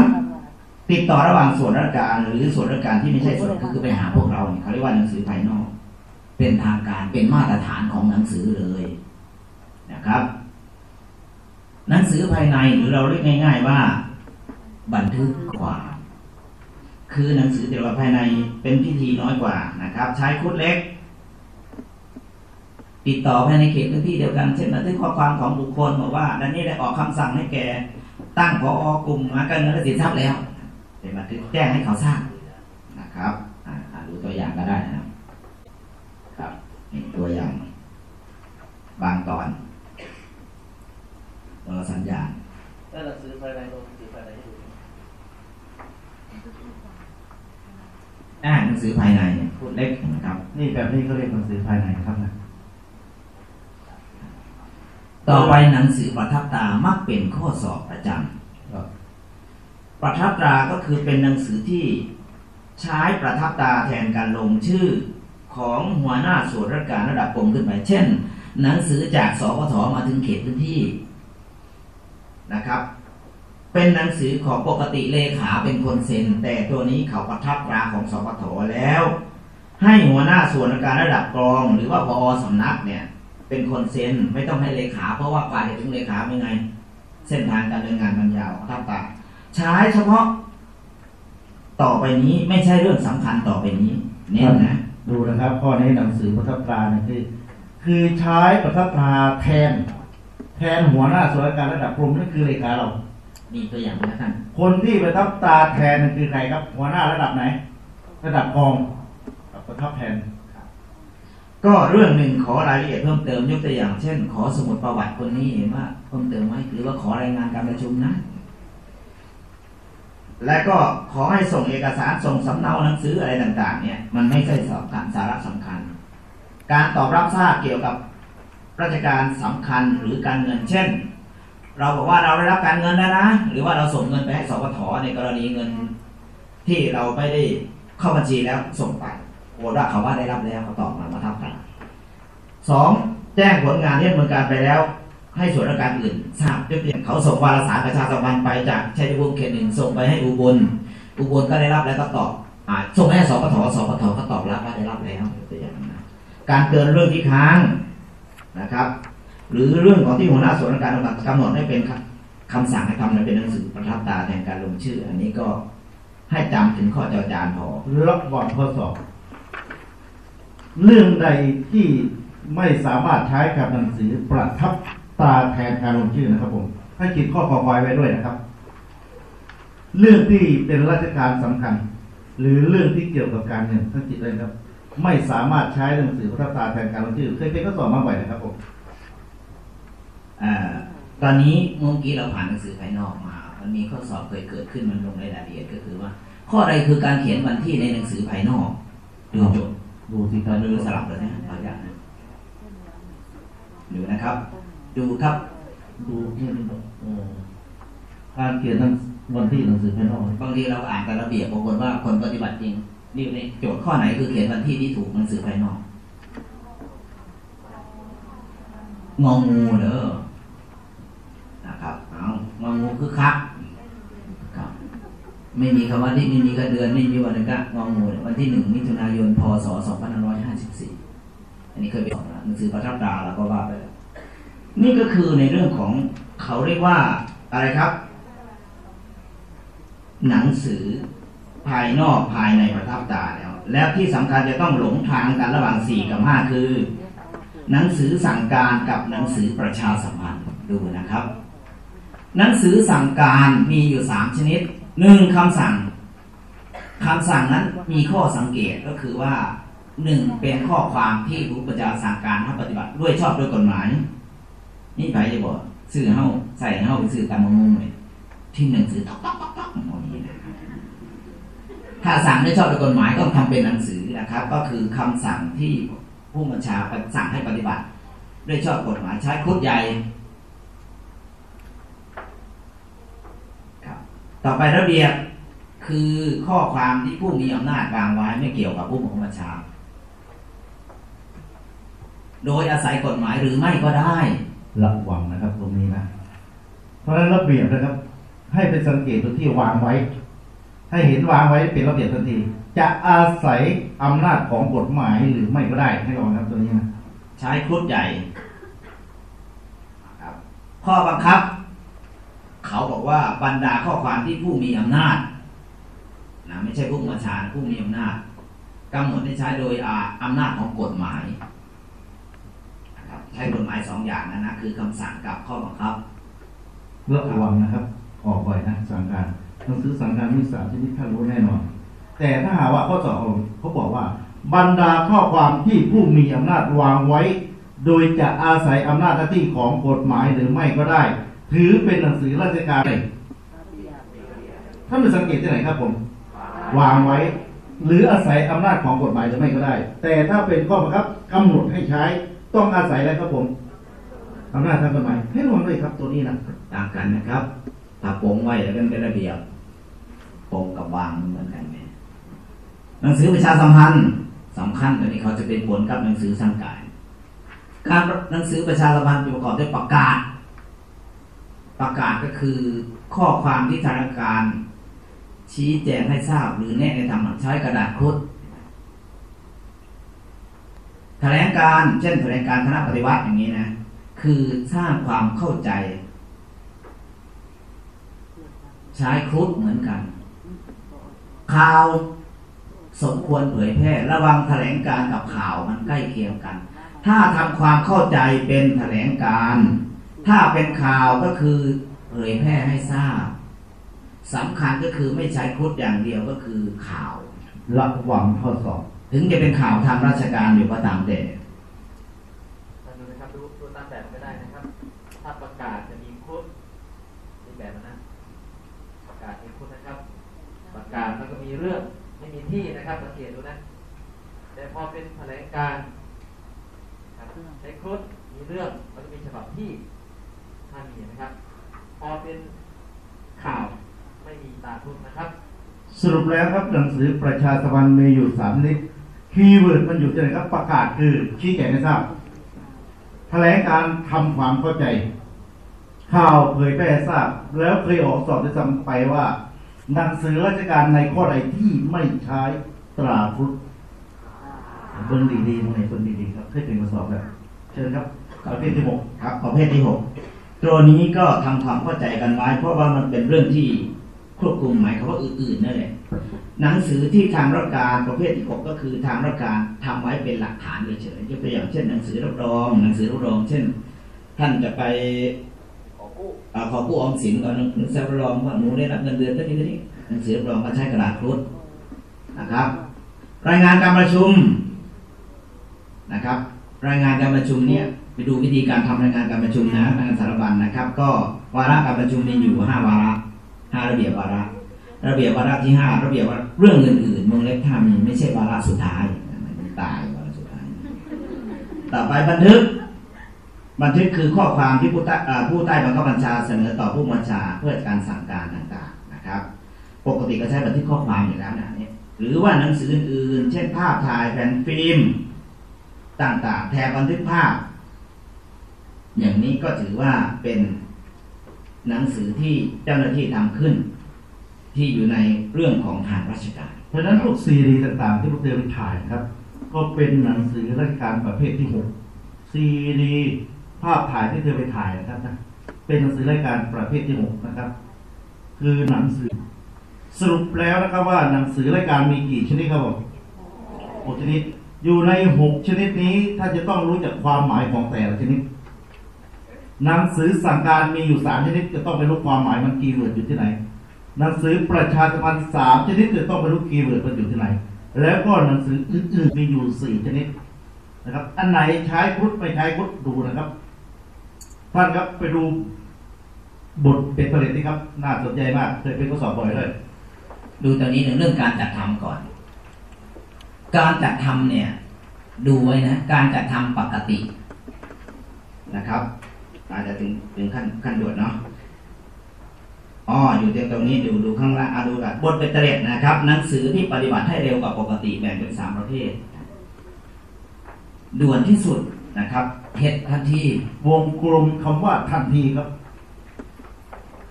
ติดต่อระหว่างส่วนราชการหรือส่วนราชการที่ไม่ใช่ส่วนคือคือไปหาพวกเราเนี่ยเขาเรียกว่าหนังสือภายนอก เป็นทางการเป็นมาตรฐานของหนังสือเลยนะครับ หนังสือภายในหรือเราเรียกง่าย ๆว่า บันทึกความ คือหนังสือแต่ละภายในเป็นพิธีน้อยกว่านะครับ ใช้คุดเล็ก ติดต่อภายในเขตพื้นที่เดียวกันเช่นบันทึกข้อความของบุคคลบอกว่าดันนี้ได้ออกคำสั่งให้แกตั้งพอกลุ่มมาการเงินและสินทรัพย์แล้วเป็นบันทึกแจ้งให้เขาทราบนะครับอ่าดูตัวอย่างก็ได้นะครับครับนี่ตัวอย่าง บางตอนตัวสัญญาณหนังสือภายในลงหนังสือภายในให้ดู อ่าหนังสือภายในเนี่ยพูดเล็กนะครับ นี่แบบนี้ก็เรียกหนังสือภายในครับนะต่อไปหนังสือประทับตามักเป็นข้อสอบประจำครับประทับตราก็คือเป็นหนังสือที่ใช้ประทับตาแทนการลงชื่อของหัวหน้าส่วนราชการระดับกรมขึ้นไป เช่น หนังสือจากสพทมาถึงเขตพื้นที่นะครับ เป็นหนังสือของปกติเลขาเป็นคนเซ็น แต่ตัวนี้เขาประทับตราของสพทแล้ว ให้หัวหน้าส่วนราชการระดับกรอง หรือว่าพอสำนักเนี่ย เป็นคนเซ็นไม่ต้องให้เลขา เพราะว่ากว่าจะถึงเลขาเป็นไง เส้นทางการเดินงานมันยาวประทับตราใช้เฉพาะ ต่อไปนี้ไม่ใช่เรื่องสำคัญต่อไปนี้เน้นนะดูนะครับ ข้อนี้หนังสือประทับตราเนี่ยคือคือใช้ประทับตราแทน แทนหัวหน้าส่วนราชการระดับกรมนั่นคือเลขาเรา มีตัวอย่างนะท่านคนที่ประทับตราแทนนั่นคือใครครับ หัวหน้าระดับไหน ระดับกองประทับแทนก็เรื่องหนึ่งขอรายละเอียดเพิ่มเติมยกตัวอย่าง เช่น ขอสมุดประวัติคนนี้เห็นว่าเพิ่มเติมไหมหรือว่าขอรายงานการประชุมนะ และก็ขอให้ส่งเอกสารส่งสำเนาหนังสืออะไรต่าง ๆ เนี่ย มันไม่ใช่สำคัญสาระสำคัญ การตอบรับทราบเกี่ยวกับราชการสำคัญหรือการเงินเช่น เราบอกว่าเราได้รับการเงินแล้วนะ หรือว่าเราส่งเงินไปให้สปทในกรณีเงิน ที่เราไม่ได้เข้าบัญชีแล้วส่งไปโอว่าเขาว่าได้รับแล้วเขาตอบมามาทับกันสองแจ้งผลงานที่ดำเนินการไปแล้ว ให้ส่วนราชการอื่นทราบยกตัวอย่างเขาส่งวารสารประชาสัมพันธ์ไปจากชัยภูมิเขตหนึ่งส่งไปให้อุบลอุบลก็ได้รับแล้วก็ตอบอส่งให้สปทสปทก็ตอบรับว่าได้รับแล้วตัวอย่างนะการเตือนเรื่องที่ค้างนะครับ หรือเรื่องของที่หัวหน้าส่วนราชการกำหนดให้เป็นคำสั่งให้ทำในเป็นหนังสือประทับตาแทนการลงชื่อ อันนี้ก็ให้จำถึงข้อจอจานพอระหว่างข้อสอบเรื่องใดที่ไม่สามารถใช้กับหนังสือประทับตาแทนการลงชื่อนะครับผมให้ขีดข้อขอควายไว้ด้วยนะครับ เรื่องที่เป็นราชการสำคัญ หรือเรื่องที่เกี่ยวกับการเงินท่านจิตเลยครับ ไม่สามารถใช้หนังสือประทับตาแทนการลงชื่อเคยเป็นข้อสอบมาบ่อยนะครับผม ตอนนี้เมื่อกี้เราผ่านหนังสือภายนอกมา มันมีข้อสอบเคยเกิดขึ้นมันลงในรายละเอียดก็คือว่า ข้อใดคือการเขียนวันที่ในหนังสือภายนอกดูโจทย์ดูสิครัเราบดูสลับเลยนะขออนุญาตนะดูนะครับ ดูครับ ดูนี่นี่เอ่อการเขียนหนังวันที่หนังสือภายนอกบางทีเราอ่านแต่ระเบียบปรากฏว่าคนปฏิบัติจริงนี่ในโจทย์ข้อไหนคือเขียนวันที่ที่ถูกหนังสือภายนอกงองูเด้อนะ ครับเอางองูคือคักครับไม่มีคำว่าที่ไม่มีกระเดือนไม่มีวันนึงก็งองูวันที่หนึ่งมิถุนายนพศสองพันห้าร้อยห้าสิบสี่อันนี้เคยไปสอนแล้วหนังสือประทับตราแล้วก็ว่าไปแล้วนี่ก็คือในเรื่องของเขาเรียกว่าอะไรครับ หนังสือภายนอกภายในประทับตราแล้ว แล้วที่สำคัญจะต้องหลงทางกันระหว่างสี่กับห้าคือ หนังสือสั่งการกับหนังสือประชาสัมพันธ์ดูนะครับ หนังสือสั่งการมีอยู่สามชนิดหนึ่งคำสั่งคำสั่งนั้นมีข้อสังเกตก็คือว่าหนึ่งเป็นข้อความที่ผู้ประชาสั่งการให้ปฏิบัติด้วยชอบด้วยกฎหมาย นี่ไปจะบอกสื่อเฮาใส่เฮาเป็นสื่อตามมงงเลยที่หนังสือต๊อกต๊อกต๊อกต๊อกอย่างนี้นะถ้าสั่งด้วยชอบด้วยกฎหมายต้องทำเป็นหนังสือนะครับ ก็คือคำสั่งที่ผู้บัญชาสั่งให้ปฏิบัติ ด้วยชอบกฎหมายใช้ครุฑใหญ่ ครับ ต่อไประเบียบคือข้อความที่ผู้มีอำนาจวางไว้ไม่เกี่ยวกับผู้บังคับบัญชา โดยอาศัยกฎหมายหรือไม่ก็ได้ระวังนะครับตรงนี้นะ เพราะฉะนั้นระเบียบนะครับ ให้เป็นสังเกตตัวที่วางไว้ ให้เห็นวางไว้เป็นระเบียบทันที จะอาศัยอำนาจของกฎหมายหรือไม่ก็ได้ให้ระวังครับตัวนี้นะใช้ครุฑใหญ่ข้อบังคับ เขาบอกว่าบรรดาข้อความที่ผู้มีอำนาจนะไม่ใช่ผู้บัญชาผู้มีอำนาจกำหนดให้ใช้โดยอาอำนาจของกฎหมายนะครับใช้กฎหมายสองอย่างนะนะคือคำสั่งกับข้อบังคับระวังนะครับ ออกบ่อยนะสั่งการหนังสือสั่งการมีสามชนิดท่านรู้แน่นอน แต่ถ้าหากว่าข้อสอบเขาบอกว่า บรรดาข้อความที่ผู้มีอำนาจวางไว้ โดยจะอาศัยอำนาจหน้าที่ของกฎหมายหรือไม่ก็ได้ ถือเป็นหนังสือราชการท่านไปสังเกตที่ไหนครับผม วางไว้ หรืออาศัยอำนาจของกฎหมายหรือไม่ก็ได้ แต่ถ้าเป็นข้อบังคับกำหนดให้ใช้ ต้องอาศัยอะไรครับผมอำนาจทางกฎหมายให้ระวังด้วยครับตัวนี้นะต่างกันนะครับ ถ้าโปงไว้แล้วก็เป็นระเบียบโปงกับวางเหมือนกันไหมหนังสือประชาสัมพันธ์สำคัญตัวนี้เขาจะเป็นผลกับหนังสือสั่งการ การหนังสือประชาสัมพันธ์ประกอบด้วยประกาศ ประกาศก็คือข้อความที่ธนาคาร ชี้แจงให้ทราบหรือแนะในทำใช้กระดาษครุฑแถลงการเช่นแถลงการคณะปฏิวัติอย่างนี้นะ คือสร้างความเข้าใจ ใช้ครุฑเหมือนกันข่าวสมควรเผยแพร่ระวังแถลงการกับข่าวมันใกล้เคียงกัน ถ้าทำความเข้าใจเป็นแถลงการ ถ้าเป็นข่าวก็คือเผยแพร่ให้ทราบสำคัญก็คือไม่ใช้ครุฑอย่างเดียวก็คือข่าวระวังข้อสอบถึงจะเป็นข่าวทางราชการอยู่ก็ตามแต่ท่านดูนะครับดูดูตามแบบก็ได้นะครับถ้าประกาศจะมีคุดมีแบบนั้นนะประกาศมีคุดนะครับประกาศแล้วก็มีเรื่องไม่มีที่นะครับสังเกตดูนะ แต่พอเป็นแถลงการครับใช้คุดมีเรื่องมันก็มีฉบับที่ ถ้ามีนะครับ พอเป็นข่าวไม่มีตาคุดนะครับ สรุปแล้วครับหนังสือประชาสัมพันธ์มีอยู่สามนิดคีย์เวิร์ดมันอยู่ที่ไหนครับประกาศคือชี้แจงให้ทราบแถลงการทำความเข้าใจ ข่าวเผยแพร่ทราบ แล้วเคยออกสอบด้วยซ้ำไปว่า หนังสือราชการในข้อใดที่ไม่ใช้ตราพุทธเบิ้งดีๆตรงไหนเบิ้งดีๆครับเคยเป็นมาสอบแล้วเชิญครับประเภทที่หกครับประเภทที่หก ตัวนี้ก็ทำความเข้าใจกันไว้เพราะว่ามันเป็นเรื่องที่ควบคุมหมายความว่าอื่นๆนั่นแหละหนังสือที่ทางราชการประเภทที่หกก็คือทางราชการทำไว้เป็นหลักฐานเฉยๆยกตัวอย่างเช่นหนังสือรับรอง หนังสือรับรอง เช่น ท่านจะไปขอกู้อ่าขอกู้ออมสินก่อนหนังสือรับรองว่าหนูได้รับเงินเดือนเท่านี้เท่านี้หนังสือรับรองก็ใช้กระดาษครุฑนะครับ รายงานการประชุมนะครับ รายงานการประชุมเนี่ย ไปดูวิธีการทำรายงานการประชุมนะรายงานสารบัญนะครับ ก็วาระการประชุมมีอยู่ห้าวาระห้าระเบียบวาระ ระเบียบวาระที่ห้าระเบียบวาระเรื่องอื่นๆวงเล็บถ้ามีไม่ใช่วาระสุดท้ายมันตายวาระสุดท้าย ต่อไปบันทึก บันทึกคือข้อความที่ผู้ใต้ผู้ใต้บังคับบัญชาเสนอต่อผู้บัญชาเพื่อการสั่งการต่างๆนะครับ ปกติก็ใช้บันทึกข้อความอยู่แล้วนะเนี่ยหรือว่าหนังสืออื่นๆ เช่นภาพถ่ายแผ่นฟิล์มต่างๆแถบบันทึกภาพ อย่างนี้ก็ถือว่าเป็นหนังสือที่เจ้าหน้าที่ทำขึ้น ที่อยู่ในเรื่องของทางราชการ เพราะฉะนั้นพวกซีดีต่างๆ ที่พวกเธอไปถ่ายนะครับ ก็เป็นหนังสือราชการประเภทที่หกซีดีภาพถ่ายที่เธอไปถ่ายนะครับนะเป็นหนังสือรายการประเภทที่หกนะครับ คือหนังสือ สรุปแล้วนะครับว่าหนังสือรายการมีกี่ชนิดครับผมหกชนิด อยู่ในหกชนิดนี้ถ้าจะต้องรู้จักความหมายของแต่ละชนิด หนังสือสั่งการมีอยู่สามชนิดจะต้องไปรู้ความหมายมัน keyword อยู่ที่ไหน หนังสือประชาสัมพันธ์สามชนิดจะต้องไปรู้ keyword มันอยู่ที่ไหน แล้วก็หนังสืออื่นๆมีอยู่สี่ชนิดนะครับ อันไหนใช้ครุฑไม่ใช้ครุฑดูนะครับท่านครับไปดูบทเบ็ดเตล็ดนี่ครับน่าสนใจมากเคยเป็นข้อสอบบ่อยเลย ดูตรงนี้หนึ่งเรื่องการจัดทำก่อน การจัดทำเนี่ย ดูไว้นะ การจัดทำปกตินะครับ อาจจะถึงถึงขั้นขั้นด่วนเนาะอ๋ออยู่ตรงนี้ดูดูข้างล่างอะดูกันบทเป็นเตร็ดนะครับ หนังสือที่ปฏิบัติให้เร็วกว่าปกติแบ่งเป็นสามประเภท ด่วนที่สุดนะครับเฮ็ดทันที วงกลมคำว่าทันทีครับ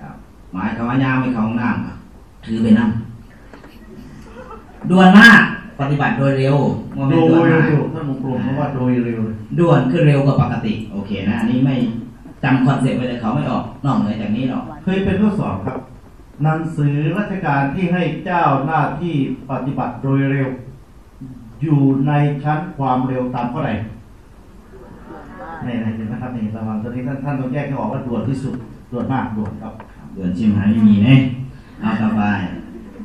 ครับหมายคำว่ายามไม่เข้าห้องน้ำอะถือไปนั่งด่วนมากปฏิบัติโดยเร็วว่าโดไม่ด่วนยมากเร็วท่านวงกลมคำว่าโดยเร็วด่วนคือเร็วกว่าปกติ โอเคนะอันนี้ไม่ จำคอนเซ็ปต์ไว้เลยเขาไม่ออกนอกเหนือจากนี้หรอกเคยเป็นข้อสอบครับหนังสือราชการที่ให้เจ้าหน้าที่ปฏิบัติโดยเร็ว อยู่ในชั้นความเร็วตามข้อใดในในเห็นไหมครับนี่ระหว่างตอนนี้ท่านท่านต้องแยกให้ออกว่าด่วนที่สุดด่วนมากด่วนครับด่วนชิมหายไม่มีเน่เอาต่อไป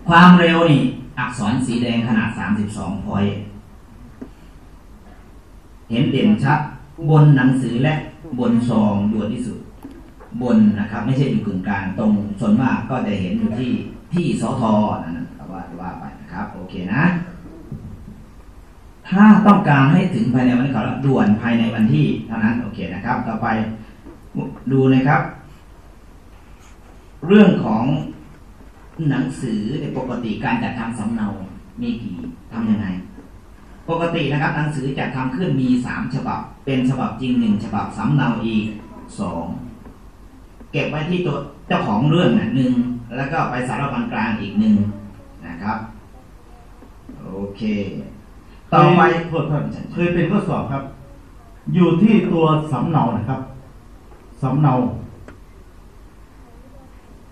ความเร็วนี่ อักษรสีแดงขนาด 32พอยต์เห็นเด่นชัดบนหนังสือและ บนซองด่วนที่สุด บนนะครับ ไม่ใช่อยู่กึ่งกลางตรงส่วนมากก็จะเห็นอยู่ที่ที่สทนั่นนะว่าว่าไปนะครับ โอเคนะ ถ้าต้องการให้ถึงภายในวันที่เขาแล้วด่วนภายในวันที่เท่านั้นโอเคนะครับ ต่อไปดูนะครับ เรื่องของหนังสือในปกติการจัดทำสำเนา มีกี่ทำยังไง ปกตินะครับ หนังสือจัดทำขึ้นมีสามฉบับ เป็นฉบับจริงหนึ่งฉบับสำเนาอีกสองเก็บไว้ที่ตัวเจ้าของเรื่องนะหนึ่งแล้วก็ไปสารบัญกลางอีกหนึ่งนะครับ โอเคต่อไปโทษท่านเคยเป็นข้อสอบครับ อยู่ที่ตัวสำเนานะครับสำเนา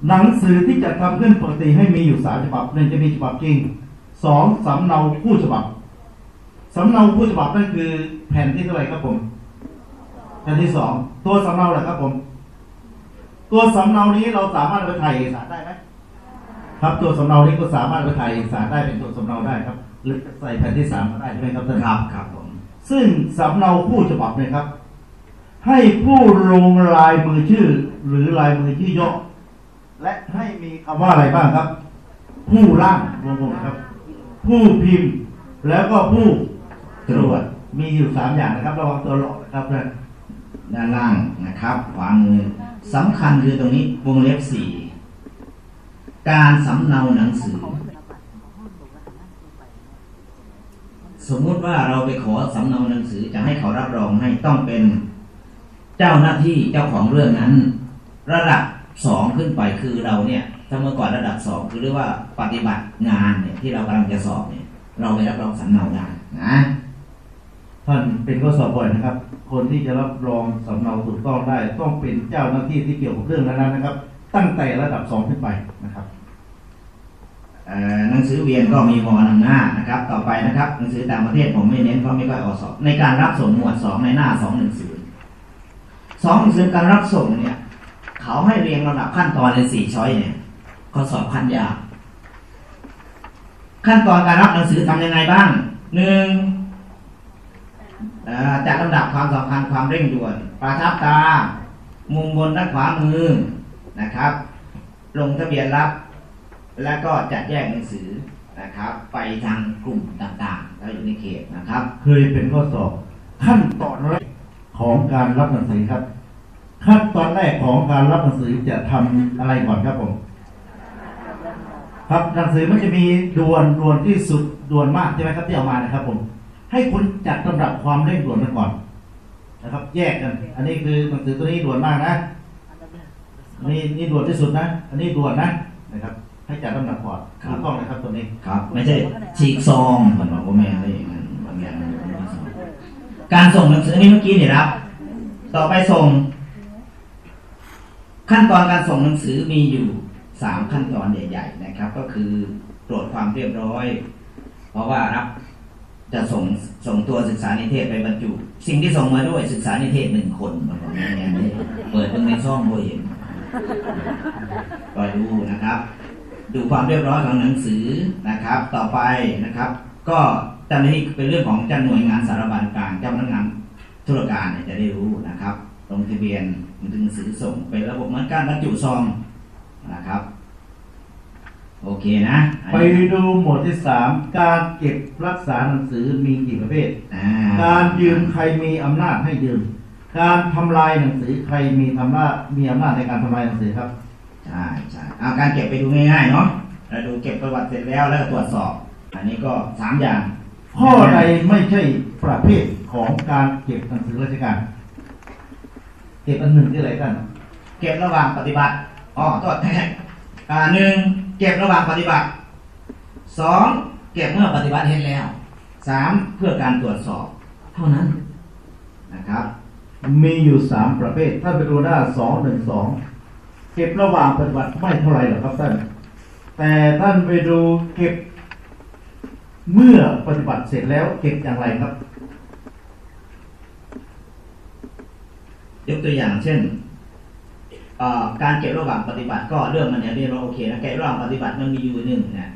หนังสือที่จะทำขึ้นปกติให้มีอยู่สามฉบับหนึ่งจะมีฉบับจริงสองสำเนาผู้ฉบับ สำเนาผู้ฉบับนั่นคือแผ่นที่เท่าไหร่ครับผม แผ่นที่สองตัวสำเนาแหละครับผม ตัวสำเนานี้เราสามารถเอาไปถ่ายเอกสารได้ไหมครับตัวสำเนานี้ก็สามารถเอาไปถ่ายเอกสารได้เป็นตัวสำเนาได้ครับ หรือใส่แผ่นที่สามก็ได้ใช่ไหมครับท่านครับครับผม ซึ่งสำเนาผู้ฉบับเนี่ยครับ ให้ผู้ลงลายมือชื่อ หรือลายมือชื่อย่อและให้มีคำว่าอะไรบ้างครับ ผู้ร่างวงกลมครับ ผู้พิมพ์แล้วก็ผู้ ตรวจมีอยู่สามอย่างนะครับระวังตัวหลอกนะครับนะด้านล่างนะครับขวามือสำคัญคือตรงนี้วงเล็บสี่การสำเนาหนังสือ สมมุติว่าเราไปขอสำเนาหนังสือจะให้เขารับรองให้ต้องเป็นเจ้าหน้าที่เจ้าของเรื่องนั้น ระดับสองขึ้นไปคือเราเนี่ยถ้าเมื่อก่อนระดับสองคือเรียกว่าปฏิบัติงานเนี่ยที่เรากำลังจะสอบเนี่ยเราไปรับรองสำเนาได้นะ ท่านเป็นข้อสอบบ่อยนะครับ คนที่จะรับรองสำเนาถูกต้องได้ต้องเป็นเจ้าหน้าที่ที่เกี่ยวกับเรื่องนั้นนะครับ ตั้งแต่ระดับสองขึ้นไปนะครับหนังสือเวียนก็มีวอนำหน้านะครับ ต่อไปนะครับ หนังสือต่างประเทศผมไม่เน้นเพราะไม่ค่อยออกสอบในการรับส่งหมวดสองในหน้าสองหนังสือสองหนังสือการรับส่งเนี่ย เขาให้เรียงลำดับขั้นตอนในสี่ช้อยเนี่ยข้อสอบขั้นยากขั้นตอนการรับหนังสือทำยังไงบ้างหนึ่ง จัดลำดับความสำคัญความเร่งด่วน ประทับตา มุมบนด้านขวามือนะครับ ลงทะเบียนรับ แล้วก็จัดแยกหนังสือนะครับ ไปทางกลุ่มต่างๆแล้วอยู่ในเขตนะครับ เคยเป็นข้อสอบขั้นตอนแรกของการรับหนังสือครับ ขั้นตอนแรกของการรับหนังสือจะทำอะไรก่อนครับผม ครับหนังสือมันจะมีด่วนด่วนที่สุดด่วนมากใช่ไหมครับที่เอามานะครับผม ให้คุณจัดลำดับความเร่งด่วนมาก่อนนะครับ แยกกันอันนี้คือหนังสือตัวนี้ด่วนมากนะอันนี่นี่ด่วนที่สุดนะ อันนี้ด่วนนะนะครับ ให้จัดลำดับก่อนครับถูกต้องนะครับตัวนี้ครับ ไม่ใช่ฉีกซองเหมือนว่าพ่อแม่ได้อย่างนั้นบางอย่างมันไม่ได้ซองการส่งหนังสืออันนี้เมื่อกี้เนี่ยครับ ต่อไปส่ง ขั้นตอนการส่งหนังสือมีอยู่สามขั้นตอนใหญ่ ๆ นะครับ ก็คือตรวจความเรียบร้อย เพราะว่ารับ จะส่งส่งตัวศึกษานิเทศไปบรรจุ สิ่งที่ส่งมาด้วยศึกษานิเทศหนึ่งคนมันบอกอย่างนี้เปิดตรงในช่องโบเห็นก็ดูนะครับ ดูความเรียบร้อยของหนังสือนะครับ ต่อไปนะครับ ก็เจ้าหน้าที่เป็นเรื่องของเจ้าหน่วยงานสารบัญกลางเจ้าพนักงานธุรการเนี่ยจะได้รู้นะครับลงทะเบียนหนังสือส่งเป็นระบบเหมือนการบรรจุซองนะครับ โอเคนะอันไปนี้ดูหมวดที่สามการเก็บรักษาหนังสือมีกี่ประเภทอ่าการยืมใครมีอำนาจให้ยืม การทำลายหนังสือใครมีทำนาจมีอำนาจในการทำลายหนังสือครับใช่ใช่เอาการเก็บไปดูง่ายๆเนาะเราดูเก็บประวัติเสร็จแล้วแล้วก็ตรวจสอบ อันนี้ก็สามอย่าง ข้อใดไม่ใช่ประเภทของการเก็บหนังสือราชการ เก็บอันหนึ่งที่อะไรกัน เก็บระหว่างปฏิบัติอ๋อโทษแท้อ่าหนึ่ง เก็บระหว่างปฏิบัติสองเก็บเมื่อปฏิบัติเห็นแล้วสามเพื่อการตรวจสอบ เท่านั้นนะครับ มีอยู่สามประเภทท่านไปดูหน้าสองหนึ่งสองเก็บระหว่างปฏิบัติไม่เท่าไรหรอกครับท่าน แต่ท่านไปดูเก็บเมื่อปฏิบัติเสร็จแล้วเก็บอย่างไรครับ ยกตัวอย่างเช่น การเก็บระหว่างปฏิบัติก็เรื่องมันเนี่ยเรียกว่าโอเคนะเก็บระหว่างปฏิบัติมันมีอยู่หนึ่งนะ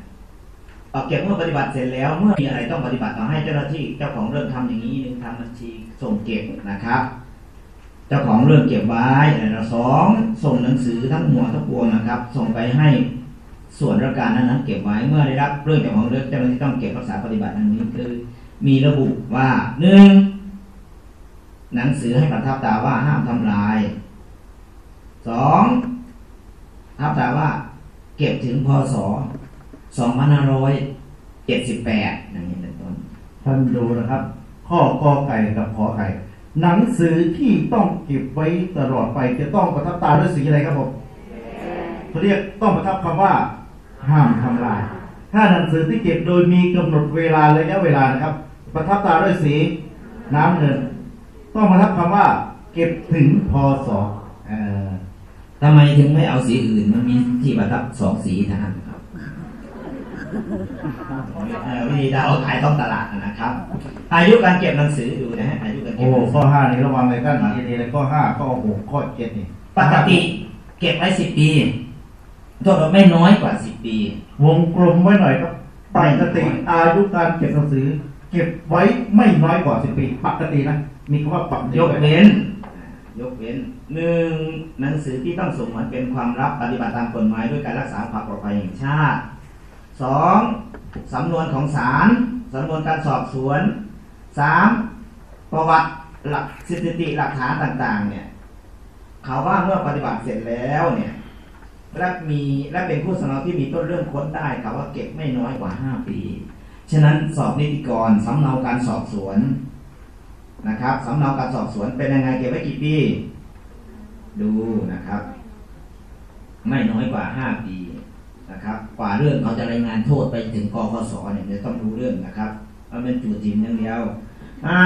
เอ่อเก็บเมื่อปฏิบัติเสร็จแล้วเมื่อมีอะไรต้องปฏิบัติต้องให้เจ้าหน้าที่เจ้าของเรื่องทำอย่างนี้หนึ่งทำบัญชีส่งเก็บนะครับ เจ้าของเรื่องเก็บไว้แล้วสองส่งหนังสือทั้งหัวทั้งปวงนะครับ ส่งไปให้ส่วนราชการนั้นเก็บไว้เมื่อได้รับเรื่องเจ้าของเรื่องเจ้าหน้าที่ต้องเก็บรักษาปฏิบัติอันนี้คือ มีระบุว่าหนึ่งหนังสือให้ประทับตาว่าห้ามทำลาย สองทับตาว่า เก็บถึงพศสองพันห้าร้อยเจ็ดสิบแปดอย่างนี้เป็นต้นท่านดูนะครับ ข้อกอไก่กับขอไก่ หนังสือที่ต้องเก็บไว้ตลอดไปจะต้องประทับตาด้วยสีอะไรครับผมเขาเรียกต้องประทับคำว่า ห้ามทำลาย ถ้าหนังสือที่เก็บโดยมีกำหนดเวลาระยะเวลานะครับ ประทับตาด้วยสีน้ำเงิน ต้องประทับคำว่า เก็บถึงพศเอ่อ ทำไมถึงไม่เอาสีอื่นมันมีที่ประทับสองสีเท่านั้นครับเอ่อวิธีดาวขายต้องตลาดนะครับ อายุการเก็บหนังสือดูนะฮะอายุการโอ้เก็บหนังสืข้ออห้านี่ระวังเลยท่านดีดีเลยข้อห้าข้อหกข้อเจ็ดนี่ปกติเก็บไว้สิบปีโทษว่าไม่น้อยกว่าสิบปี วงกลมไว้หน่อยครับปกติอายุการเก็บหนังสือ เก็บไว้ไม่น้อยกว่าสิบปี ปกตินะมีคำว่าปกติยกเว้น ยกเว้นหนึ่งหนังสือที่ต้องส่งมันเป็นความลับปฏิบัติตามกฎหมายด้วยการรักษาความปลอดภัยแห่งชาติสองสำนวนของศาลสำนวนการสอบสวนสามประวัติหลักสถิติหลักฐานต่าง ๆ เนี่ย เขาว่าเมื่อปฏิบัติเสร็จแล้วเนี่ยและมีและเป็นผู้สำเนาที่มีต้นเรื่องค้นได้เขาว่าเก็บไม่น้อยกว่าห้าปี ฉะนั้นสอบนิติกรสำเนาการสอบสวน นะครับสำเนาการสอบสวนเป็นยังไงเก็บไว้กี่ปี ดูนะครับ ไม่น้อยกว่าห้าปีนะครับ กว่าเรื่องเขาจะรายงานโทษไปถึงกคสเนี่ยจะต้องรู้เรื่องนะครับมันเป็นจุดจิมอย่างเดียวอ่า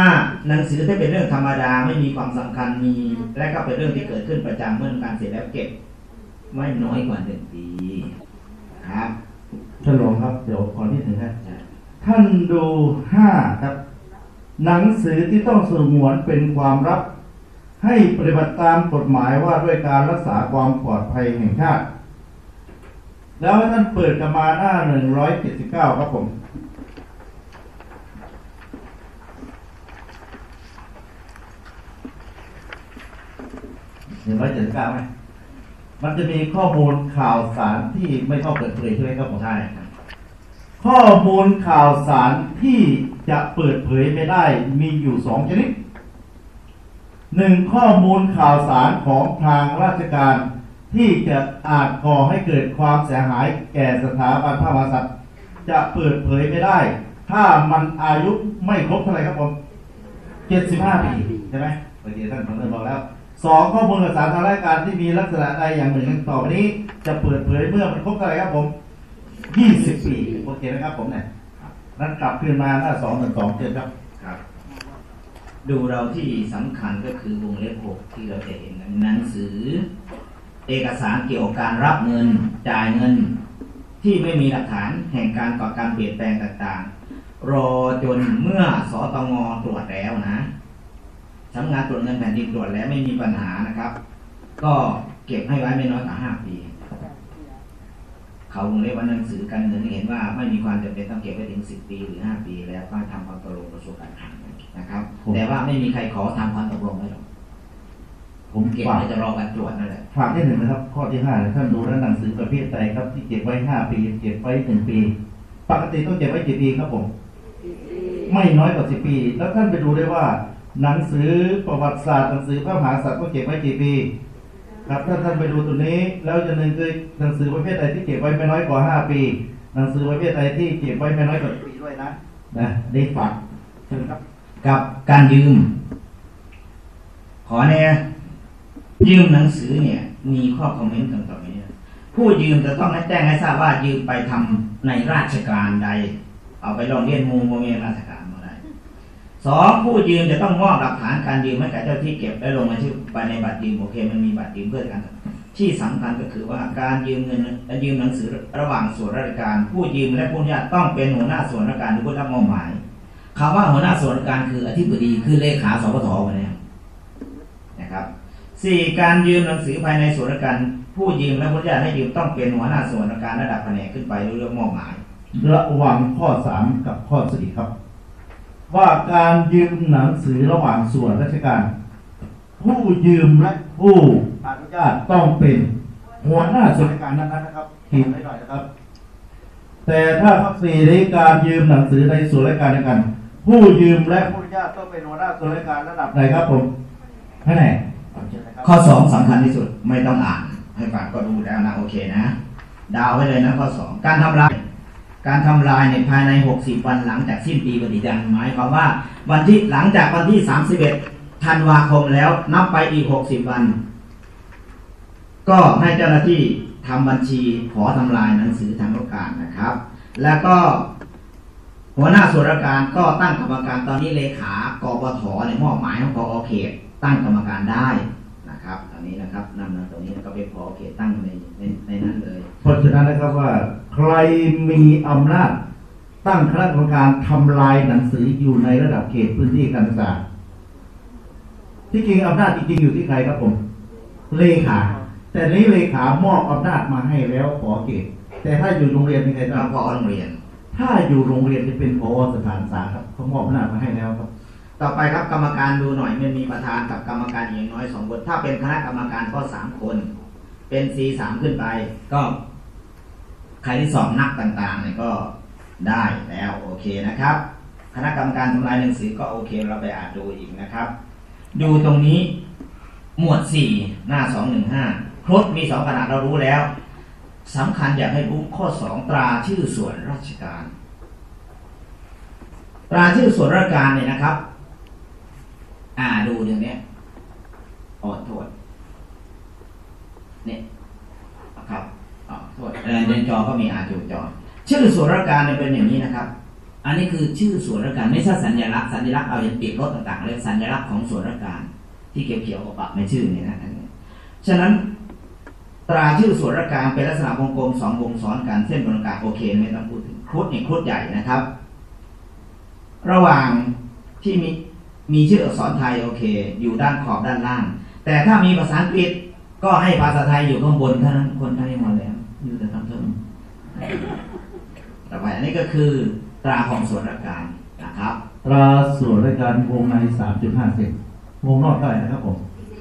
หนังสือถ้าเป็นเรื่องธรรมดาไม่มีความสำคัญมี และก็เป็นเรื่องที่เกิดขึ้นประจำเมื่อการเสร็จแล้วเก็บ ไม่น้อยกว่าหนึ่งปีครับท่านหลวงครับเดี๋ยวก่อนที่ถึงนะท่านดูห้าครับ หนังสือที่ต้องสงวนเป็นความลับ ให้ปฏิบัติตามกฎหมายว่าด้วยการรักษาความปลอดภัยแห่งชาติ แล้วท่านเปิดกันมาหน้าหนึ่งร้อยเจ็ดสิบเก้าครับผมหนึ่งร้อยเจ็ดสิบเก้าไหมมันจะมีข้อมูลข่าวสารที่ไม่ต้องเปิดเผยใช่ไหมครับผมใช่ ข้อมูลข่าวสารที่จะเปิดเผยไม่ได้มีอยู่สองชนิดหนึ่งข้อมูลข่าวสารของทางราชการที่จะอาจก่อให้เกิดความเสียหายแก่สถาบันพระมหากษัตริย์จะเปิดเผยไม่ได้ ถ้ามันอายุไม่ครบเท่าไหร่ครับผมเจ็ดสิบห้าปีใช่ไหมเมื่อกี้ท่านผมได้บอกแล้วสองข้อมูลข่าวสารทางราชการที่มีลักษณะใดอย่างหนึ่งต่อไปนี้ จะเปิดเผยเมื่อมันครบเท่าไหร่ครับผม ยี่สิบปีโอเคไหมครับผมเนี่ยนั้นกลับคืนมาหน้าสองหนึ่งสองเจ็ดครับครับ ดูเราที่สำคัญก็คือวงเล็บหกที่เราจะเห็นนั้นหนังสือ เอกสารเกี่ยวกับการรับเงินจ่ายเงิน ที่ไม่มีหลักฐานแห่งการก่อการเปลี่ยนแปลงต่างๆ รอจนเมื่อสตงตรวจแล้วนะสำนักงานตรวจเงินแผ่นดินตรวจแล้วไม่มีปัญหานะครับ ก็เก็บให้ไว้ไม่น้อยกว่าห้าปี เขาวงเล็บว่าหนังสือการเงินเห็นว่าไม่มีความจำเป็นต้องเก็บไว้ถึงสิบปีหรือห้าปี แล้วก็ทำความตกลงกระทรวงการคลังนะครับผมแต่ว่าไม่มีใครขอทำความตกลงไว้หรอกผมเก็บฝากไว้จะรอการตรวจนั่นแหละฝากที่หนึ่งนะครับ ข้อที่ห้านะท่านดูแล้วหนังสือประเภทใดครับที่เก็บไว้ห้าปี เก็บไว้หนึ่งปี ปกติต้องเก็บไว้กี่ปีครับผมไม่น้อยกว่าสิบปี แล้วท่านไปดูได้ว่า หนังสือประวัติศาสตร์หนังสือพระมหากษัตริย์ก็เก็บไว้กี่ปี ครับถ้าท่านไปดูตัวนี้แล้วจะนึ่งคือหนังสือประเภทใดที่เก็บไว้ไม่น้อยกว่าห้าปี หนังสือประเภทใดที่เก็บไว้ไม่น้อยกว่าปีด้วยนะนะได้ฝากเชิญครับกับการยืม ขอเนี่ยยืมหนังสือเนี่ย มีข้อคอมเมนต์ต่างๆนี้ผู้ยืมจะต้องให้แจ้งให้ทราบว่ายืมไปทำในราชการใด เอาไปลองเรียนมูโมเมนราชการ สองผู้ยืมจะต้องมอบหลักฐานการยืมให้กับเจ้าที่เก็บและลงมาชื่อไปในบัตรยืมโอเคมันมีบัตรยืมเพื่อกันที่สำคัญก็คือว่าการยืมเงินและยืมหนังสือระหว่างส่วนราชการ ผู้ยืมและผู้อนุญาตต้องเป็นหัวหน้าส่วนราชการหรือผู้รับมอบหมายคำว่าหัวหน้าส่วนราชการคืออธิบดีคือเลขาสปทวันนี้นะครับสี่การยืมหนังสือภายในส่วนราชการผู้ยืมและผู้อนุญาตให้ยืมต้องเป็นหัวหน้าส่วนราชการระดับแผนกขึ้นไปหรือเรื่องมอบหมาย ระหว่างข้อสามกับข้อสี่ครับ ว่าการยืมหนังสือระหว่างส่วนราชการ ผู้ยืมและผู้อนุญาตต้องเป็นหัวหน้าส่วนราชการนั้นๆนะครับทีมให้หน่อยนะครับ แต่ถ้าข้อสี่ในการยืมหนังสือในส่วนราชการเดียวกัน ผู้ยืมและผู้อนุญาตต้องเป็นหัวหน้าส่วนราชการระดับไหนครับผมให้ไหนข้อสองสำคัญที่สุดไม่ต้องอ่าน ให้ฝากก็ดูแล้วนะโอเคนะ ดาวไว้เลยนะข้อสองการทำลาย การทำลายในภายใน 60 วันหลังจากสิ้นปีปฏิทินหมายความว่า วันที่หลังจากวันที่ 31 ธันวาคมแล้วนับไปอีก 60 วัน ก็ให้เจ้าหน้าที่ทำบัญชีขอทำลายหนังสือทางราชการนะครับ แล้วก็หัวหน้าส่วนราชการก็ตั้งกรรมการตอนนี้เลขากปทเนี่ยมอบหมายให้กอเขตตั้งกรรมการได้ นะครับนะครับอันนี้นะครับนำมาตรงนี้แล้วก็ไปขอเขตตั้งในในในนั้นเลย เพราะฉะนั้นนะครับว่าใครมีอำนาจตั้งคณะกรรมการทำลายหนังสืออยู่ในระดับเขตพื้นที่การศึกษาที่จริงอำนาจจริงๆอยู่ที่ใครครับผม เลขา แต่นี้เลขามอบอำนาจมาให้แล้วขอเขตแต่ถ้าอยู่โรงเรียนเป็นใครคเรารับพอโรงเรียน ถ้าอยู่โรงเรียนจะเป็นพอสถานศึกษาครับเขามอบอำนาจมาให้แล้วครับ ต่อไปครับกรรมการดูหน่อยมันมีประธานกับกรรมการอย่างน้อยสองคนถ้าเป็นคณะกรรมการก็สามคน เป็น C สามขึ้นไป ก็ใครที่สอบนักต่างๆเนี่ยก็ได้แล้วโอเคนะครับ คณะกรรมการทำลายหนังสือก็โอเคเราไปอ่านดูอีกนะครับ ดูตรงนี้หมวดสี่หน้าสองหนึ่งห้าครบมีสองขนาดเรารู้แล้วสำคัญอยากให้รู้ข้อสองตราชื่อส่วนราชการ ตราชื่อส่วนราชการเนี่ยนะครับ อ่าดูอย่างเนี้ยออโทษเนี่ยนะครับอ๋อโทษเออในจอก็มีอ่านอยู่จอ ชื่อส่วนราชการเป็นอย่างนี้นะครับ อันนี้คือชื่อส่วนราชการไม่ใช่สัญลักษณ์สัญลักษณ์เอาอย่างติดรถต่างๆเลยสัญลักษณ์ของส่วนราชการที่เขียวๆกับปะไม่ชื่อนี่นะฉะนั้นตราชื่อส่วนราชการเป็นลักษณะวงกลมสองวงซ้อนกันเส้นบนกางโอเคไม่ต้องพูดถึงครุฑเนี่ยครุฑใหญ่นะครับ ระหว่างที่มี มีชื่ออักษรไทยโอเค อยู่ด้านขอบด้านล่าง แต่ถ้ามีภาษาอังกฤษก็ให้ภาษาไทยอยู่ข้างบนเท่านั้นคนไทยหมดแล้วอยู่แต่ทำเท่านั้นต่อไปอันนี้ก็คือตราของส่วนราชการนะครับ ตราส่วนราชการวงใน3.5เซนวงนอกเท่าไหร่นะครับผม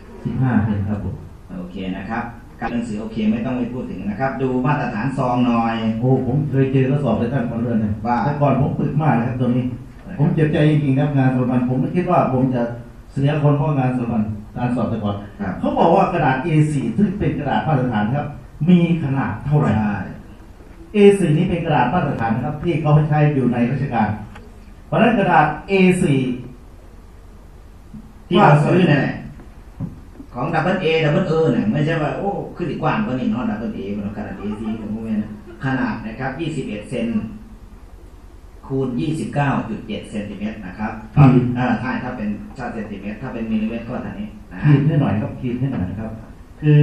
15เซนครับผมโอเคนะครับการหนังสือโอเคไม่ต้องไปพูดถึงนะครับ ดูมาตรฐานซองหน่อยโอ้ผมเคยเจอข้อสอบในท่านคนเรือนเลยว่าแต่ก่อนผมฝึกมากนะครับตัวนี้ ผมเจ็บใจจริงๆครับงานสารบรรณผมไม่คิดว่าผมจะเสียคนเพราะงานสารบรรณการสอบแต่ก่อนครับ เขาบอกว่ากระดาษ A4 ซึ่งเป็นกระดาษมาตรฐานครับ มีขนาดเท่าไหร่ใช่ A4 นี้เป็นกระดาษมาตรฐานนะครับ ที่เขาใช้อยู่ในราชการ เพราะฉะนั้นกระดาษ A4 ที่เราซื้อนั่นแหละของ Double A Double A เนี่ยไม่ใช่ว่าโอ้ขึ้นอีกกว้างกว่านี้เนาะ Double A มันขนาด A4ของพวกนี้นะขนาดนะครับยี่สิบเอ็ดเซน คูณยี่สิบเก้าจุดเจ็ดเซนติเมตรนะครับอืม อ่าใช่ถ้าเป็นถ้าเซนติเมตร ถ้าเป็นมิลลิเมตรก็เท่านี้นะขีดให้หน่อยครับขีดให้หน่อยนะครับ คือ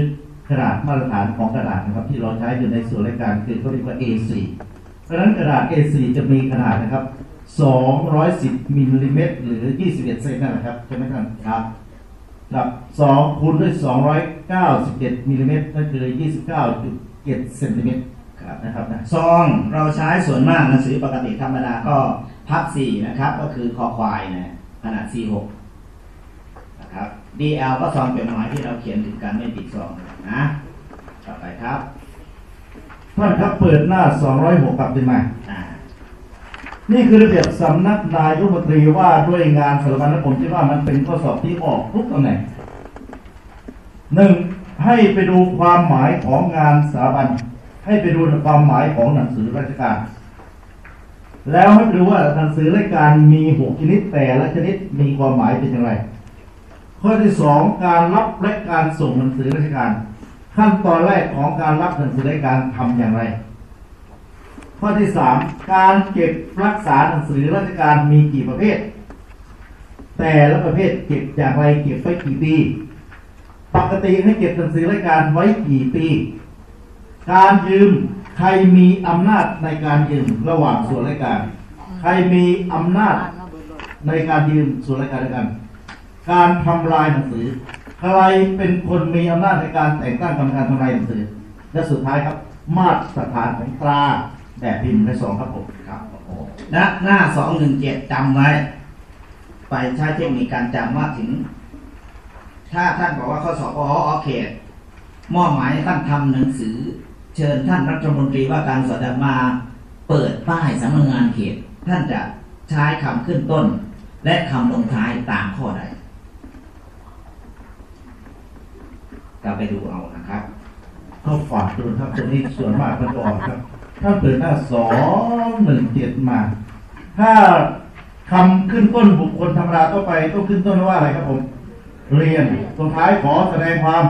กระดาษมาตรฐานของกระดาษนะครับ ที่เราใช้อยู่ในส่วนรายการคือเขาเรียกว่า A4 เพราะฉะนั้นกระดาษ A4 จะมีขนาดนะครับ 210มิลลิเมตรหรือ 21เซนนั่นแหละครับใช่ไหมท่านครับกับ2คูณด้วย 297มิลลิเมตรนั่นคือ 29.7เซนติเมตร ครับนะครับซองเราใช้ส่วนมากหนังสือปกติธรรมดาก็พับสี่นะครับ ก็คือคอควายนะขนาด C6 นะครับ DL ก็ซองเป็นหมายที่เราเขียนถึงการไม่ปิดซองนะต่อไปครับท่านครับเปิดหน้า 206กลับขึ้นมานี่คือระเบียบสำนักนายรัฐมนตรีว่าด้วยงานสถาบันและผมคิดว่ามันเป็นข้อสอบที่ออกทุกตำแหน่งหนึ่งให้ไปดูความหมายของงานสถาบัน ให้ไปดูความหมายของหนังสือราชการ แล้วให้ดูว่าหนังสือราชการมีหกชนิดแต่ละชนิดมีความหมายเป็นอย่างไร ข้อที่สองการรับและการส่งหนังสือราชการ ขั้นตอนแรกของการรับหนังสือราชการทำอย่างไร ข้อที่สามการเก็บรักษาหนังสือราชการมีกี่ประเภท แต่ละประเภทเก็บอย่างไรเก็บไว้กี่ปี ปกติให้เก็บหนังสือราชการไว้กี่ปี การยืมใครมีอำนาจในการยืมระหว่างส่วนราชการ ใครมีอำนาจในการยืมส่วนราชการด้วยกัน การทำลายหนังสือ ใครเป็นคนมีอำนาจในการแต่งตั้งกรรมการทำลายหนังสือ และสุดท้ายครับ มาตรฐานของตราแบบพิมพ์ในสองครับผมครับโอ้โหน้าหน้าสองหนึ่งเจ็ดจำไว้ ไปใช้เทคนิคการจำว่าถึง ถ้าท่านบอกว่าข้อสอบออเขตมอบหมายให้ท่านทำหนังสือ เชิญท่านรัฐมนตรีว่าการสดมาเปิดป้ายสำนักงานเขต ท่านจะใช้คำขึ้นต้น และคำลงท้ายตามข้อใดก็ไปดูเอานะครับเขาฝากดูครับตรงนี้ส่วนมากมันจะออกครับ ถ้าเปิดหน้าสองหนึ่งเจ็ดมา ถ้าคำขึ้นต้นบุคคลธรรมดาทั่วไปต้องขึ้นต้นว่าอะไรครับผม เรียนตรงท้ายขอแสดงความ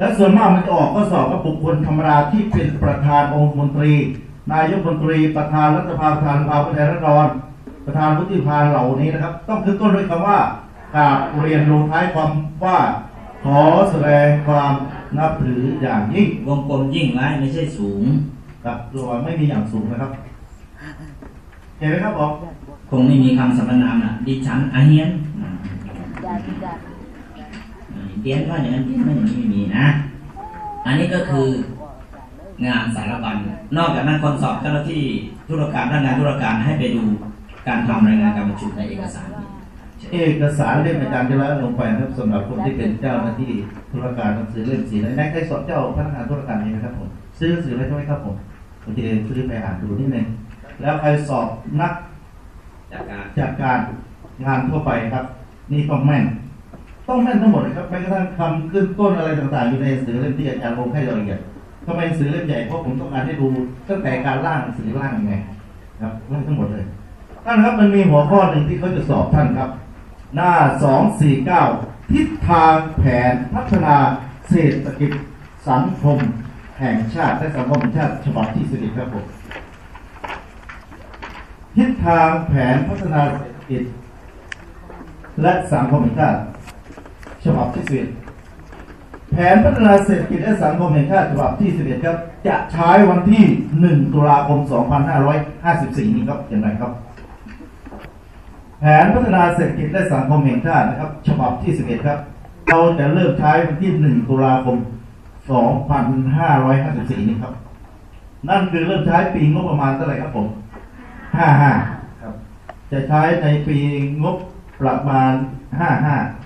และส่วนมากมันจะออกก็สอบว่าบุคคลธรรมดาที่เป็นประธานองค์มนตรี นายกมนตรีประธานรัฐสภาประธานสภาผู้แทนราษฎรประธานวุฒิสภาเหล่านี้นะครับ ต้องขึ้นต้นด้วยคำว่ากราบเรียนลงท้ายความว่าขอแสดงความนับถืออย่างยิ่งวงกลมยิ่งไว้ไม่ใช่สูงครับระวังไม่มีอย่างสูงนะครับเห็นไหมครับผมคงไม่มีคำสรรพนามนะดิฉันอาเฮียนอ่าญาติญาติ เตียนว่าอย่างนั้นเตียนว่าอย่างนี้ไม่มีนะ อันนี้ก็คืองานสารบัญนอกจากนั้นคนสอบเจ้าหน้าที่ธุรการด้านงานธุรการให้ไปดูการทำรายงานการประชุมในเอกสารนี้เอกสารเล่มอาจารย์จะละลงไปนะครับสำหรับคนที่เป็นเจ้าหน้าที่ธุรการหนังสือเล่มสีในในใครสอบเจ้าพนักงานธุรการนี้นะครับผมซื้อหนังสือไว้ใช่ไหมครับผมโอเคซื้อไปอ่านดูนิดนึงแล้วใครสอบนักจากการจากการงานทั่วไปครับ นี่ต้องแม่น ต้องแม่นทั้งหมดเลยครับแม้กระทั่งคำขึ้นต้นอะไรต่างๆอยู่ในหนังสือเล่มที่อาจารย์ลงให้เราละเอียดทำไมหนังสือเล่มใหญ่เพราะผมต้องการให้ดูตั้งแต่การร่างหนังสือร่างยังไงครับร่างทั้งหมดเลยท่านครับมันมีหัวข้อหนึ่งที่เขาจะสอบท่านครับ หน้าสองสี่เก้าทิศทางแผนพัฒนาเศรษฐกิจสังคมแห่งชาติและสังคมชาติฉบับที่สิบครับผมทิศทางแผนพัฒนาเศรษฐกิจและสังคมชาติ ฉบับที่สิบแผนพัฒนาเศรษฐกิจและสังคมแห่งชาติฉบับที่สิบครับจะใช้วันที่1ตุลาคม2554นี้ครับอย่างไรครับ แผนพัฒนาเศรษฐกิจและสังคมแห่งชาตินะครับ ฉบับที่11ครับ เราจะเริ่มใช้วันที่1ตุลาคม2554นี้ครับ นั่นคือเริ่มใช้ปีงบประมาณเท่าไหร่ครับผม55ครับ จะใช้ในปีงบประมาณ55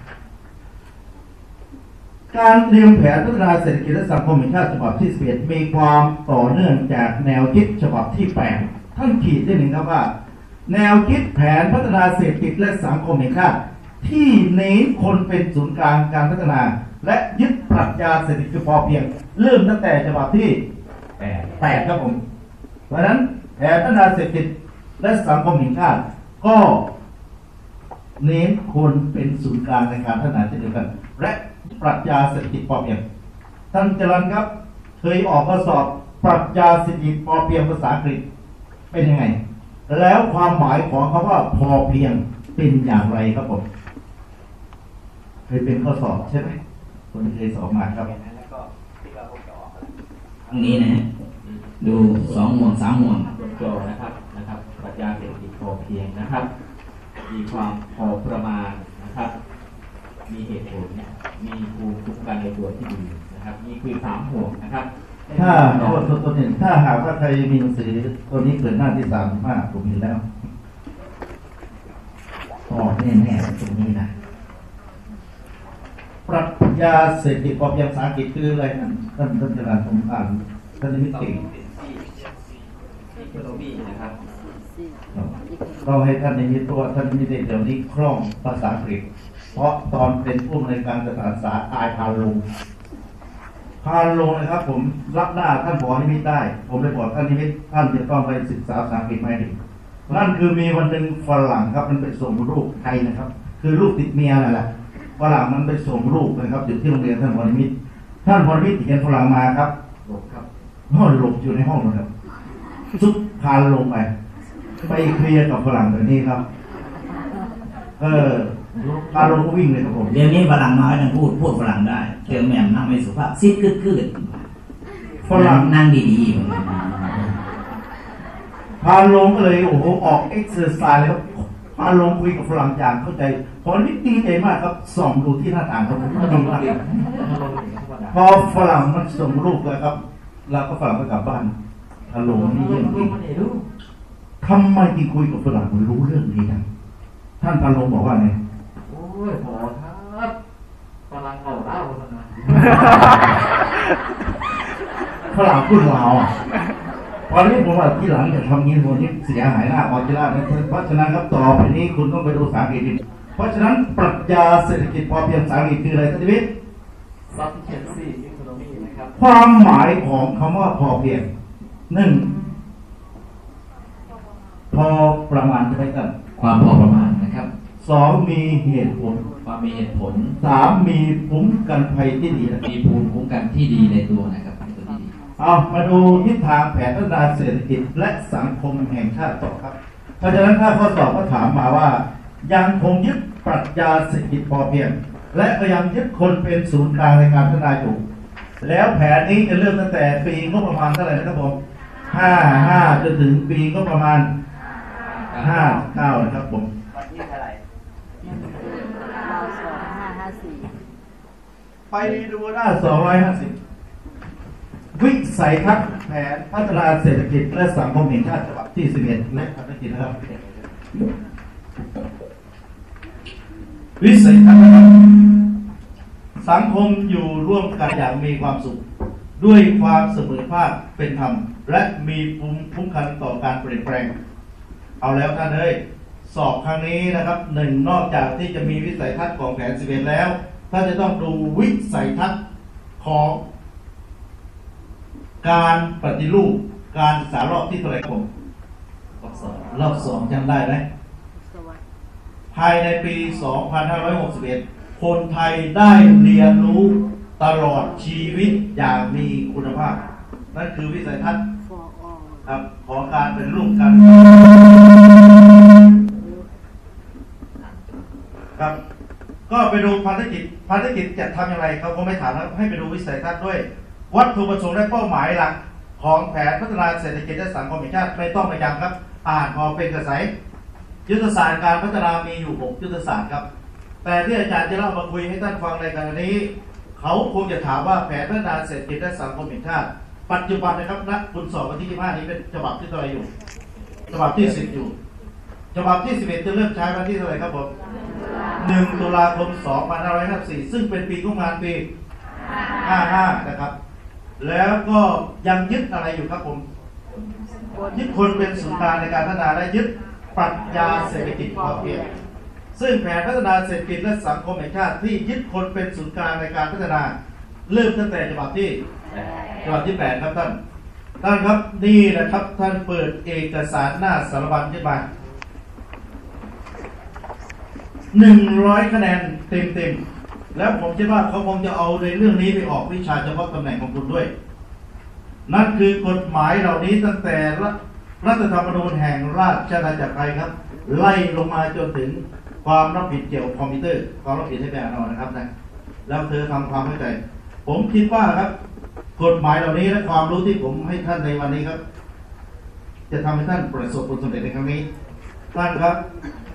การเตรียมแผนพัฒนาเศรษฐกิจและสังคมแห่งชาติฉบับที่11มีความต่อเนื่องจากแนวคิดฉบับที่8ท่านขีดได้หนึ่งครับว่า แนวคิดแผนพัฒนาเศรษฐกิจและสังคมแห่งชาติที่เน้นคนเป็นศูนย์กลางการพัฒนา และยึดปรัชญาเศรษฐกิจพอเพียง เริ่มตั้งแต่ฉบับที่แปดแปดครับผม เพราะฉะนั้นแผนพัฒนาเศรษฐกิจและสังคมแห่งชาติก็เน้นคนเป็นศูนย์กลางในการพัฒนาเช่นเดียวกันและ ปรัชญาเศรษฐกิจพอเพียง ท่านจรันครับเคยออกข้อสอบปรัชญาเศรษฐกิจพอเพียงภาษาอังกฤษเป็นยังไง แล้วความหมายของคำว่าพอเพียงเป็นอย่างไรครับผมเคยเป็นข้อสอบใช่ไหมคนที่เคยสอบมาครับทั้งนี้นะฮะดูสองหมวดสามหมวดบนจอนะครับนะครับปรัชญาเศรษฐกิจพอเพียงนะครับ มีความพอประมาณนะครับ มีเหตุผลมีภูมิคุ้มกันในตัวที่ดีนะครับนี่คือสามห่วงนะครับถ้าโทษตัวตัวหนึ่งถ้าหากว่าใครมีหนังสือตัวนี้เกิดหน้าที่สามมากผมเห็นแล้วอ๋อแน่ๆตรงนี้นะปรัชญาเศรษฐกิจพอเพียงภาษาอังกฤษคืออะไรท่านท่านท่านจารย์ผมอ่านท่านนิมิตเก่งนะครับสี่ต้องให้ท่านนิมิตเพราะว่าท่านนิมิตเดี๋ยวนี้คล่องภาษาอังกฤษ เพราะตอนเป็นผู้ในการสานศึกษาอายพาลงพาลงนะครับ ผมรับหน้าท่านบอกนิมิตได้ ผมเลยบอกท่านนิมิตท่านจะต้องไปศึกษาภาษาอังกฤษไหมดินั่นคือมีวันหนึ่งฝรั่งครับมันไปส่งลูกไทยนะครับ คือลูกติดเมียนั่นแหละฝรั่งมันไปส่งลูกนะครับอยู่ที่โรงเรียนท่านพรนิมิตท่านพรนิมิตเห็นฝรั่งมาครับหลบครับห้องหลบอยู่ในห้องนะครับซุกพาลงไปไปเคลียร์กับฝรั่งแบบนี้ครับ เออ พาลงก็วิ่งเลยครับผมเดี๋ยวนี้ฝรั่งน้อยนั่งพูดพูดฝรั่งได้เจอแหม่มนั่งไม่สุภาพซิดกึดกึดฝรั่งนั่งดีภารโรงก็เลยโอ้โหออก exercise เลยครับภารโรงคุยกับฝรั่งอย่างเข้าใจพอนิดดีใจมากครับส่องดูที่หน้าต่างครับผมก็ดีมากพอฝรั่งมันส่งรูปแล้วครับเราก็ฝรั่งก็กลับบ้านภารโรงนี่เยี่ยมจริงทำไมจึงคุยกับฝรั่งมันรู้เรื่องนี้จังท่านภารโรงบอกว่าไง ฝรั่งพูดลาวอะตอนนี้ผมว่าที่หลังจะทำงี้คนนี้เสียหายหน้าออจิล่านะเพราะฉะนั้นครับต่อไปนี้คุณต้องไปดูภาษาอังกฤษดีเพราะฉะนั้นปรัชญาเศรษฐกิจพอเพียงภาษาอังกฤษคืออะไรท่านชีวิต sufficiency economy นะครับ ความหมายของคำว่าพอเพียงหนึ่งพอประมาณใช่ไหมครับความพอประมาณนะครับ สองมีเหตุผลความมีเหตุผลสามมีภูมิกันภัยที่ดีนะมีภูมิคุ้มกันที่ดีในตัวนะครับเป็นตัวที่ดีเอามาดูทิศทางแผนพัฒนาเศรษฐกิจและสังคมแห่งชาติต่อครับ เพราะฉะนั้นถ้าข้อสอบก็ถามมาว่า ยังคงยึดปรัชญาเศรษฐกิจพอเพียง และพยายามยึดคนเป็นศูนย์กลางในการพัฒนาอยู่ แล้วแผนนี้จะเริ่มตั้งแต่ปีงบประมาณเท่าไหร่นะครับผมห้าห้าจนถึงปีงบประมาณห้าเก้านะครับผม ไปดูหน้า 250 วิสัยทัศน์แผนพัฒนาเศรษฐกิจและสังคมแห่งชาติฉบับที่ 11 และภารกิจนะครับ วิสัยทัศน์นะครับ สังคมอยู่ร่วมกันอย่างมีความสุข ด้วยความเสมอภาคเป็นธรรม และมีภูมิคุ้มกันต่อการเปลี่ยนแปลง เอาแล้วท่านเอ้ยสอบครั้งนี้นะครับหนึ่งนอกจากที่จะมีวิสัยทัศน์ของแผนสิบเอ็ดแล้ว ท่านจะต้องดูวิสัยทัศน์ของการปฏิรูปการศึกษารอบที่เท่าไหร่ครับผมรอบสองรอบสองจำได้ไหมสวัสดีภายในปี 2561 คนไทยได้เรียนรู้ตลอดชีวิตอย่างมีคุณภาพ นั่นคือวิสัยทัศน์ครับของการเป็นรูปกันครับ ก็ไปดูภารกิจภารกิจจะทำอย่างไรเขาก็ไม่ถามแล้วให้ไปดูวิสัยทัศน์ด้วย วัตถุประสงค์และเป้าหมายหลักของแผนพัฒนาเศรษฐกิจและสังคมแห่งชาติไม่ต้องไปย้ำครับ อ่านพอเป็นกระแสยุทธศาสตร์การพัฒนามีอยู่6ยุทธศาสตร์ครับ แต่ที่อาจารย์จะเล่ามาคุยให้ท่านฟังในขณะนี้ เขาคงจะถามว่าแผนพัฒนาเศรษฐกิจและสังคมแห่งชาติ ปัจจุบันนะครับนักคุณสอบวันที่25นี้เป็นฉบับที่เท่าไหร่อยู่ฉบับที่10อยู่ฉบับที่11จะเริ่มใช้วันที่เท่าไหร่ครับผม 1ตุลาคม 2554 ซึ่งเป็นปีงบประมาณปี 55 นะครับ แล้วก็ยังยึดอะไรอยู่ครับผม ยึดคนเป็นศูนย์กลางในการพัฒนาและยึดปรัชญาเศรษฐกิจพอเพียงซึ่งแผนพัฒนาเศรษฐกิจและสังคมแห่งชาติที่ยึดคนเป็นศูนย์กลางในการพัฒนา เริ่มตั้งแต่ฉบับที่ฉบับที่8ครับท่านท่านครับนี่แหละครับท่านเปิดเอกสารหน้าสารบัญขึ้นมา หนึ่งร้อยคะแนนเต็มเต็มๆแล้วผมคิดว่าเขาคงจะเอาในเรื่องนี้ไปออกวิชาเฉพาะตำแหน่งของคุณด้วย นั่นคือกฎหมายเหล่านี้ตั้งแต่รัฐรัฐธรรมนูญแห่งราชอาณาจักรไทยครับ ไล่ลงมาจนถึงความรับผิดเกี่ยวกับคอมพิวเตอร์ความรับผิดให้แบนเอานะครับนะแล้วเธอทำความเข้าใจ ผมคิดว่าครับ กฎหมายเหล่านี้และความรู้ที่ผมให้ท่านในวันนี้ครับ จะทำให้ท่านประสบผลสำเร็จในครั้งนี้ท่านครับ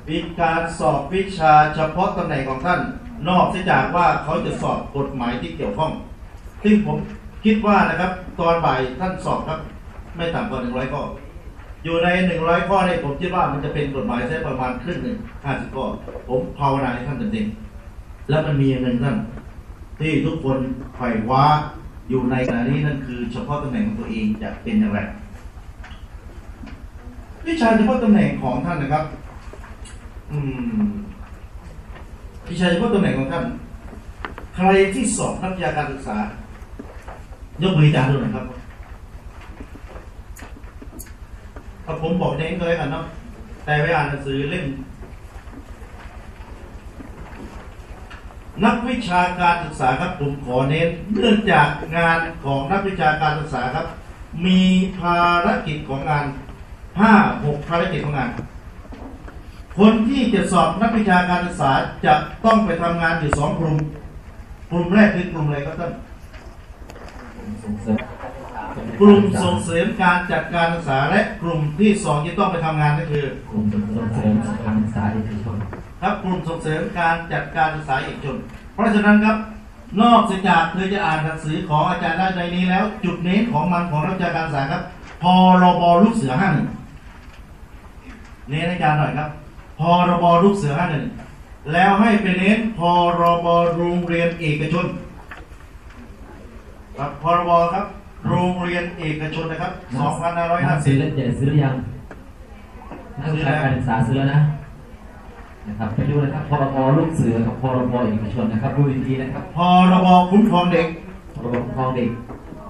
มีการสอบวิชาเฉพาะตำแหน่งของท่าน นอกเสียจากว่าเขาจะสอบกฎหมายที่เกี่ยวข้อง ซึ่งผมคิดว่านะครับ ตอนบ่ายท่านสอบครับ ไม่ต่ำกว่าหนึ่งร้อยข้อ อยู่ในหนึ่งร้อยข้อเนี่ผมคิดว่ามันจะเป็นกฎหมายใช้ประมาณครึ่งหนึ่งห้าสิบข้อ ผมภาวนาให้ท่านเต็มๆแล้วมันมีอย่างหนึ่งท่านที่ทุกคนไขว่ว้าอยู่ในขณะนี้นั่นคือเฉพาะตำแหน่งของตัวเองจะเป็นอย่างไรวิชาเฉพาะตำแหน่งของท่านนะครับ อืมวิชาเฉพาะตำแหน่งของท่านใครที่สอบนักวิชาการศึกษา ยกมืออาจารย์ดูหน่อยครับถ้าผมบอกเน้นก็แล้วกันเนาะแต่ไปอ่านหนังสือเล่มนักวิชาการศึกษาครับผมขอเน้นเนื่องจากงานของนักวิชาการศึกษาครับ มีภารกิจของงานห้าหกภารกิจของงาน คนที่จะสอบนักวิชาการศึกษาจะต้องไปทำงานอยู่สองกลุ่มกลุ่มแรกคือกลุ่มอะไรครับท่านส่งเสริมกลุ่มส่งเสริมการจัดการศึกษาและกลุ่มที่สองที่ต้องไปทำงานก็คือกลุ่มส่งเสริมสถานศึกษาเอกชนครับกลุ่มส่งเสริมการจัดการศึกษาเอกชนเพราะฉะนั้นครับนอกจากเธอจะอ่านหนังสือของอาจารย์ได้ในนี้แล้ว จุดเน้นของมันของนักวิชาการศึกษาครับพรบลูกเสือห้าหนึ่งเน้นอาจารย์หน่อยครับ พรบลูกเสือห้าหนึ่งแล้วให้ไปเน้นพรบโรงเรียนเอกชนครับพรบครับ โรงเรียนเอกชนนะครับหนังสือ2550เล่มใหญ่ซื้อหรือยังนักวิชาการศึกษาซื้อแล้วนะนะครับไปดูนะครับพรบลูกเสือกับพรบเอกชนนะครับดูดีๆนะครับพรบคุ้มครองเด็กพรบคุ้มครองเด็ก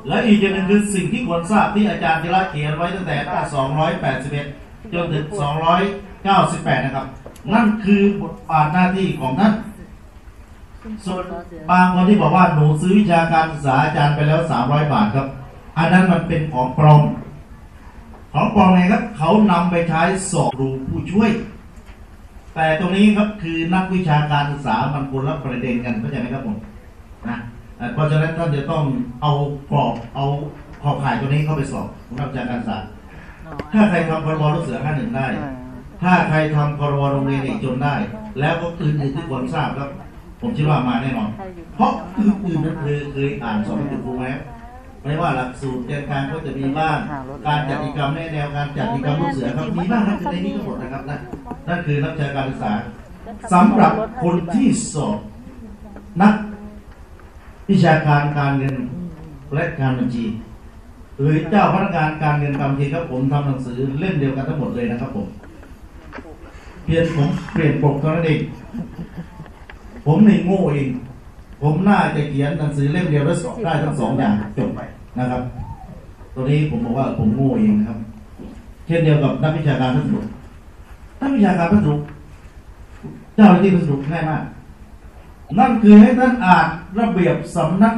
และอีกอย่างหนึ่งคือสิ่งที่ควรทราบที่อาจารย์ธีระเขียนไว้ตั้งแต่หน้า281จนถึง 98 นะครับ นั่นคือบทบาทหน้าที่ของท่านส่วนบางคนที่บอกว่าหนูซื้อวิชาการศึกษาอาจารย์ไปแล้ว 300 บาทครับ อันนั้นมันเป็นของปลอมของปลอมไงครับ เขานำไปใช้สอบครูผู้ช่วย แต่ตรงนี้ครับคือนักวิชาการศึกษามันคนละประเด็นกันเข้าใจไหมครับผมนะเอ่อเพราะฉะนั้นท่านจะต้องเอากรอบเอาขอบข่ายตัวนี้เข้าไปสอบนักวิชาการศึกษาถ้าใครทำพรบรถเสือห้าหนึ่งได้ ถ้าใครทำพรบโรงเรียนเอกชนได้ แล้วก็อื่นๆที่ควรทราบครับ ผมคิดว่ามาแน่นอน เพราะอื่นนั้นเคยเคยอ่านสอนให้ครูแล้วไม่ว่าหลักสูตรเตรียมการก็จะมีบ้างการจัดกิจกรรมแนแนวการจัดกิจกรรมลูกเสือครับมีบ้างครับในนี้ทั้งหมดนะครับนะนั่นคือนักวิชาการศึกษาสำหรับคนที่สอบนักวิชาการการเงินและการบัญชีหรือเจ้าพนักงานการเงินการบัญชีครับผมทำหนังสือเล่มเดียวกันทั้งหมดเลยนะครับผม เพียงผมเปลี่ยนปกเท่านั้นเองผมในโง่เอง ผมน่าจะเขียนหนังสือเล่มเดียวแล้วสอบได้ทั้งสองอย่างจบไปนะครับตัวนี้ผมบอกว่าผมโง่เองนะครับ เช่นเดียวกับนักวิชาการพัสดุนักวิชาการพัสดุเจ้าหน้าที่พัสดุง่ายมากนั่นคือให้ท่านอ่านระเบียบสำนัก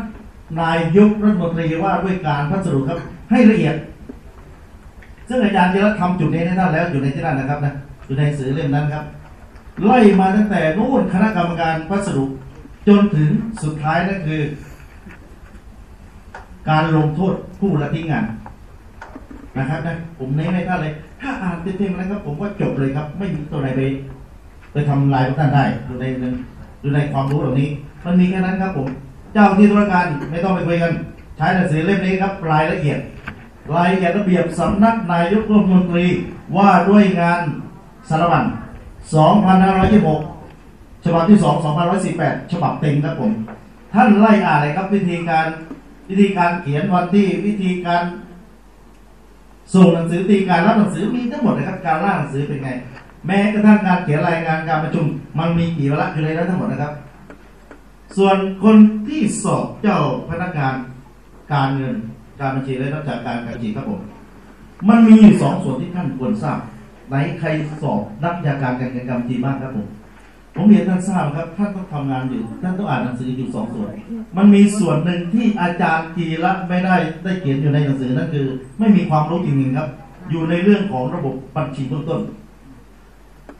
นายยกรัฐมนตรีว่าด้วยการพัสดุครับ ให้ละเอียด ซึ่งอาจารย์ธีรทำจุดนี้ให้ท่านแล้วอยู่ในที่นั่นนะครับนะ อยู่ในหนังสือเล่มนั้นครับไล่มาตั้งแต่นู่นคณะกรรมการพัสดุจนถึงสุดท้ายนั่นคือ การลงโทษผู้ละทิ้งงานนะครับนะผมเน้นให้ท่านเลย ถ้าอ่านเต็มๆแล้วครับผมว่าจบเลยครับ ไม่มีตัวไหนไปไปทำลายพวกท่านได้อยู่ในอยู่ในความรู้เหล่านี้ มันมีแค่นั้นครับผม เจ้าที่ธุรการไม่ต้องไปคุยกัน ใช้หนังสือเล่มนี้ครับ รายละเอียด รายละเอียดระเบียบสำนักนายกรัฐมนตรีว่าด้วยงาน สารวัตร2526 ฉบับที่ 2 2518 ฉบับเต็มครับผม ท่านไล่อ่านเลยครับวิธีการวิธีการเขียนวันที่วิธีการส่งหนังสือวิธีการรับหนังสือมีทั้งหมดนะครับการร่างหนังสือเป็นไง แม้กระทั่งการเขียนรายงานการประชุม มันมีกี่วาระอยู่ในนั้นทั้งหมดนะครับ ส่วนคนที่สอบเจ้าพนักงานการเงินการบัญชีและนอกจากการการบัญชีครับผมมันมีอยู่สองส่วนที่ท่านควรทราบ ไหนใครสอบนักวิชาการการเงินการบัญชีบ้างครับผมผมเรียนท่านทราบครับท่านต้องทำงานอยู่ท่านต้องอ่านหนังสืออยู่สองส่วน มันมีส่วนหนึ่งที่อาจารย์จีระไม่ได้ได้เขียนอยู่ในหนังสือนั่นคือ ไม่มีความรู้จริงๆครับ อยู่ในเรื่องของระบบบัญชีเบื้องต้น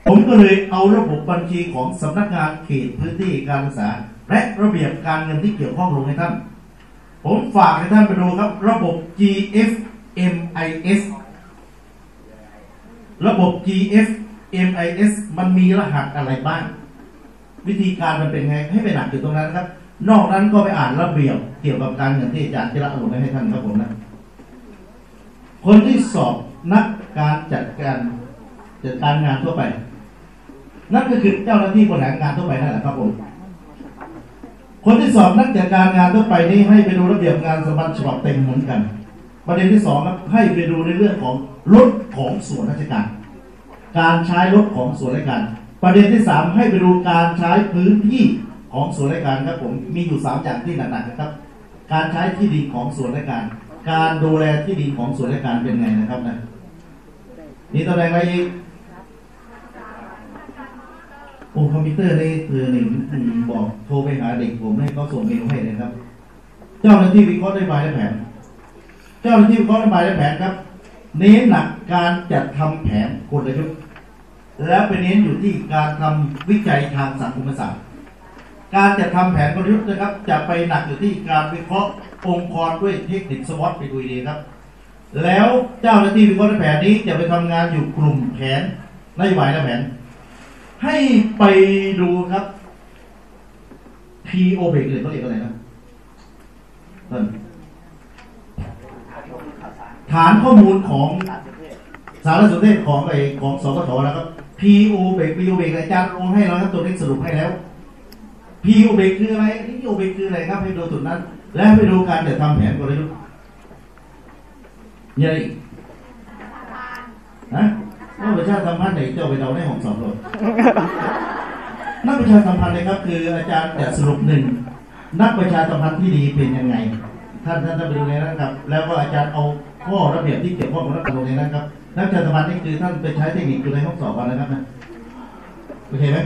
ผมก็เลยเอาระบบบัญชีของสำนักงานเขตพื้นที่การศึกษา และระเบียบการเงินที่เกี่ยวข้องลงให้ท่าน ผมฝากให้ท่านไปดูครับ ระบบ GFMIS ระบบ GFMIS มันมีรหัสอะไรบ้าง วิธีการมันเป็นไงให้ไปหนักอยู่ตรงนั้นนะครับ นอกนั้นก็ไปอ่านระเบียบเกี่ยวกับการเงินที่อาจารย์จะรับลงให้ท่านครับผมนะ คนที่สอบนักการจัดการจัดการงานทั่วไป นั่นก็คือเจ้าหน้าที่บริหารงานทั่วไปนั่นแหละครับผมคนที่สอบนักจัดการงานทั่วไปนี้ให้ไปดูระเบียบงานสมบัติฉบับเต็มเหมือนกัน ประเด็นที่สองครับให้ไปดูในเรื่องของ รถของส่วนราชการ การใช้รถของส่วนราชการ ประเด็นที่สามให้ไปดูการใช้พื้นที่ของส่วนราชการครับผมมีอยู่สามอย่างที่หนักๆนะครับ การใช้ที่ดินของส่วนราชการ การดูแลที่ดินของส่วนราชการเป็นไงนะครับนะนี่ตำแหน่งอะไรอีกโอ้คอมพิวเตอร์นี่คือหนึ่งบอกโทรไปหาเด็กผมให้เขาส่งเมลให้เลยครับ เจ้าหน้าที่วิเคราะห์นโยบายและแผน เจ้าหน้าที่วิเคราะห์นโยบายและแผนครับ เน้นหนักการจัดทำแผนกลยุทธ์แล้วไปเน้นอยู่ที่การทำวิจัยทางสังคมศาสตร์ การจัดทำแผนกลยุทธ์นะครับ จะไปหนักอยู่ที่การวิเคราะห์องค์กรด้วยเทคนิคสวอตไปดูดีครับ แล้วเจ้าหน้าที่วิเคราะห์แผนนี้จะไปทำงานอยู่กลุ่มแผนนโยบายและแผน ให้ไปดูครับ PO เบรกเลยเขาเรียกอะไรนะต้น ฐานข้อมูลของสารสนเทศของไอของสกทนะครับ PO เบรก PO เบรกอาจารย์ลงให้แล้วครับตัวนี้สรุปให้แล้ว PO เบรกคืออะไร PO เบรกคืออะไรครับให้ดูจุดนั้น และไปดูการจะทำแผนกลยุทธ์ยังไงฮะว่าประชาสัมพันธ์ไหนเจ้าไปเดาในห้องสอบเลยนักประชาสัมพันธ์เลยครับคืออาจารย์จะสรุปหนึ่งนักประชาสัมพันธ์ที่ดีเป็นยังไง ท่านท่านท่านไปดูในนั้นครับ แล้วก็อาจารย์เอา ข้อระเบียบที่เกี่ยวข้องกับนักการเมืองในนั้นครับนักประชาสัมพันธ์นี่คือท่านไปใช้เทคนิคอยู่ในห้องสอบกันนะครับนะโอเคไหม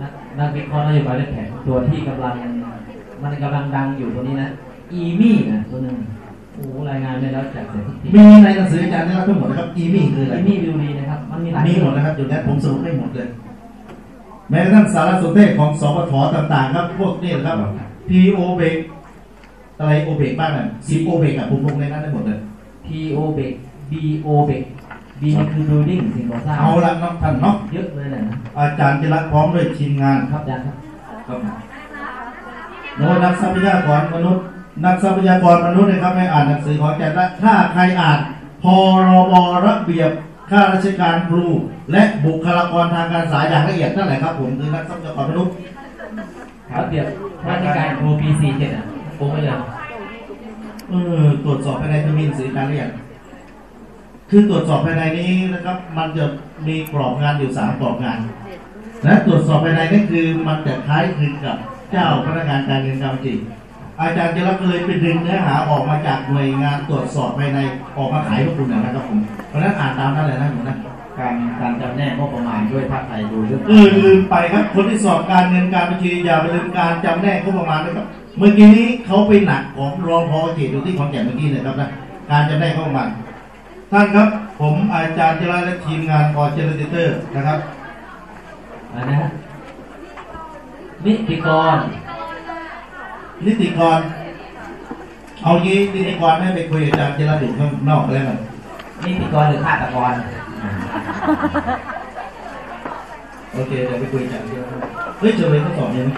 นักนักวิเคราะห์นโยบายและแผนตัวที่กำลังมันกำลังดังอยู่ตัวนี้นะอีมี่นะตัวหนึงโอ้โหรายงานได้แล้วจากเศรษฐกิจมีในหนังสืออาจารย์ได้รับทั้งหมดนะครับอีมี่คืออะไรอีมี่วิวดีนะครับมันมีหลายมีหมดนะครับอยู่ในผมสรุปให้หมดเลยแม้กระทั่งสารสนเทศของสปทต่างๆครับพวกนี้ครับ PO เบกอะไรโอเบกบ้างน่ะสิโอเบกอะผมลงในนั้นได้หมดเลย P O B B O B B นี่คือ building สิ่งก่อสร้างเอาละเนาะท่านเนาะเยอะเลยนะอาจารย์จิรัตน์พร้อมด้วยทีมงานครับอาจารย์ครับครับโดยนักทรัพยากรมนุษย์ นักทรัพยากรมนุษย์นะครับให้อ่านหนังสือของอาจารย์ละถ้าใครอ่านพรบระเบียบข้าราชการครู และบุคลากรทางการศึกษาอย่างละเอียดนั่นแหละครับผมคือนักทรัพยากรมนุษย์ระเบียบราชการครูปีสี่เจ็ดอะโอ้ไม่เลย เออตรวจสอบภายในจะมีหนังสือการเรียนคือตรวจสอบภายในนี้นะครับ มันจะมีกรอบงานอยู่สามกรอบงาน และตรวจสอบภายในนี่คือมันจะคล้ายคลึงกับเจ้าพนักงานการเงินการบัญชีอาจารย์จะรับเลยไปดึงเนื้อหาออกมาจากหน่วยงานตรวจสอบภายในออกมาขายพวกคุณนะครับผมเพราะฉะนั้นอ่านตามนั้นเลยนะผมนะการการจำแนกงบประมาณด้วยภาคไทยดูเรื่องเออลืมไปครับคนที่สอบการเงินการบัญชีอย่าไปลืมการจำแนกงบประมาณนะครับ เมื่อกี้นี้เขาไปหนักของรองพอเขตอยู่ที่ขอนแก่นเมื่อกี้เลยครับนะการจำแนกงบประมาณท่านครับ ผมอาจารย์จราและทีมงาน organizer นะครับอะไรนะฮะนิติกร นิติกร เอางี้นิติกรให้ไปคุยกับอาจารย์จราอยู่ข้างนอกแล้วกันนิติกรหรือฆาตกรโอเคเดี๋ยวไปคุยกับอาจารย์จราเฮ้ยเฉลยข้อสอบยังไหม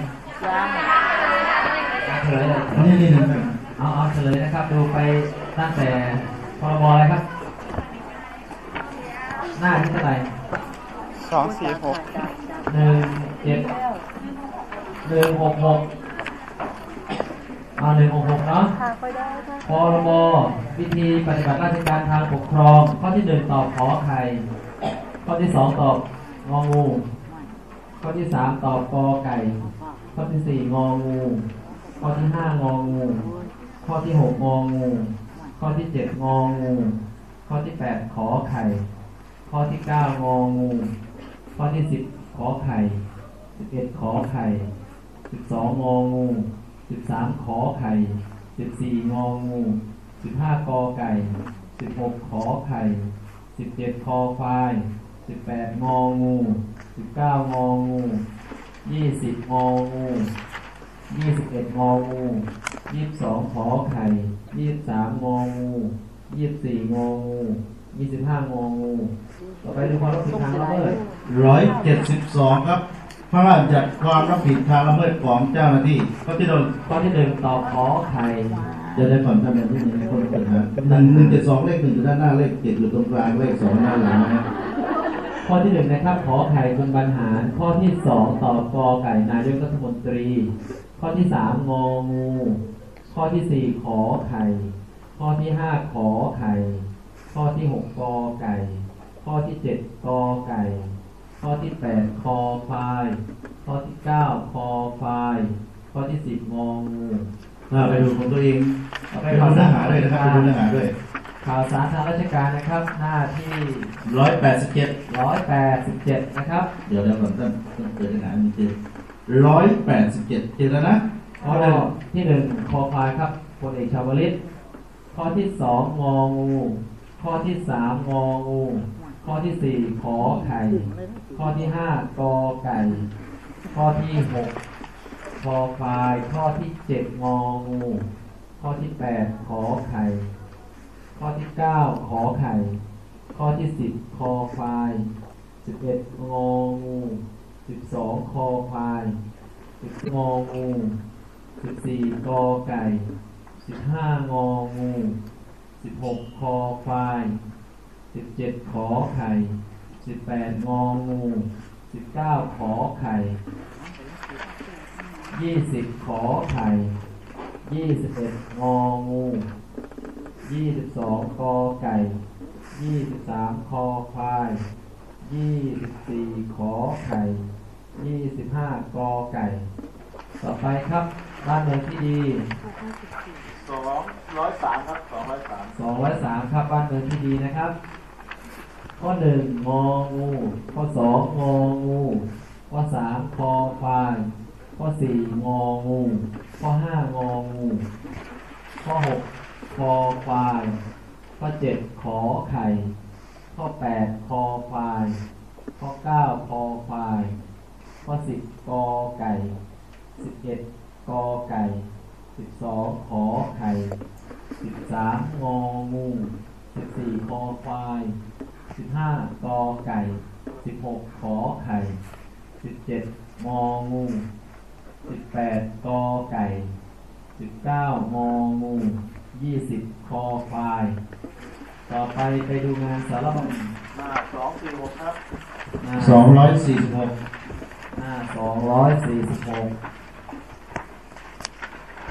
เฉลยเลยอันนี้นี่นะครับเอาเอาเฉลยนะครับ ดูไปตั้งแต่พรบอะไรครับ หน้าที่เท่าไหร่สองสี่หกหนึ่งเจ็ดหนึ่งหกหกเอาหนึ่งหกหกเนาะพรบวิธีปฏิบัติราชการทางปกครอง ข้อที่หนึ่งตอบขอไข่ข้อที่สองตอบงองู ข้อที่สามตอบกอไก่ ข้อที่สี่งองู ข้อที่ห้างองูข้อที่หกงองูข้อที่เจ็ดงองูข้อที่แปดขอไข่ข้อที่เก้างองูข้อที่สิบขอไข่สิบเอ็ดขอไข่สิบสองงองูสิบสามขอไข่สิบสี่งองูสิบห้ากอไก่สิบหกขอไข่สิบเจ็ดคอควายสิบแปดงองูสิบเก้างองูยี่สิบงองู ยี่สิบเอ็ดงองูยี่สิบสองขอไข่ยี่สิบสามงองูยี่สิบสี่งองูยี่สิบห้างองูต่อไปดูความรับผิดทางละเมิดร้อยเจ็ดสิบสองครับพระราชบัญญัติความรับผิดทางละเมิดของเจ้าหน้าที่ก็ที่โดนข้อที่หนึ่งตอบขอไข่จะได้ก่อนทำแบบนี้ในคนเกิดนะหนึ่งหนึ่งเจ็ดสองเลขหนึ่งอยู่ด้านหน้าเลขเจ็ดอยู่ตรงกลางเลขสองด้านหลังนะข้อที่หนึ่งนะครับขอไข่คุณบรรหารข้อที่สองตอบกอไก่นายกรัฐมนตรี ข้อที่สามงองู ข้อที่สี่ขอไข่ ข้อที่ห้าขอไข่ ข้อที่หกกอไก่ ข้อที่เจ็ดกอไก่ ข้อที่แปดคอควาย ข้อที่เก้าคอควาย ข้อที่สิบงองู อ่าไปดูของตัวเองต่อไปไปดูเนื้อหาด้วยนะครับไปดูเนื้อหาด้วยข่าวสารทางราชการนะครับ หน้าที่ ร้อยแปดสิบเจ็ดร้อยแปดสิบเจ็ดนะครับ เดี๋ยวเดี๋ยวก่อนท่านต้องเปิดเนื้อหามันเจอ ร้อยแปดสิบเจ็ดเจอแล้วนะข้อที่หนึ่งคอควายครับพลเอกชาวลิตข้อที่สองงองู ข้อที่สามงองู ข้อที่สี่ขอไข่ข้อที่ห้ากอไก่ ข้อที่หกคอควาย ข้อที่เจ็ดงองู ข้อที่แปดขอไข่ข้อที่เก้าขอไข่ ข้อที่สิบคอควายสิบเอ็ดงองู สิบสองคอควายสิบงองูสิบสี่กอไก่สิบห้างองูสิบหกคอควายสิบเจ็ดขอไข่สิบแปดงองูสิบเก้าขอไข่ยี่สิบขอไข่ยี่สิบเอ็ดงองูยี่สิบสองกอไก่ยี่สิบสามคอควายยี่สิบสี่ขอไข่ ยี่สิบห้ากอไก่ ต่อไปครับบ้านเมืองที่ดีสองร้อยสามครับสองร้อยสามสองร้อยสามครับบ้านเมืองที่ดีนะครับ ข้อหนึ่งงองู ข้อสองงองู ข้อสามคอควาย ข้อสี่งองู ข้อห้างองู ข้อหกคอควาย ข้อเจ็ดขอไข่ ข้อแปดคอควาย ข้อเก้าคอควาย ข้อสิบกอไก่สิบเอ็ดกอไก่สิบสองขอไข่สิบสามงองูสิบสี่คอควายสิบห้ากอไก่สิบหกขอไข่สิบเจ็ดงองูสิบแปดกอไก่สิบเก้างองูยี่สิบคอควาย ต่อไปไปดูงานสารบัญมาสองสี่หกครับสองร้อยสี่สิบหก หน้าสองร้อยสี่สิบหก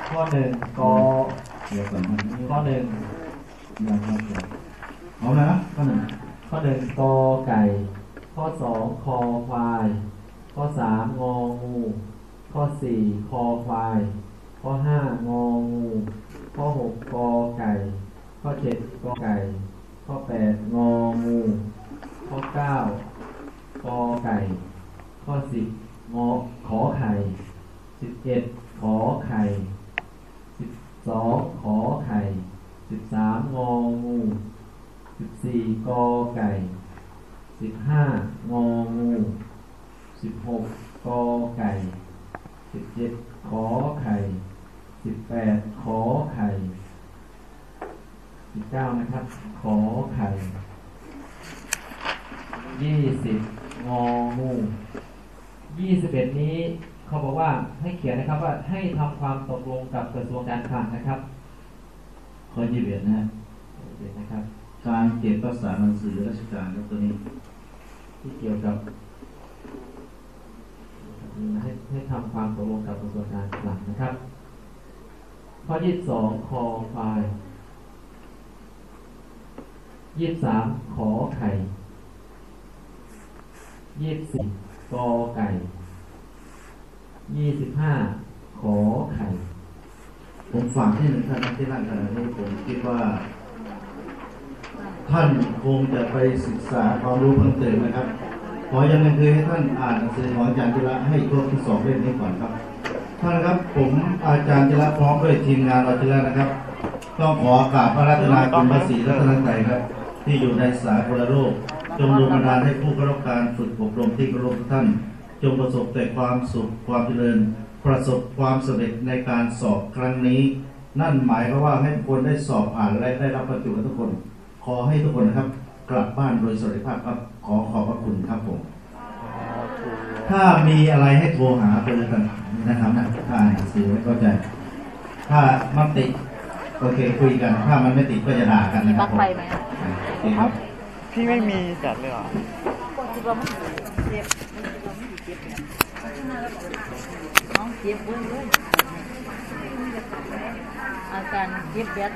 ข้อหนึ่งกอเดี๋ยวก่อนนะข้อหนึ่งยังครับเอาละข้อหนึ่งข้อหนึ่งกอไก่ ข้อสองคอควาย ข้อสามงองู ข้อสี่คอควาย ข้อห้างองู ข้อหกกอไก่ ข้อเจ็ดกอไก่ ข้อแปดงองู ข้อเก้ากอไก่ ข้อสิบงอขอไข่สิบเอ็ดขอไข่สิบสองขอไข่สิบสามงองูสิบสี่กอไก่สิบห้างองูสิบหกกอไก่สิบเจ็ดขอไข่สิบแปดขอไข่สิบเก้านะครับ ขอไข่ยี่สิบงองู ยี่สิบเอ็ดนี้เขาบอกว่าให้เขียนนะครับว่าให้ทำความตกลงกับกระทรวงการคลังนะครับ ข้อยี่สิบเอ็ดนะฮะเห็นนะครับ การเก็บรักษาหนังสือราชการครับตัวนี้ ที่เกี่ยวกับให้ให้ทำความตกลงกับกระทรวงการคลังนะครับ ข้อยี่สิบสองคอควายยี่สิบสามขอไข่ยี่สิบสี่ กอไก่ยี่สิบห้าขอไข่ ผมฝากที่หนึ่งท่านที่นั่งขณะนี้ผมคิดว่า ท่านคงจะไปศึกษาความรู้เพิ่มเติมนะครับ ขอยังไงคือให้ท่านอ่านหนังสือของอาจารย์จิระให้ครบที่สองเล่มนี้ก่อนครับ ท่านครับผมอาจารย์จิระพร้อมด้วยทีมงานเราจิระนะครับ ต้องขอกราบพระรัตนาคุณพระศรีรัตนไตรครับ ที่อยู่ในสากลโลก จงดลบันดาลให้ผู้เข้ารับการฝึกอบรมที่เคารพทุกท่าน จงประสบแต่ความสุขความเจริญ ประสบความสำเร็จในการสอบครั้งนี้ นั่นหมายความว่าให้ทุกคนได้สอบผ่านและได้รับบรรจุกันทุกคน ขอให้ทุกคนนะครับ กลับบ้านโดยสวัสดิภาพครับขอขอบพระคุณครับผมถ้ามีอะไรให้โทรหาเบอร์ต่างๆนะครับนะถ้าอ่านหนังสือไม่เข้าใจ ถ้ามันติดโอเคคุยกัน ถ้ามันไม่ติดก็จะด่ากันมีนะคปรัลั๊บกผมไฟไหมอะโอเคครับ พี่ไม่มีจัดเลยเหรอคิดว่ามันเจ็บเจ็บเนี่ยน้องเจ็บเว้ยอาการเจ็บแบด